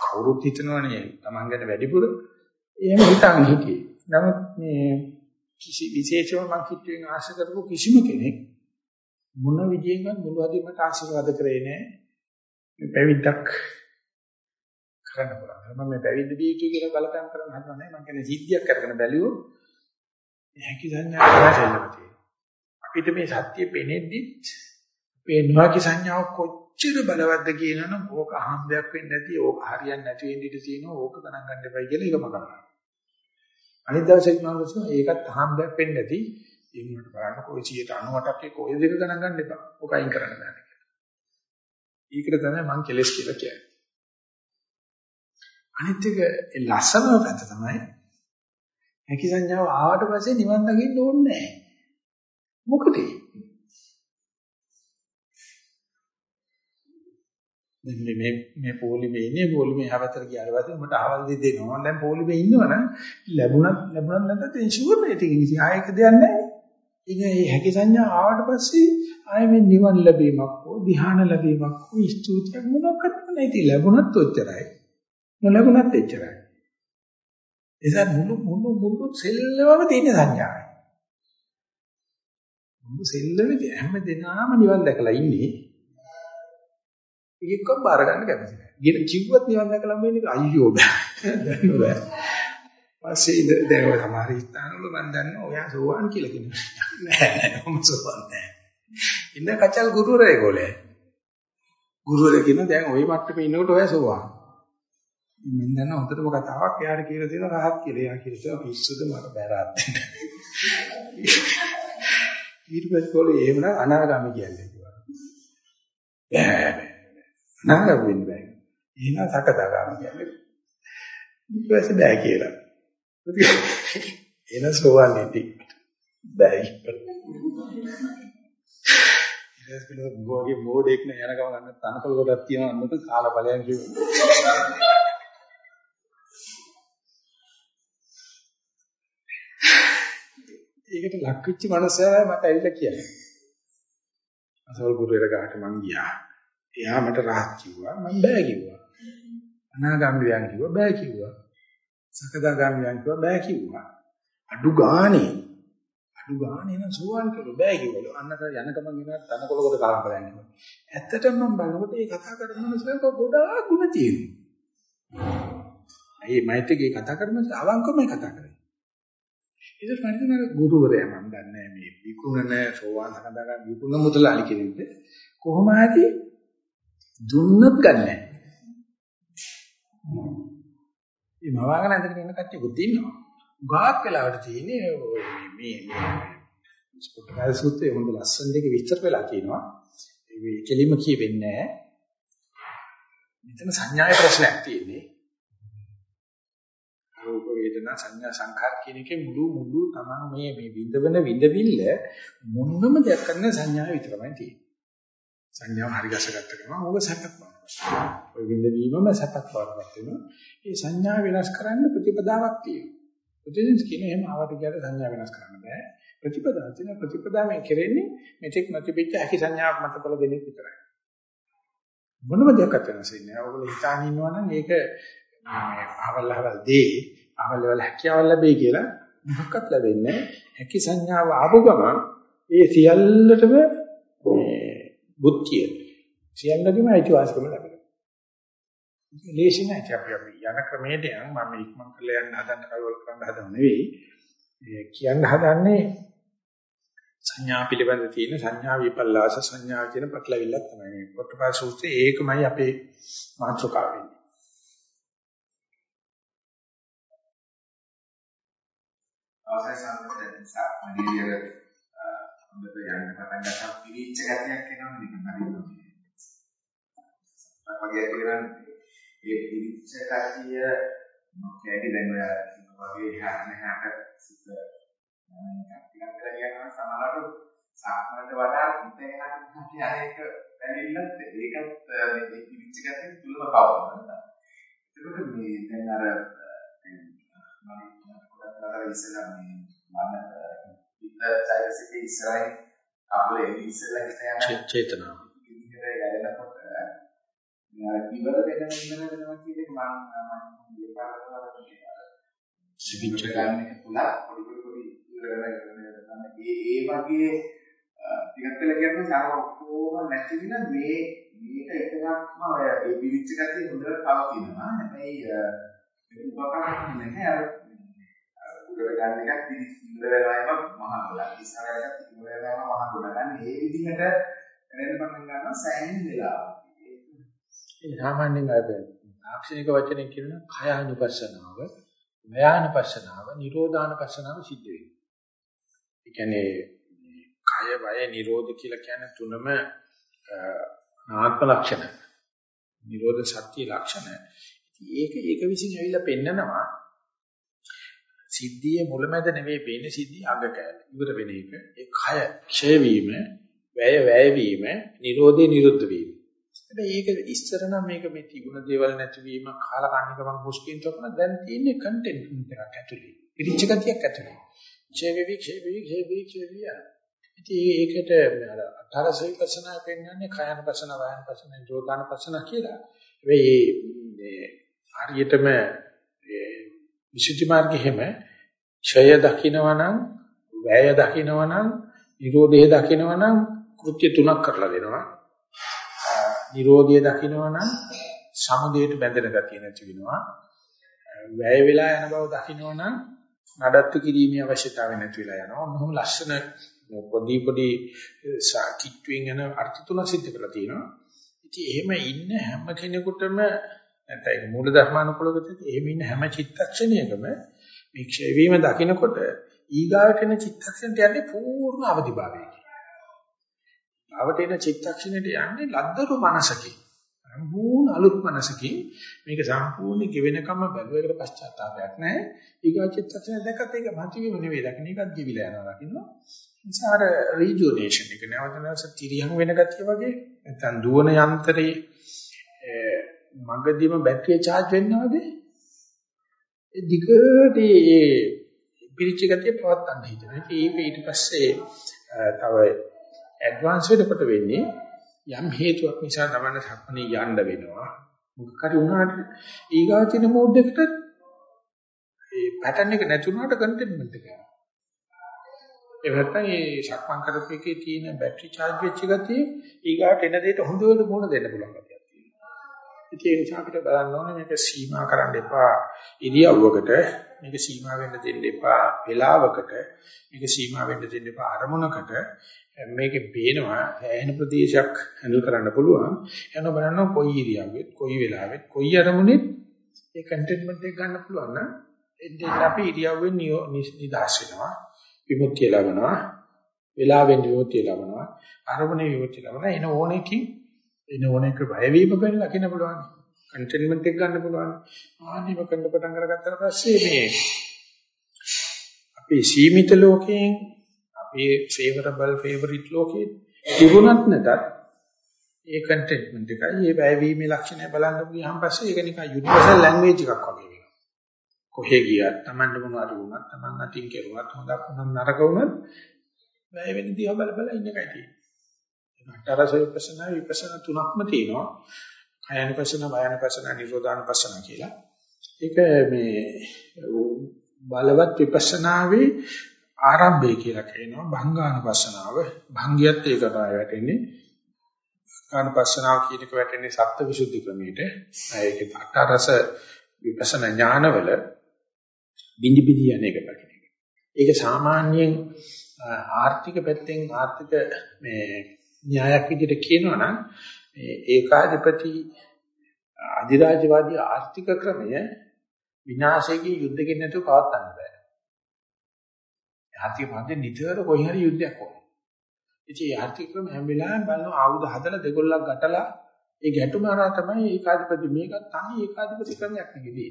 Speaker 1: කවුරුත් හිතනවනේ Taman ගැන වැඩිපුර. එහෙම හිතාගෙන හිටියේ. නමුත් මේ කිසි විශේෂව මම කිට්ටුවෙන් ආශා කරපු කිසිම කෙනෙක් මොන විදියෙන්වත් මුළු හදින්මට ආශිර්වාද කරේ නැහැ මේ පැවිද්දක් කරන්න පුළුවන්. මම මේ පැවිද්ද බී කියලා බලපෑම් කරන්න හදනනේ මම කියන්නේ සිද්ධියක් කරගෙන බැලුවොත් හැකි සංඥා කරලා තියෙනවා. අපිට මේ සත්‍ය පෙනෙද්දිත් මේ නොහැකි සංඥාව කොච්චර බලවත්ද කියනනම් ඕක අහම්බයක් වෙන්නේ නැති ඕක හරියන්නේ නැති වෙන්න ඉඩ තියෙනවා ඕක ගණන් ගන්න එපයි කියලා ඒකම කරනවා. අනිත් දවසේ කියනවා ඒකත් අහම්බයක් වෙන්නේ නැති ඒ වුණාට බලන්න කොයි 98ක් එක ඔය දෙක ගණන් ගන්න එපා. ඕක අයින් කරන්න බෑ කියලා. ඒකට තමයි මම කෙලස් කියලා කියන්නේ. අනිත් එක ලස්සනම පැත්ත තමයි හැකි සංඥාව ආවට පස්සේ නිවන් දකින්න ඕනේ නැහැ. මොකද? මේ මේ මේ පොලිමේ ඉන්නේ පොලිමේ හැවතර ගියාට පස්සේ උඹට අහවල් දෙ දෙනවා. දැන් පොලිමේ ඉන්නවනම් ලැබුණත් ලැබුණත් නැත්නම් ඒ ෂුවර් නේ ඒක ඉතින් ආයෙක දෙයක් නැහැ. ඉතින් මේ හැකි සංඥා ආවට පස්සේ ආයෙ මේ නිවන් ලැබීමක් හෝ ධ්‍යාන ලැබීමක් හෝ ස්තුතියක් මොනක්වත් නැහැ. ඉතින් ලැබුණත් ඔච්චරයි. නොලැබුණත් එච්චරයි. එසත් මුළු මුළු මුළු සෙල්ලමම තියෙන සංඥාවයි. මුළු සෙල්ලමේ හැම දිනම නිවන් දැකලා ඉන්නේ. ඒකක් බාර ගන්න කැමති නැහැ. ගින කිව්වත් නිවන් දැකලා මේ අයියෝ බෑ. දන්න බෑ. පස්සේ ඉඳ දැන් ඔය සමහර ස්ථානවල මම දන්නවා ඔයා සෝවාන් කියලා කියනවා. නෑ නෑ මම සෝවාන් නෑ. ඉන්න කචල් ගුරුවරයා ඒගොල්ලේ. ගුරුවරයා කියන දැන් ওই මට්ටමේ ඉන්නකොට ඔයා සෝවාන්. මම දන්න හොඳටම කතාවක් එයාට කියලා දෙන රහත් කියලා. එයා කියලා තියෙනවා පිස්සුද මට බෑරාත් දෙන්න. ඊට පස්සේ කොහොමද එහෙමනම් අනාගාමී කියන්නේ කිව්වා. බෑ බෑ. අනාගාමී වෙන්න බෑ. එහෙනම් සකදාගාමී කියන්නේ. ඊට පස්සේ බෑ කියලා. එන සෝවන් ඉති. බෑ. ඊට පස්සේ ගෝගේ මෝඩෙක් නේ යන ගම ගන්න තනකොළ කොටක් තියෙනවා අන්නත කාලා බලයන් කිව්වා. ඒකට ලක් වෙච්ච මනුස්සයා මට ඇවිල්ලා කියන්නේ. අසවල් ගුරුවර ගාට මං ගියා. එයා මට රහත් කිව්වා මං බෑ කිව්වා. අනාගාමීයන් කිව්වා බෑ කිව්වා. සකදාගාමීයන් කිව්වා බෑ කිව්වා. අඩු ගානේ අඩු ගානේ නම් සෝවන් කළා බෑ කිව්වලු. අන්නතර යන ගමන් එනවා තනකොළ කොට කාලා බලන්නේ. ඇත්තටම මම බලනකොට ඒ කතා කරන මනුස්සයක ගොඩාක් ಗುಣ තියෙනවා. ඒ මෛත්‍රියේ කතා කරන අවංකවම කතා කරන්නේ. ඒක පරිදි ගුරුවරයා මම දන්නේ මේ විකුණන සෝවාන් සකදාගන්න විකුණන මුදලාලි කෙනෙක්ද කොහොම හරි දුන්නත් ගන්නෑ. මේ මවාගෙන ඇඳගෙන ඉන්න කට්ටියකුත් ඉන්නවා. ගාක් වෙලාවට තියෙන්නේ මේ මේ ස්පොට්කාර සූත්‍රයේ හොඳ ලස්සන දෙක විස්තර වෙලා තියෙනවා. මේ කෙලිම කියවෙන්නේ නැහැ. මෙතන සංඥාවේ ප්‍රශ්නයක් තියෙන්නේ. රූප වේදනා සංඥා සංඛාර කියන එකේ මුළු මුළු තමන් මේ මේ විඳවන විඳවිල්ල මොනම දෙයක් කරන සංඥාව විතරමයි තියෙන්නේ. සංඥාව හරි ගැසගත්ත ගමන් ඕක සැපක් වෙනවා. ඔය විඳවීමම සැපක් වඩපත් වෙනවා. ඒ සංඥා වෙනස් කරන්න ප්‍රතිපදාවක් තියෙනවා. ප්‍රතිදින කියන එහෙම ආවට ගියට සංඥා වෙනස් කරන්න බෑ. ප්‍රතිපදාව තියෙන ප්‍රතිපදාවෙන් කෙරෙන්නේ මෙතෙක් නැතිවෙච්ච හැකි සංඥාවක් මත කළ දෙනෙක් විතරයි. මොනම දෙයක් වෙනස් වෙන්නේ නැහැ. ඔයගොල්ලෝ හිතාන ඉන්නවා නම් ඒක මේ අවල් අවල් දේ අවල් වල හැකියාවල් ලැබෙයි කියලා මොකක්වත් ලැබෙන්නේ හැකි සංඥාව ආපු ගමන් ඒ සියල්ලටම මේ බුද්ධිය සියල්ලකම අයිතිවාසිකම ලැබෙනවා. ලේසි නැහැ අපි අපි යන ක්‍රමයට යන මම ඉක්මන් කරලා යන්න හදන්න කලවල කරන්න හදනව නෙවෙයි. කියන්න හදන්නේ සංඥා පිළිබඳ තියෙන සංඥා විපල්ලාස සංඥා කියන පැටලවිල්ලක් තමයි මේ පොට්ටපාද සූත්‍රයේ ඒකමයි අපේ මාතෘකාව වෙන්නේ.
Speaker 4: අවසන් සම්පූර්ණ නිසා මනීය හොඳට යන්න පටන් ගත්තා පිළිච්ච ගැටයක් එනවා නිකන් හරියට. වගේ කියනන්නේ ඒ පිළිච්ච කතිය මොකැටි දැන් ඔය වගේ හැම හැමකට සිත ටිකක් කියලා කියනවා සමහරවිට සාමාන්‍යයට වඩා හිතේ හරි අරේක දැනෙන්නත් ඒකත් මේ පිළිච්ච ගැටේ තුලම පවතිනවා. ඒකට මේ දැන් අර මම කරලා ඉස්සලා මේ මම හිත චෛතසික ඉස්සරහින් අපේ ඉස්සලා හිත යන
Speaker 1: චේතනාව.
Speaker 4: ඉතින් යනකොට ඉවර වෙන ඉන්න වෙනවා කියන එක මම මම දෙපාරකට
Speaker 1: සිවිච්ච
Speaker 4: ගන්න එක තුල පොඩි පොඩි පොඩි ඉවර වෙන ඒ ඒ වගේ ටිකක් කියලා කියන්නේ සාර ඔක්කොම නැති වෙන මේ මේක එකක්ම ඔය ඒ පිළිච්ච ගැටේ හොඳට පවතිනවා හැබැයි ඒක උපකරණ නැහැ අර උඩට ගන්න එකක් ඉවර වෙනවම මහ ගොඩක් ඉස්සරහට ඉවර වෙනවම මහ ගොඩක් ගන්න ඒ විදිහට වෙන පටන් ගන්නවා සෑහෙන වෙලාවක්
Speaker 1: ඒ සාමාන්‍යයෙන් අර තාක්ෂණික වචනේ කියන කයානුපස්සනාව, වයානුපස්සනාව, නිරෝධානුපස්සනාව සිද්ධ වෙනවා. ඒ කියන්නේ කය වය නිරෝධ කියලා කියන තුනම ආත්ම ලක්ෂණ. නිරෝධ සත්‍ය ලක්ෂණ. ඒක ඒක විසින් ඇවිල්ලා පෙන්නනවා සිද්ධියේ මුලමැද නෙවෙයි පේන්නේ සිද්ධිය අග කැල. ඉවර වෙන එක. ඒ කය ක්ෂය වීම, වැය වැය වීම, නිරෝධේ නිරුද්ධ වීම. හැබැයි ඒක ඉස්සර නම් මේක මේ තිබුණ දේවල් නැතිවීම කාලකන්නිකමක් මුස්කින් තොකන දැන් තියෙන්නේ කන්ටෙන්ට් එකක් ඇතුලේ. පිරිච්ච ගතියක් ඇතුලේ. ඡේවෙවි ඡේවෙවි ඡේවෙවි ඡේවෙවි. ඉතින් ඒකට අර අතරසයි පසනා පෙන්වන්නේ කයන පසන වයන පසන ජෝදාන පසන කියලා. හැබැයි මේ හරියටම විසුද්ධි මාර්ගෙ හැම ඡය දකින්නවනම් වැය දකින්නවනම් නිරෝධය දකින්නවනම් කෘත්‍ය තුනක් කරලා දෙනවා. නිරෝධය දකින්නවනම් සමුදයට බැඳෙන ගතිය නැති වෙනවා. වැය වෙලා යන බව දකින්නවනම් නඩත්තු කිරීමේ අවශ්‍යතාවය නැති වෙලා යනවා. මොහොම ලස්සන පොඩි පොඩි කිට්ටුවෙන් යන අර්ථ තුන සිද්ධ කරලා තියෙනවා. ඉතින් එහෙම ඉන්න හැම කෙනෙකුටම නැත්නම් මූල ධර්මානුකූලකද එහෙම ඉන්න හැම චිත්තක්ෂණයකම මේ ක්ෂය වීම දකිනකොට ඊගාවට එන චිත්තක්ෂණයට යන්නේ පූර්ණ අවදිභාවයකින්. ආවට එන චිත්තක්ෂණයට යන්නේ ලද්දරු මනසකින්. සම්පූර්ණ අලුත් මනසකින් මේක සම්පූර්ණ ගෙවෙනකම බැලුවේකට පශ්චාත්තාවයක් නැහැ. ඊගා චිත්තක්ෂණය දැක්කත් ඒක මතිවිම නෙවෙයි දකින්න එකත් ගෙවිලා යනවා දකින්න. නිසා අර රිජුනේෂන් එක නැවත නැවත තිරියන් වෙන ගතිය වගේ නැත්නම් දුවන යන්ත්‍රයේ මගදීම බැටරිය charge වෙනවා වගේ ඒ දිගට ඒ පිරිච්ච ගතිය පවත්වන්න හිතනවා. ඒක ඊට පස්සේ තව ඇඩ්වාන්ස් වෙනකොට වෙන්නේ යම් හේතුවක් නිසා තමයි සක්මණේ යන්න වෙනවා. මොකක් හරි වුණාට ඊගාචින මෝඩ් එකට ඒ පැටර්න් එක නැතුණාට කන්ටෙන්ට්මන්ට් එක යනවා. ඒ නැත්තම් මේ සක්මන් කරපු එකේ තියෙන බැටරි charge වෙච්ච ගතිය ඊගාට එන දෙයට හොඳට මුණ දෙන්න පුළුවන් ගතියක් තියෙනවා. ඒ නිසා අපිට බලන්න ඕනේ මේක සීමා කරන්න එපා. ඉරියව්වකට මේක සීමා වෙන්න දෙන්න එපා. වේලාවකට මේක සීමා වෙන්න දෙන්න එපා. අරමුණකට මේකේ පේනවා ඇහෙන ප්‍රදේශයක් හැන්ඩල් කරන්න පුළුවන්. එන බලන්න කොයි ඉරියව්වෙත් කොයි වෙලාවෙත් කොයි අරමුණෙත් ඒ කන්ටෙන්ට්මන්ට් එක ගන්න පුළුවන් නම් එන්නේ අපි ඉරියව්වෙන් නිදාස් වෙනවා. විමුක්තිය ලබනවා. වෙලාවෙන් විමුක්තිය ලබනවා. අරමුණේ විමුක්තිය ලබනවා. එන ඕනෙකින් එන ඕනෙක බය වීම ගැන ලකින්න පුළුවන්. කන්ටෙන්ට්මන්ට් එක ගන්න පුළුවන්. ආනිම කරන්න පටන් අරගත්තාට පස්සේ මේ අපේ සීමිත ලෝකයෙන් අපේ ෆේවරබල් ෆේවරිට් ලෝකේ තිබුණත් නැතත් ඒ කන්ටෙන්ට්මන්ට් එකයි ඒ බය වීමේ ලක්ෂණය බලන්න ගියාන් පස්සේ ඒක නිකන් යුනිවර්සල් ලැන්ග්වේජ් එකක් වගේ වෙනවා. කොහෙ ගියත් Tamanne මොනවද වුණත් Taman අතින් කෙරුවත් හොඳක් වුණත් නරක වුණත් බය වෙන දිහා බල බල ඉන්න එකයි තියෙන්නේ. අටරස විපස්සනා විපස්සනා තුනක්ම තියෙනවා. කයනුපස්සන වයනුපස්සන නිරෝධානුපස්සන කියලා. ඒක මේ බලවත් විපස්සනාවේ ආරම්භය කියලා කියනවා. භංගානුපස්සනාව භංගියත් ඒක තමයි වැටෙන්නේ. ආනුපස්සනාව කියන එක වැටෙන්නේ සත්‍ය විසුද්ධි ක්‍රමයට. ඒක අටරස විපස්සනා ඥානවල බිඳි බිඳි යන එක පැකිලෙක ඒක සාමාන්‍යයෙන් ආර්ථික පැත්තෙන් ආර්ථික මේ න්‍යායක් විදිහට කියනවා නම් ඒකාධිපති අධිරාජ්‍යවාදී ආර්ථික ක්‍රමය විනාශයේ යුද්ධකින් නැතුව පවත්වන්න බෑ. ආර්ථික පන්දේ නිතර කොයි හරි යුද්ධයක් ඕනේ. ඉතින් ඒ ආර්ථික ක්‍රම හැම වෙලාවෙම බලන ආයුධ හදලා දෙගොල්ලක් ගැටලා ඒ ගැටුම හරහා තමයි ඒකාධිපති මේක තනි ඒකාධිපති ක්‍රමයක් නෙවෙයි.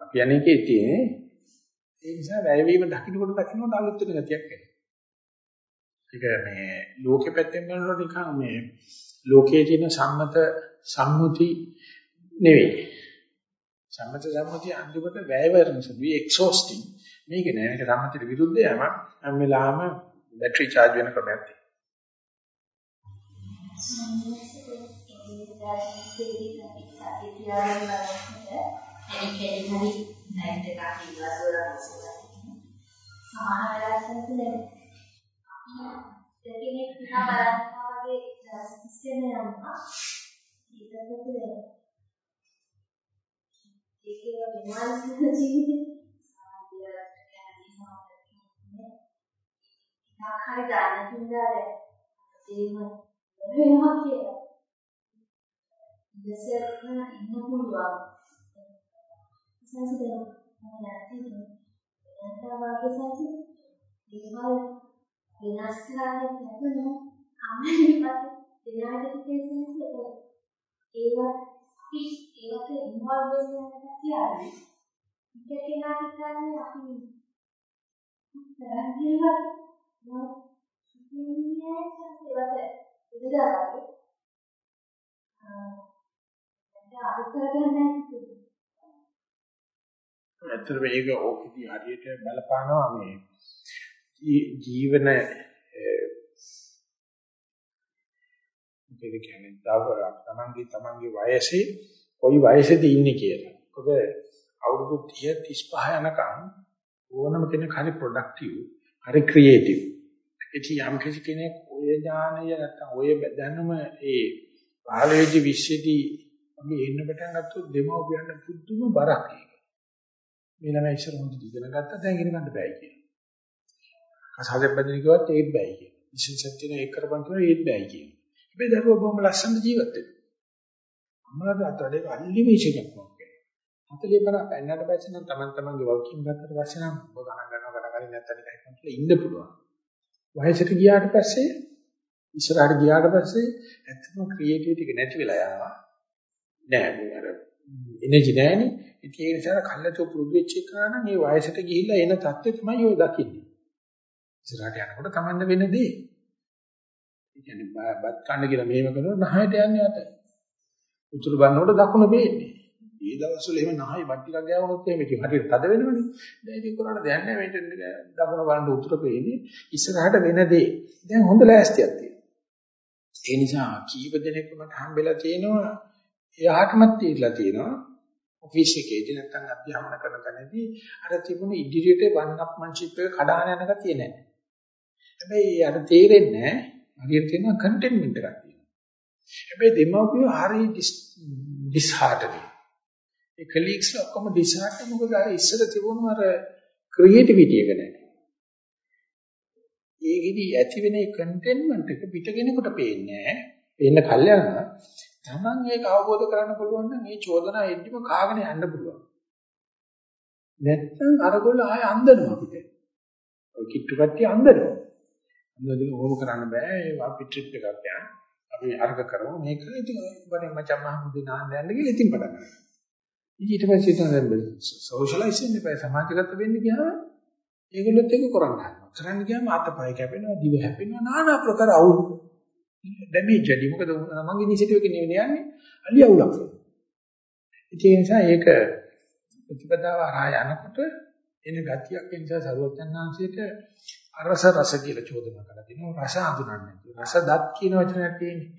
Speaker 1: අපි අනේකේ තියෙන්නේ ඒ නිසා වැයවීම දකින්නකොට දකින්නකොට අලුත් වෙන ගතියක් එනවා. ඒක මේ ලෝකෙ පැත්තෙන් බලනකොට නිකන් මේ ලෝකයේ තියෙන සම්මත සම්මුති නෙවෙයි. සම්මත සම්මුතිය අන්තිමට වැය වෙන සුළුයි එක්සෝස්ටිං. මේක නෑ මේක සම්මතයට විරුද්ධ යම හැම වෙලාවම බැටරි charge වෙන ක්‍රමයක්
Speaker 3: සමාන වෙලාවට දෙකෙනෙක් දිහා බලනවා වගේ සිස්ටම් යනවා ඊටපස්සේ වෙනවා ඒකේ වෙනවල් ජීවිතේ සාධ්‍ය කැමති සමාජයේ ආකාරය ගන්න හින්දාද ඒම වෙනවා කියලා ඉස්සරහන ඉන්න පුළුවන් සංසිඳන මම නැති එතන වාගේ සංසිඳ දේවල් වෙනස් කරන්නේ නැතුව අම්මනිපත් දෙනාට තේසෙන්නේ ඒවත් අපි ඒකට ඉන්වෝල්ව් වෙන්න කියලා. එක කෙනා හිතන්නේ අපි කරන්නේ මොකක්ද? ඉන්නේ ඒකට ඉඳලා අද කරගන්නේ
Speaker 1: ඇත්තට මේක ඕකදී හරියට බලපානවා මේ ජීවන මොකද කියන්නේ දවරක් තමන්ගේ තමන්ගේ වයසේ කොයි වයසේද ඉන්නේ කියලා. මොකද අවුරුදු 30 35 යනකම් ඕනම කෙනෙක් හරි ප්‍රොඩක්ටිව්, හරි ක්‍රියේටිව්. ඉතින් යම් කෙනෙක් ඔය ඥානය නැත්තම් ඔය දැනුම ඒ පහළේදී විශ්යදී අපි එන්න පටන් ගත්තොත් දෙමව්පියන්ට පුදුම බරක් ඒක. මේ ළමයි ඉස්සර හොඳ ඉගෙන ගත්තා දැන් ඉගෙන ගන්න බෑ කියන. අසහජ බඳින කිව්වත් ඒත් බෑ කියන. විශේෂ සත්‍යන ඒක කරපන් කිව්වා ඒත් බෑ කියන. හැබැයි දරුවෝ බොහොම ලස්සන ජීවත් වෙනවා. අම්මලාට අතට ඒක අල්ලි මේෂයක් වගේ. 40 50 පෙන්නට පස්සේ නම් Taman tamanගේ වර්කින් ගත්තට පස්සේ නම් ඔබ ගණන් ගන්නවා ගණන් ගන්නේ නැත්නම් එකයි කියලා ඉන්න පුළුවන්. වයසට ගියාට පස්සේ ඉස්සරහට ගියාට පස්සේ ඇත්තම ක්‍රියේටිවිටි එක නැති වෙලා යනවා. නෑ මේ අර එනර්ජි නෑනේ. ඉතින් ඒ නිසා කල්ලාතෝ පුරුදු වෙච්ච එක නම් මේ වයසට ගිහිල්ලා එන தත්ත්වය තමයි ඔය දකින්නේ. ඉස්සරහට යනකොට තමන්න වෙන දේ. ඒ කියන්නේ බත් කන්න කියලා මෙහෙම කරනකොට නහයට යන්නේ අත. උතුරු බන්නකොට දකුණ පේන්නේ. මේ දවස්වල එහෙම නහය බත් ටිකක් ගෑවුනොත් එහෙම ඉතින් හරියට තද වෙනවනේ. දැන් ඉතින් කරන්න දෙයක් නැහැ මේක දකුණ බලන්න උතුර පේන්නේ. ඉස්සරහට වෙන දේ. දැන් හොඳ ලෑස්තියක් තියෙනවා. ඒ නිසා කීප දෙනෙක් මට හම්බෙලා තියෙනවා එයාටමත් තීරලා තියෙනවා ඔෆිස් එකේදී නැත්නම් අධ්‍යාපන කරන තැනදී අර තිබුණු ඉදිරියට වන් අප්මන්ෂිප් එක කඩාන යන ගතිය නැහැ. හැබැයි අර තේරෙන්නේ නැහැ හරියට තියෙනවා කන්ටේන්මන්ට් එකක් තියෙනවා. හැබැයි දෙමව්පියෝ හරි ඩිස්හාර්ටනි. ඒ කලීග්ස් ඔක්කොම ඩිස්හාර්ටනි මොකද අර ඉස්සර තිබුණු අර ක්‍රියේටිවිටි එක නැහැ. ඒකෙදි ඇති වෙන කන්ටේන්මන්ට් එක පිටගෙනෙකුට පේන්නේ නැහැ. පේන්න කල් යනවා. Taman ඒක අවබෝධ කරගන්න පුළුවන් නම් මේ චෝදනා එද්දිම කාගෙන යන්න පුළුවන්. නැත්නම් අරගොල්ල ආය අන්දනවා අපිට. ඔය කිට්ටු කට්ටිය අන්දනවා. අන්දදී ඕම කරන්න බෑ. ඒ අපි ට්‍රිප් එකක් යන. අපි අර්ග කරමු. මේක ඉතින් බරේ මචං මහමුදේ නාන්න යන්න කියලා ඉතින් පටන් ගන්නවා. ඊට පස්සේ තමයි සෝෂලයිස් වෙන්න බෑ. සමාජගත වෙන්න ගියාම ඒගොල්ලොත් එක කරන්න හදනවා. කරන්න ගියාම අතපය කැපෙනවා, දිව හැපෙනවා, নানা ප්‍රකාර අවුල් ඩැමේජ් වැඩි. මොකද මගේ ඉනිෂියටිව් එකේ නෙවෙයි යන්නේ. අලි අවුලක්. ඒ නිසා ඒක ප්‍රතිපදාව හරහා යනකොට එන ගතියක් ඒ නිසා සරුවචන්නාංශයට අරස රස කියලා චෝදනා කරලා තිනවා. රස අඳුනන්නේ. රස දත් කියන වචනයක් තියෙන්නේ.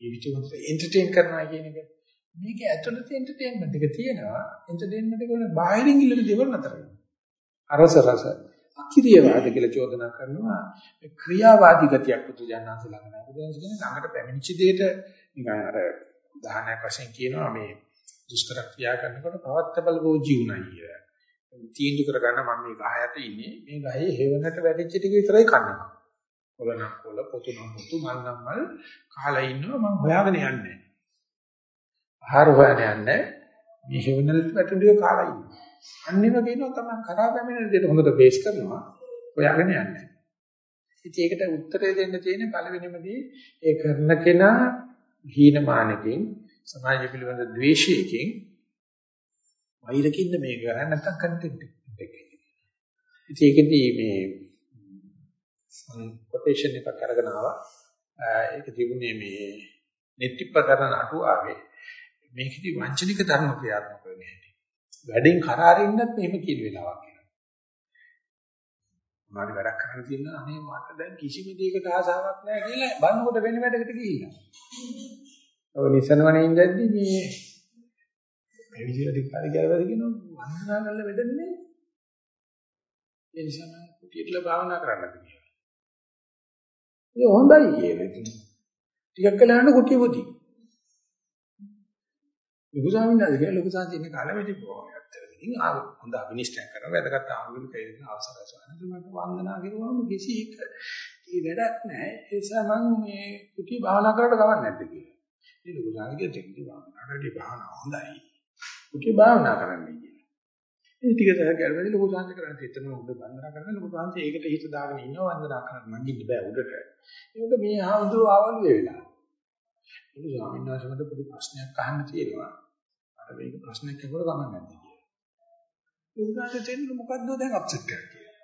Speaker 1: ඒ විචුන්ත එන්ටර්ටේන් කරනවා කියන එක. මේක ඇතුළත එන්ටර්ටේන්මන්ට් එක තියෙනවා. එන්ටර්ටේන්මන්ට් එක වල බාහිරින් ඉල්ලන දේවල් නතර වෙනවා. අරස රස අකිරියවාද කියලා චෝදනා කරනවා මේ ක්‍රියාවාදී ගතියක් පුදුජානන්ස ළඟ නැහැ. බුදුන්ස කියන්නේ ළඟට පැමිණිච්ච දෙයට නිකන් අර උදාහරණයක් වශයෙන් කියනවා මේ දුෂ්කර ක්‍රියා කරනකොට පවත්තබල ගෝජී උණයි. තීන්දුව කරගන්න මම මේ ගහයට ඉන්නේ මේ ගහේ හේවනට වැටිච්ච ටික විතරයි කන්නේ. කොළනම් කොළ පොතු නම් පොතු මල් නම් මල් කාලා ඉන්නවා මම හොයාගෙන යන්නේ. ආහාර හොයන්න යන්නේ මේ හේවනට වැටුණේ කාලා ඉන්නවා. අන්නේම කියනවා තමයි කරා පැමිණෙන දෙයට හොඳට බේස් කරනවා හොයාගෙන යන්නේ. ඉතින් ඒකට උත්තරය දෙන්න තියෙන්නේ පළවෙනිමදී ඒ කරන කෙනා හීනමානකින් සමාජ පිළිබඳ ද්වේෂයකින් වෛරකින්ද මේක කරන්නේ නැත්නම් කන්ටෙන්ට් එකකින්. ඉතින් ඒකදී මේ කොටේෂන් එකක් අරගෙන ආවා. ඒක තිබුණේ මේ කරන අටුවාවේ මේකෙදි වංචනික ධර්ම ක්‍රියාත්මක වෙන්නේ. වැඩෙන් කරාරින්නත් මෙහෙම කියන වෙලාවක් එනවා. මාරි වැඩක් කරන්න තියෙනවා අනේ මට දැන් කිසිම දෙයකට ආසාවක් නැහැ කියලා බannකොට වෙන වැඩකට ගිහිල්ලා. ඔය නිසනවනේ ඉඳද්දි මේ මේ විදිහට කාර්ය කරවද කියනවා වන්දනා කරලා වෙදන්නේ. ඒ නිසා මම කුටියටලා භාවනා කරන්න කියලා. ඒ හොඳයි කියලා ඉතින්. ටිකක් කළා යන කුටිය පොඩි. ලොකු ස්වාමීන් වහන්සේ කියලා ලොකු සාන්ති ඉන්න කාලෙදී බොහොමයක් ඉතින් ආ හොඳ අභිනිෂ්ඨයක් කරනවා වැදගත් ආගමික කේන්ද්‍ර අවසරයි ස්වාමීන් වහන්සේ වන්දනා කරුවාම කිසි එක ඒ වැඩක් නැහැ ඒ නිසා මම මේ කුටි භාවනා කරලා ගමන් නැද්ද කියලා ඉතින් ලොකු ස්වාමීන් වහන්සේ භාවනාවට භාවනා හොඳයි කුටි භාවනා කරන්නේ කියලා ඉතින් ටික දහස් ගැලවෙන්නේ ලොකු ස්වාමීන් කරන්නේ එතන උඩ වන්දනා කරන ලොකු ස්වාමීන් ඒකට හිත දාගෙන ඉන්නවා වන්දනා කරන්න මං ඉන්න බෑ උඩට ඒක මේ ආවුදුර ආවල් වෙලා ලොකු ස්වාමීන් වහන්සේ මට පොඩි ප්‍රශ්නයක් අහන්න තියෙනවා අර මේක ප්‍රශ්නයක් අහුවල ගමන් නැද්ද කියලා. උන්වහන්සේ දෙන්නේ මොකද්ද දැන් අප්සෙට් එකක් කියලා.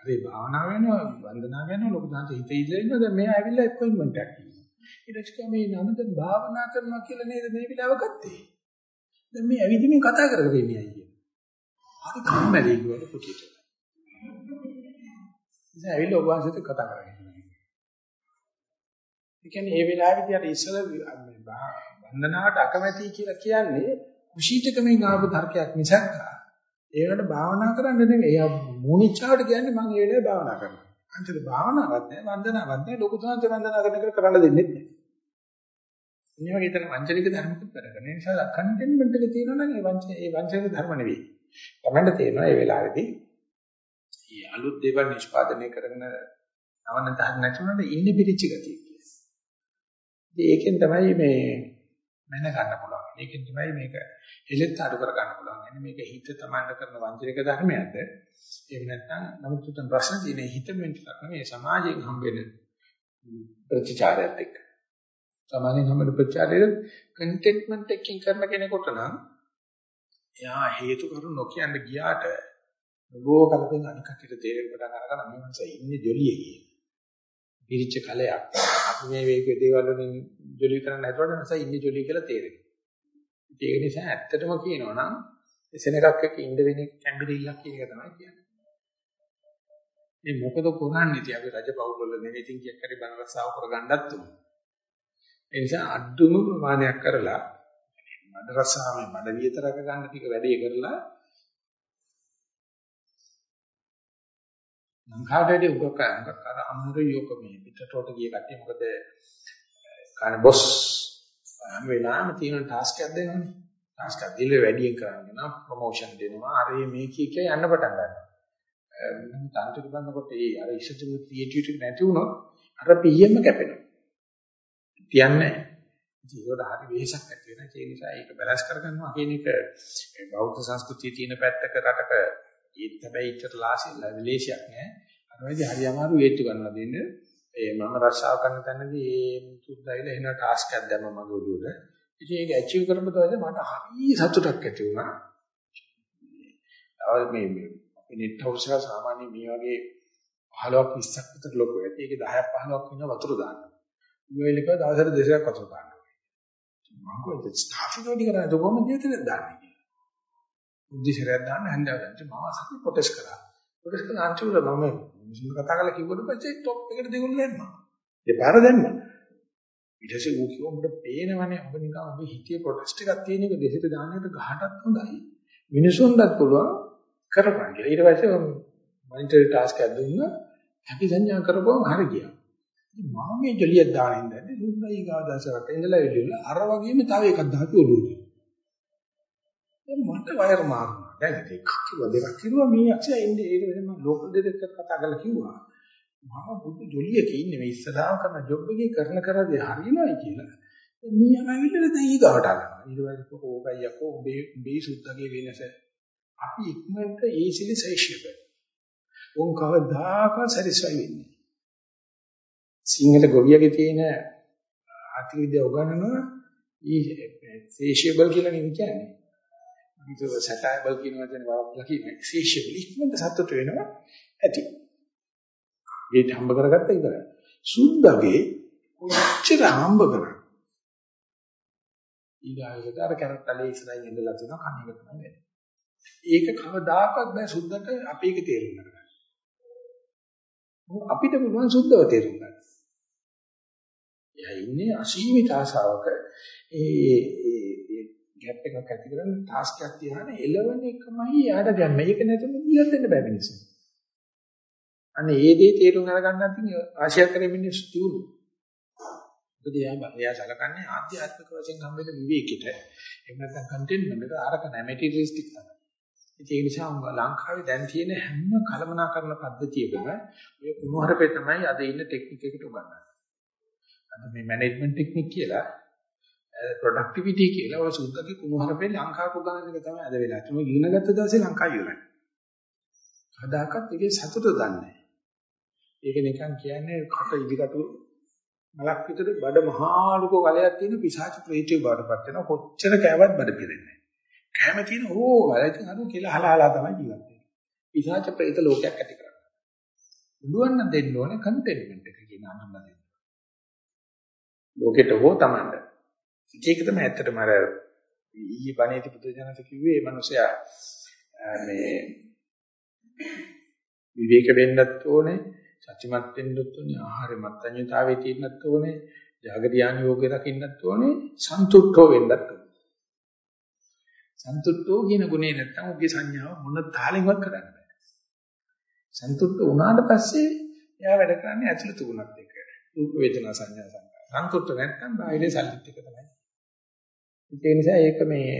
Speaker 1: හරි භාවනා වෙනවා වන්දනා වෙනවා ලොකු දාන්ත හිත ඉඳලා ඉන්නවා දැන් මෙයා ඇවිල්ලා අපොයින්ට්මන්ට් එකක් කියනවා. ඊට පස්සේ මේ නමද භාවනා කරනවා කියලා නේද මේ විලාව ගත්තේ. දැන් මේ ඇවිදින්මින් කතා කර කර ඉන්නේ අයියේ. හරි කම්මැලි කිව්වල පුතිට. ඉතින් ඇවිල්ලා ඔබ වහන්සේට කතා කරගෙන ඉන්නවා. ඒ කියන්නේ මේ වෙලාවේදී අර ඉස්සල වන්දනාවට අකමැති කියලා කියන්නේ කුසීතකමින් ආපු තර්කයක් මිසක් ඒ වෙනකොට භාවනා කරන්න නෙමෙයි. එයා මූණිච්චාවට කියන්නේ මම ඒ වෙලාවේ භාවනා කරනවා. අන්තිමට භාවනාවක් නෑ වන්දනාවක් නෑ ලොකු සංහත වන්දනා කරන එක කරන්න දෙන්නේ නැහැ. මේ වගේ තන වංචනික ධර්මකුත් වැඩ කරන නිසා කන්ටෙන්ට්මන්ට් එක තියෙනවා නම් ඒ වංචන ඒ වංචනික ධර්ම නෙවෙයි. තමන්ට තේරෙනවා මේ වෙලාවේදී මේ අලුත් දේවල් නිෂ්පාදනය කරගෙන නවන තහන නැතුනොත් ඉන්නේ පිරිච්ච ගතිය කියන්නේ. ඒකෙන් තමයි මේ මැන ගන්න පුළුවන්. ඒකෙන් තමයි මේක හෙලෙත් අඩු කර ගන්න පුළුවන්. එන්නේ මේක හිත තමන්ට කරන වංචනික ධර්මයක්ද? එහෙම නැත්නම් නමුත් උතන ප්‍රශ්න තියෙන හිත මෙන්ට මේ සමාජයෙන් හම්බෙන ප්‍රතිචාරයත් එක්ක. සමාජයෙන් හම්බෙන ප්‍රතිචාරය කන්ටෙන්ට්මන්ට් එකකින් කරන කෙනෙකුට නම් එයා හේතු කරු නොකියන්න ගියාට බොහෝ කලකින් අනිකට තේරෙන්න පටන් අරගෙන මේ මනස ඉන්නේ ජොලියේ කියන. පිරිච්ච කලයක්. අපි මේ වේක දේවල් වලින් ජොලි කරන්න නැතුවට නැස ඉන්නේ ජොලිය කියලා තේරෙනවා. ඒක නිසා ඇත්තටම කියනවා නම් එසෙනකක් එක්ක ඉන්න වෙන කැම්බිරිල්ලක් කියන එක තමයි කියන්නේ. මේ මොකද කරන්නේ ඉතින් අපි රජ පවුල් වල නෙවෙයි ඉතින් කියක් හරි බණ රස්සාව කරගන්නත් උනේ. ඒ නිසා අඩුම ප්‍රමාණයක් කරලා මඩ රස්සාවේ මඩ විතරක ගන්න ටික වැඩේ කරලා ලංකාවේදී උගක උගක අර අමුරු යෝක මේ පිටරට ගිය කට්ටිය මොකද කාන බොස් හැම වෙලාවෙම තියෙන ටාස්ක් එකක් දෙනවනේ. ටාස්ක් එකක් දීලා වැඩියෙන් කරන්න නම් ප්‍රොමෝෂන් දෙනවා. අර මේ කී කිය යන්න පටන් ගන්නවා. නම් තාන්ත්‍රික බන්නකොට ඒ අර ඉස්සතුම ක්‍රියේටිවිටි නැති වුණොත් අර පියෙම කැපෙනවා. තියන්නේ ඒකට හරි වෙහසක් ඇති වෙනවා. ඒ නිසා ඒක බැලන්ස් කරගන්නවා කියන එක. බෞද්ධ සංස්කෘතියේ තියෙන පැත්තක රටක ඒත් හැබැයි ඉච්චට ලාසිය ලැබෙලේශයක් නෑ. අර වෙලේ හරි අමාරු වේතු ගන්නවා දෙන්නේ. ඒ මම රස්සාව කරන තැනදී ඒ සුද්දායිලා එන ටාස්ක් එකක් දැම්ම මගේ ඔළුවට. ඉතින් ඒක ඇචීව් කරනකොට මට හරි සතුටක් ඇති වුණා. අවල් මේ මේ නෙට් හවුස් එක සාමාන්‍ය මේ වගේ 15ක් 20ක් විතර ලොකු ඇති ඒක 10ක් 15ක් වෙන වතුර දාන්න. ඊවෙලක දවසට දෙසරක් වතුර දාන්න මම කොහෙද ස්ටාෆ් එක වැඩි කරන්නේ කොහොමද දෙතේ දාන්නේ උද්දේශයක් දාන්න හන්දාගන්න මම අසත් ප්‍රොටෙස්ට් කරා. ප්‍රොටෙස්ට් කරන අන්තිමට මම මිනිස්සුන්ට කතා කරලා කිව්වට පස්සේ টොප් එකට දෙගොල්ලෝ දැම්මා. දෙපාර දැම්මා. ඊට පස්සේ ඌ කිව්වා උඹට පේනවනේ ඔබ නිකන් ඔබ හිතේ ප්‍රොටෙස්ට් එකක් තියෙන එක දෙහෙට දාන්නට ගහටත් හොඳයි. මිනිසුන්ටත් පුළුවන් කරපන් කියලා. ඊට පස්සේ මොනිටර් ටාස්ක් එකක් දුන්නා. හැපි සංඥා කරපුවම හරි ගියා. මම මේ ජොලියක් දානින් දැන්නේ දුන්නයි ගාදාසරට ඉඳලා එළියලා අර වගේම තව එකක් දාපු ඔළුවට. දැන් මට වයර් මාරුණා. දැන් එකක් කිව්වා දෙකක් කිව්වා මේ අක්ෂය එන්නේ ඒක වෙනම ලෝකල් දෙයක් කතා කරලා කිව්වා. මම බුදු ජොලියක ඉන්නේ මේ ඉස්සරහම කරන ජොබ් එකේ කරන කරදී හරියනවායි කියලා. මීයන් ඇවිල්ලා දැන් ඊගාවට ආනවා. ඊට පස්සේ ඕකයි යකෝ උඹේ උඹේ සුද්ධගේ වෙනස. අපි ඉක්මනට ඒසිලි සේෂියබල්. උන් කවදාකවත් සැටිස්ෆයි වෙන්නේ. සිංහල ගොවියගේ තියෙන ආර්ථික විද්‍යාව උගන්වනවා ඊ සේෂියබල් කියලා නෙවෙයි කියන්නේ. ඒක සැටයබල් කියන වචනේ වරද්දලා කියන්නේ ශීෂ්‍යබල් ඉක්මනට සතුට වෙනවා ඇති. මේ හම්බ කරගත්ත ඉවරයි. සුද්ධගේ කොච්චර හම්බ කරා. ඊගාවට අර කැරට්ටලේ ඉස්සරහින් ඉඳලා තියෙනවා කණේක තමයි වෙන්නේ. ඒක කවදාකවත් බෑ සුද්ධට අපේක තේරුම් ගන්න. අපිට පුළුවන් සුද්ධව තේරුම් ගන්න. එයා ඉන්නේ අසීමිත ආශාවක ඒ ගැප් එකක් ඇති කරගෙන ටාස්ක් එකක් තියාගෙන එලවන එකමයි යාට ගන්න. මේක නැතුව ජීවත් වෙන්න බෑ මිනිස්සු. අනේ ඒ දේ තේරුම් අරගන්න නැත්නම් ආශය කරේ මිනිස්සු තියුණු. මොකද එයා එයා සලකන්නේ ආධ්‍යාත්මික වශයෙන් හම්බෙන විවේකෙට. එහෙම නැත්නම් කන්ටෙන්ට්මන්ට් එක ආරක නැහැ මැටීරියලිස්ටික් තමයි. ඒ නිසා ලංකාවේ දැන් තියෙන හැම කලමනාකරන පද්ධතියකම ඔය කුණුහරුපේ තමයි අද ඉන්න ටෙක්නික් එකට උගන්වන්නේ. අද මේ මැනේජ්මන්ට් ටෙක්නික් කියලා ප්‍රොඩක්ටිවිටි කියලා ඔය සුද්ධකේ කුණුහරුපේ ලංකාවට උගන්වන එක තමයි අද වෙලා. තුම ඉගෙන ගත්ත දවසේ ලංකාව ඉවරයි. කදාකත් ඒකේ සතුට දන්නේ ඒක නිකන් කියන්නේ කට ඉදිකටු මලක් විතර බඩ මහා ලොකු කලයක් තියෙන පිසාච ප්‍රේතය බාටපත් වෙන කොච්චර කෑවත් බඩ පිරෙන්නේ නැහැ. කෑම තියෙන ඕ වලකින් අර කියලා හලාලා තමයි ජීවත් වෙන්නේ. පිසාච ප්‍රේත ලෝකයක් ඇති කරගන්න. පුළුවන් නම් දෙන්න ඕනේ කන්ටෙන්ට්මන්ට් එක කියන අනුමත දෙන්න. ලෝකෙට හෝ Tamanda. ඒක තමයි ඇත්තටම අර ඊයේ බණේදී බුදුජානක කිව්වේ මේ මිනිසයා මේ විවේක වෙන්නත් ඕනේ සත්‍යමත් වෙන්නත් ඕනේ ආහාර මත්ඤ්‍යතාවයේ තියෙන්නත් ඕනේ ජාගරියාන යෝගේ රකින්නත් ඕනේ සන්තුෂ්ඨෝ වෙන්නත් ඕනේ. සන්තුෂ්ඨෝ කියන ගුණේ නැත්තම් ඔහුගේ සංඥාව මොන තාලෙන්වත් කරන්න බෑ. සන්තුෂ්ඨ වුණාට පස්සේ එයා වැඩ කරන්නේ ඇතුළත ගුණත් එක්ක. රූප වේදනා සංඥා සංකාර සන්තුෂ්ඨ නැත්තම් බාහිර සල්ලිත් එක තමයි. ඒ නිසා ඒක මේ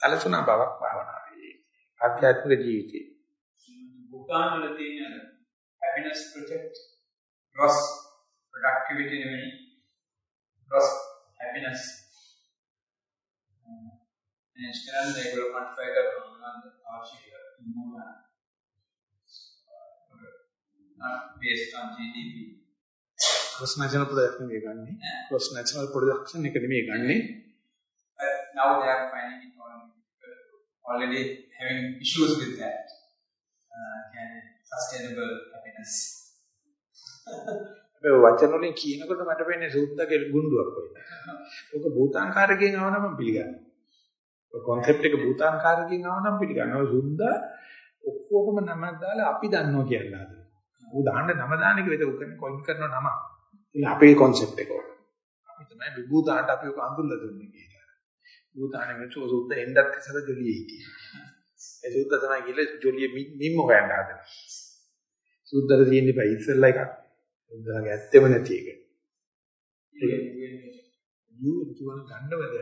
Speaker 1: අලසුනා බවක් භාවනාවේ ආධ්‍යාත්මික ජීවිතේ.
Speaker 7: භූතාන වල තියෙන happiness project gross productivity නෙවෙයි gross happiness. manage කරන්න ඒගොල්ලෝ quantify කරනවා අවශ්‍ය ඉන්නවා not based on GDP.
Speaker 1: Cross national production නෙමෙයි ගන්නෙ cross national production එක නෙමෙයි ගන්නෙ
Speaker 7: now they are finding it on already having issues with that uh, can sustainable happiness
Speaker 1: මේ වචන වලින් කියනකොට මට වෙන්නේ සූත්‍රකේ ගුඬුවක් වගේ. ඔක භූතාංකාරකයෙන් ආවනම් මම පිළිගන්නවා. ඔය concept එක භූතාංකාරකයෙන් ආවනම් පිළිගන්නවා. සුද්ධ ඔක්කොටම නමක් දාලා අපි දන්නවා කියලා හදනවා. ඌ දාන්න නම දාන එක විතර උකන්නේ කොයින් කරන නම. ඒක අපේ concept එක ඕක. අපි තමයි විභූතාන්ට අපි ඔක අඳුල්ලා දුන්නේ කියලා. භූතානේ මෙච්ච සුද්ධ එන්නත් ඉස්සර ජොලියේ හිටියේ. ඒ සුද්ධ තමයි කියලා ජොලිය මිම්ම හොයන්න හදනවා. සුද්ධට තියෙන්න බෑ ඉස්සෙල්ලා එකක්. සුද්ධලගේ ඇත්තෙම නැති එක. ඒක යූ කියන ගන්නවද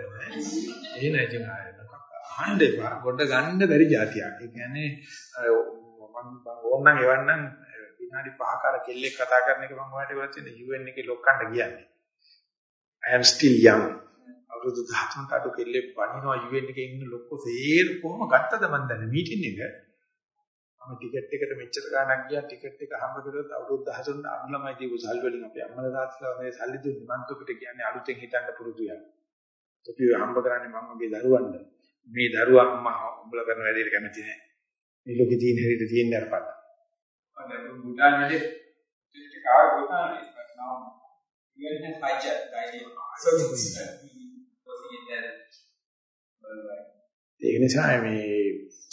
Speaker 1: නැති නාය මොකක් අහන්න එපා. ගොඩ ගන්න බැරි જાතියක්. ඒ කියන්නේ මම ඕනනම් එවන්නම් විනාඩි 5ක අර කෙල්ලෙක් කතා කරන එක මම ඔයාලට කරලා තියෙන UN එකේ ලොක්කන්ට කියන්නේ. I am still young. අවුරුදු 13ට අඩු කෙල්ලෙක් බනිනවා UN එකේ ඉන්න ලොක්කෝ සේර කොහොම ගත්තද මන් දන්නේ මීටින් එක. මම ටිකට් එකට මෙච්චර ගාණක් ගියා ටිකට් එක හම්බ කරලා අවුරුදු 13ට අඩු ළමයි දීපු සල්ලි වලින් අපි අම්මලා තාත්තලා මේ සල්ලි දුන්නේ මන්ට ඔබට කියන්නේ අලුතෙන් හිතන්න පුරුදු යන්න. අපි හම්බ කරන්නේ මම මගේ දරුවන්ට. මේ දරුවා අම්මා උඹලා කරන වැඩේට කැමති නැහැ. මේ ලෝකේ තියෙන හැටියට තියෙන්න අරපන්න.
Speaker 7: And then Bhutan made it to cover Bhutan is but now UN has hijacked the idea so it's posing it there worldwide
Speaker 1: ඒක නිසා මේ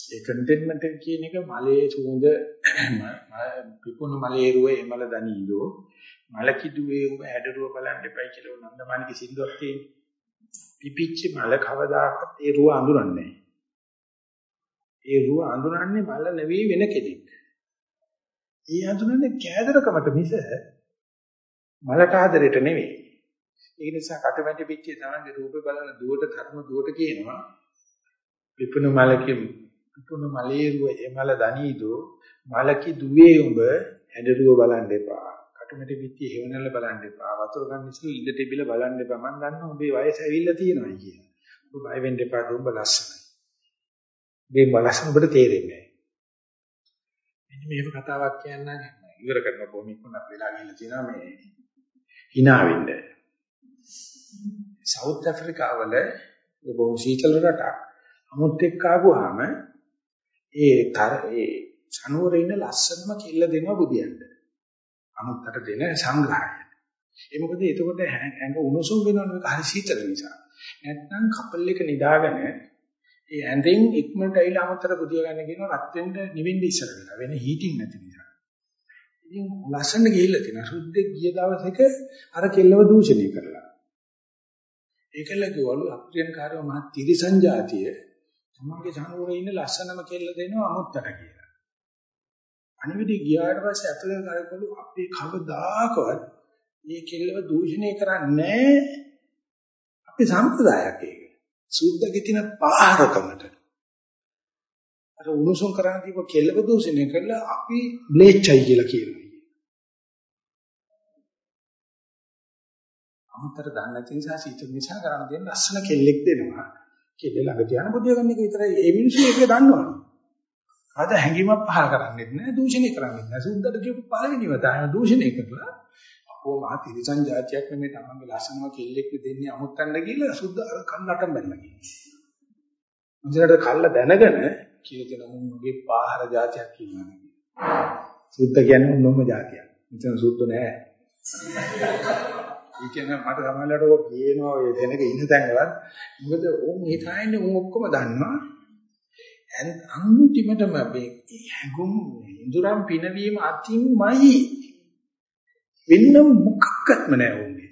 Speaker 1: ඒ කන්ටෙන්ට්මන්ට් එක කියන එක මලේ සුවඳ පිපුණු මලේ රුව එමල දනීදෝ මල කිදුවේ උඹ හැඩරුව බලන්න එපයි කියලා නන්දමානික සින්දුවක් තියෙනවා. පිපිච්ච මල කවදාකවත් ඒ රුව අඳුරන්නේ නැහැ. ඒ රුව අඳුරන්නේ මල නෙවෙයි වෙන කෙනෙක්. ඒ අඳුරන්නේ කෑදරකමට මිස මලට ආදරෙට නෙවෙයි. ඒ නිසා කටමැටි පිටියේ තමයි රූපේ බලන දුවට ධර්ම දුවට කියනවා. විපුණු මලකින් විපුණු මලේරුව එමල දනීදෝ මලකි දුවේ උඹ හැඩරුව බලන්න එපා. කටමැටි පිටියේ හේවනල්ල බලන්න එපා. වතුර ගන්න ඉස්සෙල් ඉඳ තිබිල බලන්න එපා. මම දන්නවා උඹේ වයස ඇවිල්ලා තියෙනවා කියලා. ඔබ බය වෙන්න එපා. උඹ ලස්සනයි. මේ බලසන ඔබට තේරෙන්නේ නැහැ. මෙන්න මේක කතාවක් කියන්න ඉවර කරන බොහොම ඉක්මනට වෙලා ගිහිල්ලා තියෙනවා මේ hina වෙන්න. සවුත් ඇෆ්‍රිකාවල බොහොම සීතල රටක්. අමුත් එක්ක ආවම ඒ තර ඒ සනුවරේ ඉන්න ලස්සනම කිල්ල දෙනවා බුදියන්ට. අමුත්තට දෙන සංග්‍රහය. ඒ මොකද එතකොට ඇඟ උණුසුම් වෙනවනේ මේක හරි සීතල නිසා. නැත්නම් කපල් එක නිදාගෙන ඒ ඇඳෙන් ඉක්මනට ඇවිල්ලා අමුත්තට බුදිය ගන්න කියනවා රත් වෙන්න නිවෙන්න ඉස්සර වෙලා. වෙන හීටින් නැති නිසා. ඉතින් ලස්සන ගිහිල්ලා තියෙනවා. සුද්දෙක් ගිය දවසක අර කෙල්ලව දූෂණය කරලා. ඒකල කිව්වලු අප්‍රියන්කාරව මහ තිරිසන් જાතිය තමන්ගේ සනුවරේ ඉන්න ලස්සනම කෙල්ල දෙනවා අමුත්තට කියලා. අනිවිදි ගියාට පස්සේ අප්‍රියන් කාරකවලු අපි කවදාකවත් මේ කෙල්ලව දූෂණය කරන්නේ අපි සම්ප්‍රදායක් ඒක. සුද්ධගේ තියෙන පාරකමට. අර උණුසුම් කරන්න දීප කෙල්ලව දූෂණය කරලා අපි බ්ලේච්චයි කියලා කියනවා. අමුතර දන්නේ නැති නිසා සීතල නිසා කරන්න දෙන ලස්සන කෙල්ලෙක් දෙනවා. කෙල්ල ළඟ තියන බුදිය ගන්න එක විතරයි ඒ මිනිස්සු ඒක දන්නවනේ. අද හැංගීමක් පහල කරන්නේත් නැහැ දූෂණය කරන්නේත් නැහැ. සුද්දට කියපු පළවෙනිව තමයි දූෂණය කරලා අපෝ මහ තිරිසන් જાතියක් නෙමෙයි තමන්ගේ ලස්සනම කෙල්ලෙක් දෙන්නේ අමුත්තන්න කියලා සුද්ධ අර කන්නටම බැලලා කියනවා. මුදලට කල්ලා දැනගෙන කියලා දෙන උන්ගේ පාහර જાතියක් කියනවා. සුද්ධ කියන්නේ උන්ම જાතියක්. මෙතන සුද්ධ නෑ. ඒ කියන්නේ මට සමහරවිට ඔය කියනවා ඒ දෙනක ඉන්න තැන්වල මොකද උන් හිතන්නේ උන් ඔක්කොම දන්නවා අන්තිමටම මේ හැඟුම් ඉඳුරම් පිනවීම අතින්මයි වෙන මොකක්වත්ම නැහැ උන්නේ.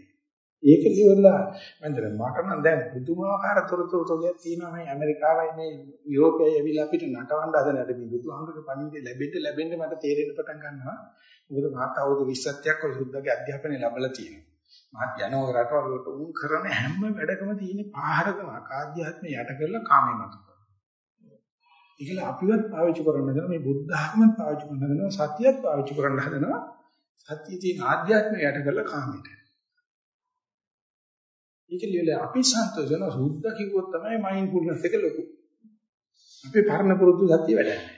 Speaker 1: ඒක ඉවරලා මන්දර මට නම් දැන් පුදුමාකාර තොරතුරු තෝගයක් තියෙනවා මේ ඇමරිකාවයි මේ යුරෝපයයි ඇවිල්ලා අපිට නටවන්න හදනට මේ බුදුහාමුදුරගේ පණිවිඩය ලැබෙන්න ලැබෙන්න මට තේරෙන්න පටන් ගන්නවා. මොකද මාත් අවුරුදු 20ක් ඔය සුද්ධගේ අධ්‍යාපනය ලැබලා තියෙනවා. මාත් යනවා රටවල් වලට උන් කරන හැම වැඩකම තියෙන පාහරකම ආධ්‍යාත්මය යට කරලා කාමේ මත කරනවා. ඒකල අපිවත් පාවිච්චි කරන්න හදනවා මේ බුද්ධ ධර්මත් පාවිච්චි කරන්න හදනවා සත්‍යයත් පාවිච්චි කරන්න හදනවා සත්‍යයේ තියෙන ආධ්‍යාත්මය යට කරලා කාමයට. ඒකලියල අපි සන්තෝෂ වෙන සුද්ධ කිව්වොත් තමයි මයින්ඩ්ෆුල්නස් එක ලොකු. අපේ පරණ පුරුදු සත්‍ය වැඩන්නේ.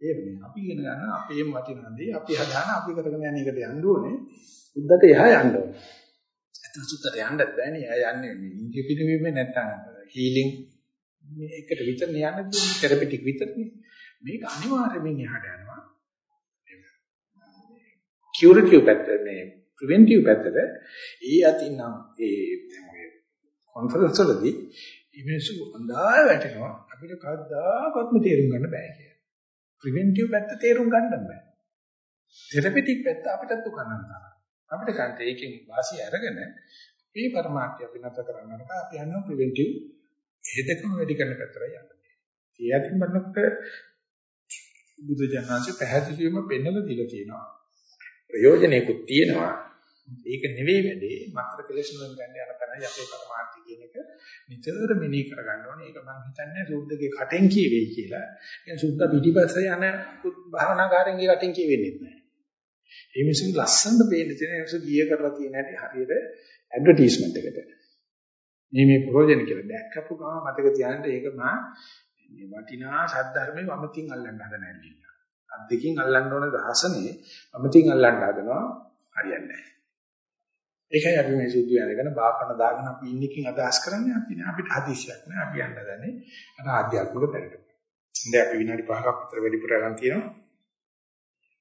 Speaker 1: ඒ වෙන්නේ අපි ඉගෙන ගන්න අපේම වටිනාදී අපි හදාන අපි කරගෙන යන එකට යන්න ඕනේ. සුද්ධට එහා යන්න ඕනේ. ඇත්තට සුද්ධට යන්නත් බෑනේ. එයා යන්නේ මේ ඉන්ද්‍රිය පිටවීමේ නැත්තම් හීලින් මේ එකට විතර යන්නේ තෙරපිටික් විතරනේ. මේක අනිවාර්යයෙන්ම එහාට යනවා. කියුරටිව් පැත්ත මේ ප්‍රිවෙන්ටිව් පැත්තට ඒ අතින් නම් ඒ කොන්ෆරන්ස් වලදී ඉමේසු අඳා වැටෙනවා අපිට කවදාකවත්ම තේරුම් ගන්න බෑ කියලා. ප්‍රිවෙන්ටිව් පැත්ත තේරුම් ගන්න බෑ. තෙරපිටික් පැත්ත අපිට උකන්නන්න තමයි. අපිට කන්ට ඒකෙන් වාසිය අරගෙන මේ પરමාර්ථය අපි නැත කරන්නට අපි යනවා ප්‍රිවෙන්ටිව් හේතකම වැඩි කරන පැත්තට යන්න. ඒ අතින් බලනකොට බුදු ජානන්සේ පැහැදිලිවම පෙන්නලා දීලා තියෙනවා. ප්‍රයෝජනෙකුත් තියෙනවා. ඒක නෙවෙයි වැඩේ. මාත්‍ර කෙලෙස් වලින් ගන්න යන තැනයි අපේ પરමාර්ථය කියන එක නිතර මෙනෙහි කරගන්න ඕනේ. ඒක මම හිතන්නේ සුද්ධගේ කටෙන් කියවෙයි කියලා. ඒ සුද්ධ පිටිපස්ස යන භාවනාකාරයෙන් ඒ කටෙන් කියවෙන්නේ නැහැ. ඒ මිනිස්සු ලස්සනට පේන්න තියෙන මිනිස්සු ගිය කරලා තියෙන හැටි හරියට ඇඩ්වර්ටයිස්මන්ට් එකට. මේ මේ ප්‍රයෝජන කියලා දැක්කපු ගම මතක තියාගන්න ඒක මා මේ වටිනා සද්ධර්මයේ වමතින් අල්ලන්න හදන ඇල්ලින්න. අත් දෙකින් අල්ලන්න ඕන දහසනේ වමතින් අල්ලන්න හදනවා හරියන්නේ නැහැ. ඒකයි අපි මේ සුද්ධ යනගෙන බාපන දාගෙන අපි ඉන්නකින් අදහස් කරන්නේ අපි නෑ අපිට හදිසියක් නෑ අපි යන්න දන්නේ අර ආධ්‍යාත්මික පැත්තට. ඉතින් අපි විනාඩි 5ක් විතර වැඩිපුර ගන්න තියෙනවා.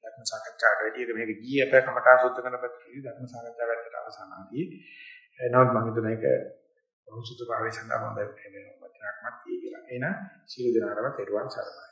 Speaker 1: ධර්ම සාකච්ඡාවට වැඩි මේක ගියේ අපේ කමඨා සුද්ධ කරන පැත්තේ ධර්ම සාකච්ඡාව වැඩට අවසానදී. එනවත් මම හිතන එක බෞද්ධ භාවයේ සඳහන් වෙන වචනක්මත් කියලා. එහෙනම් සියලු දෙනාටම තෙරුවන් සරණයි.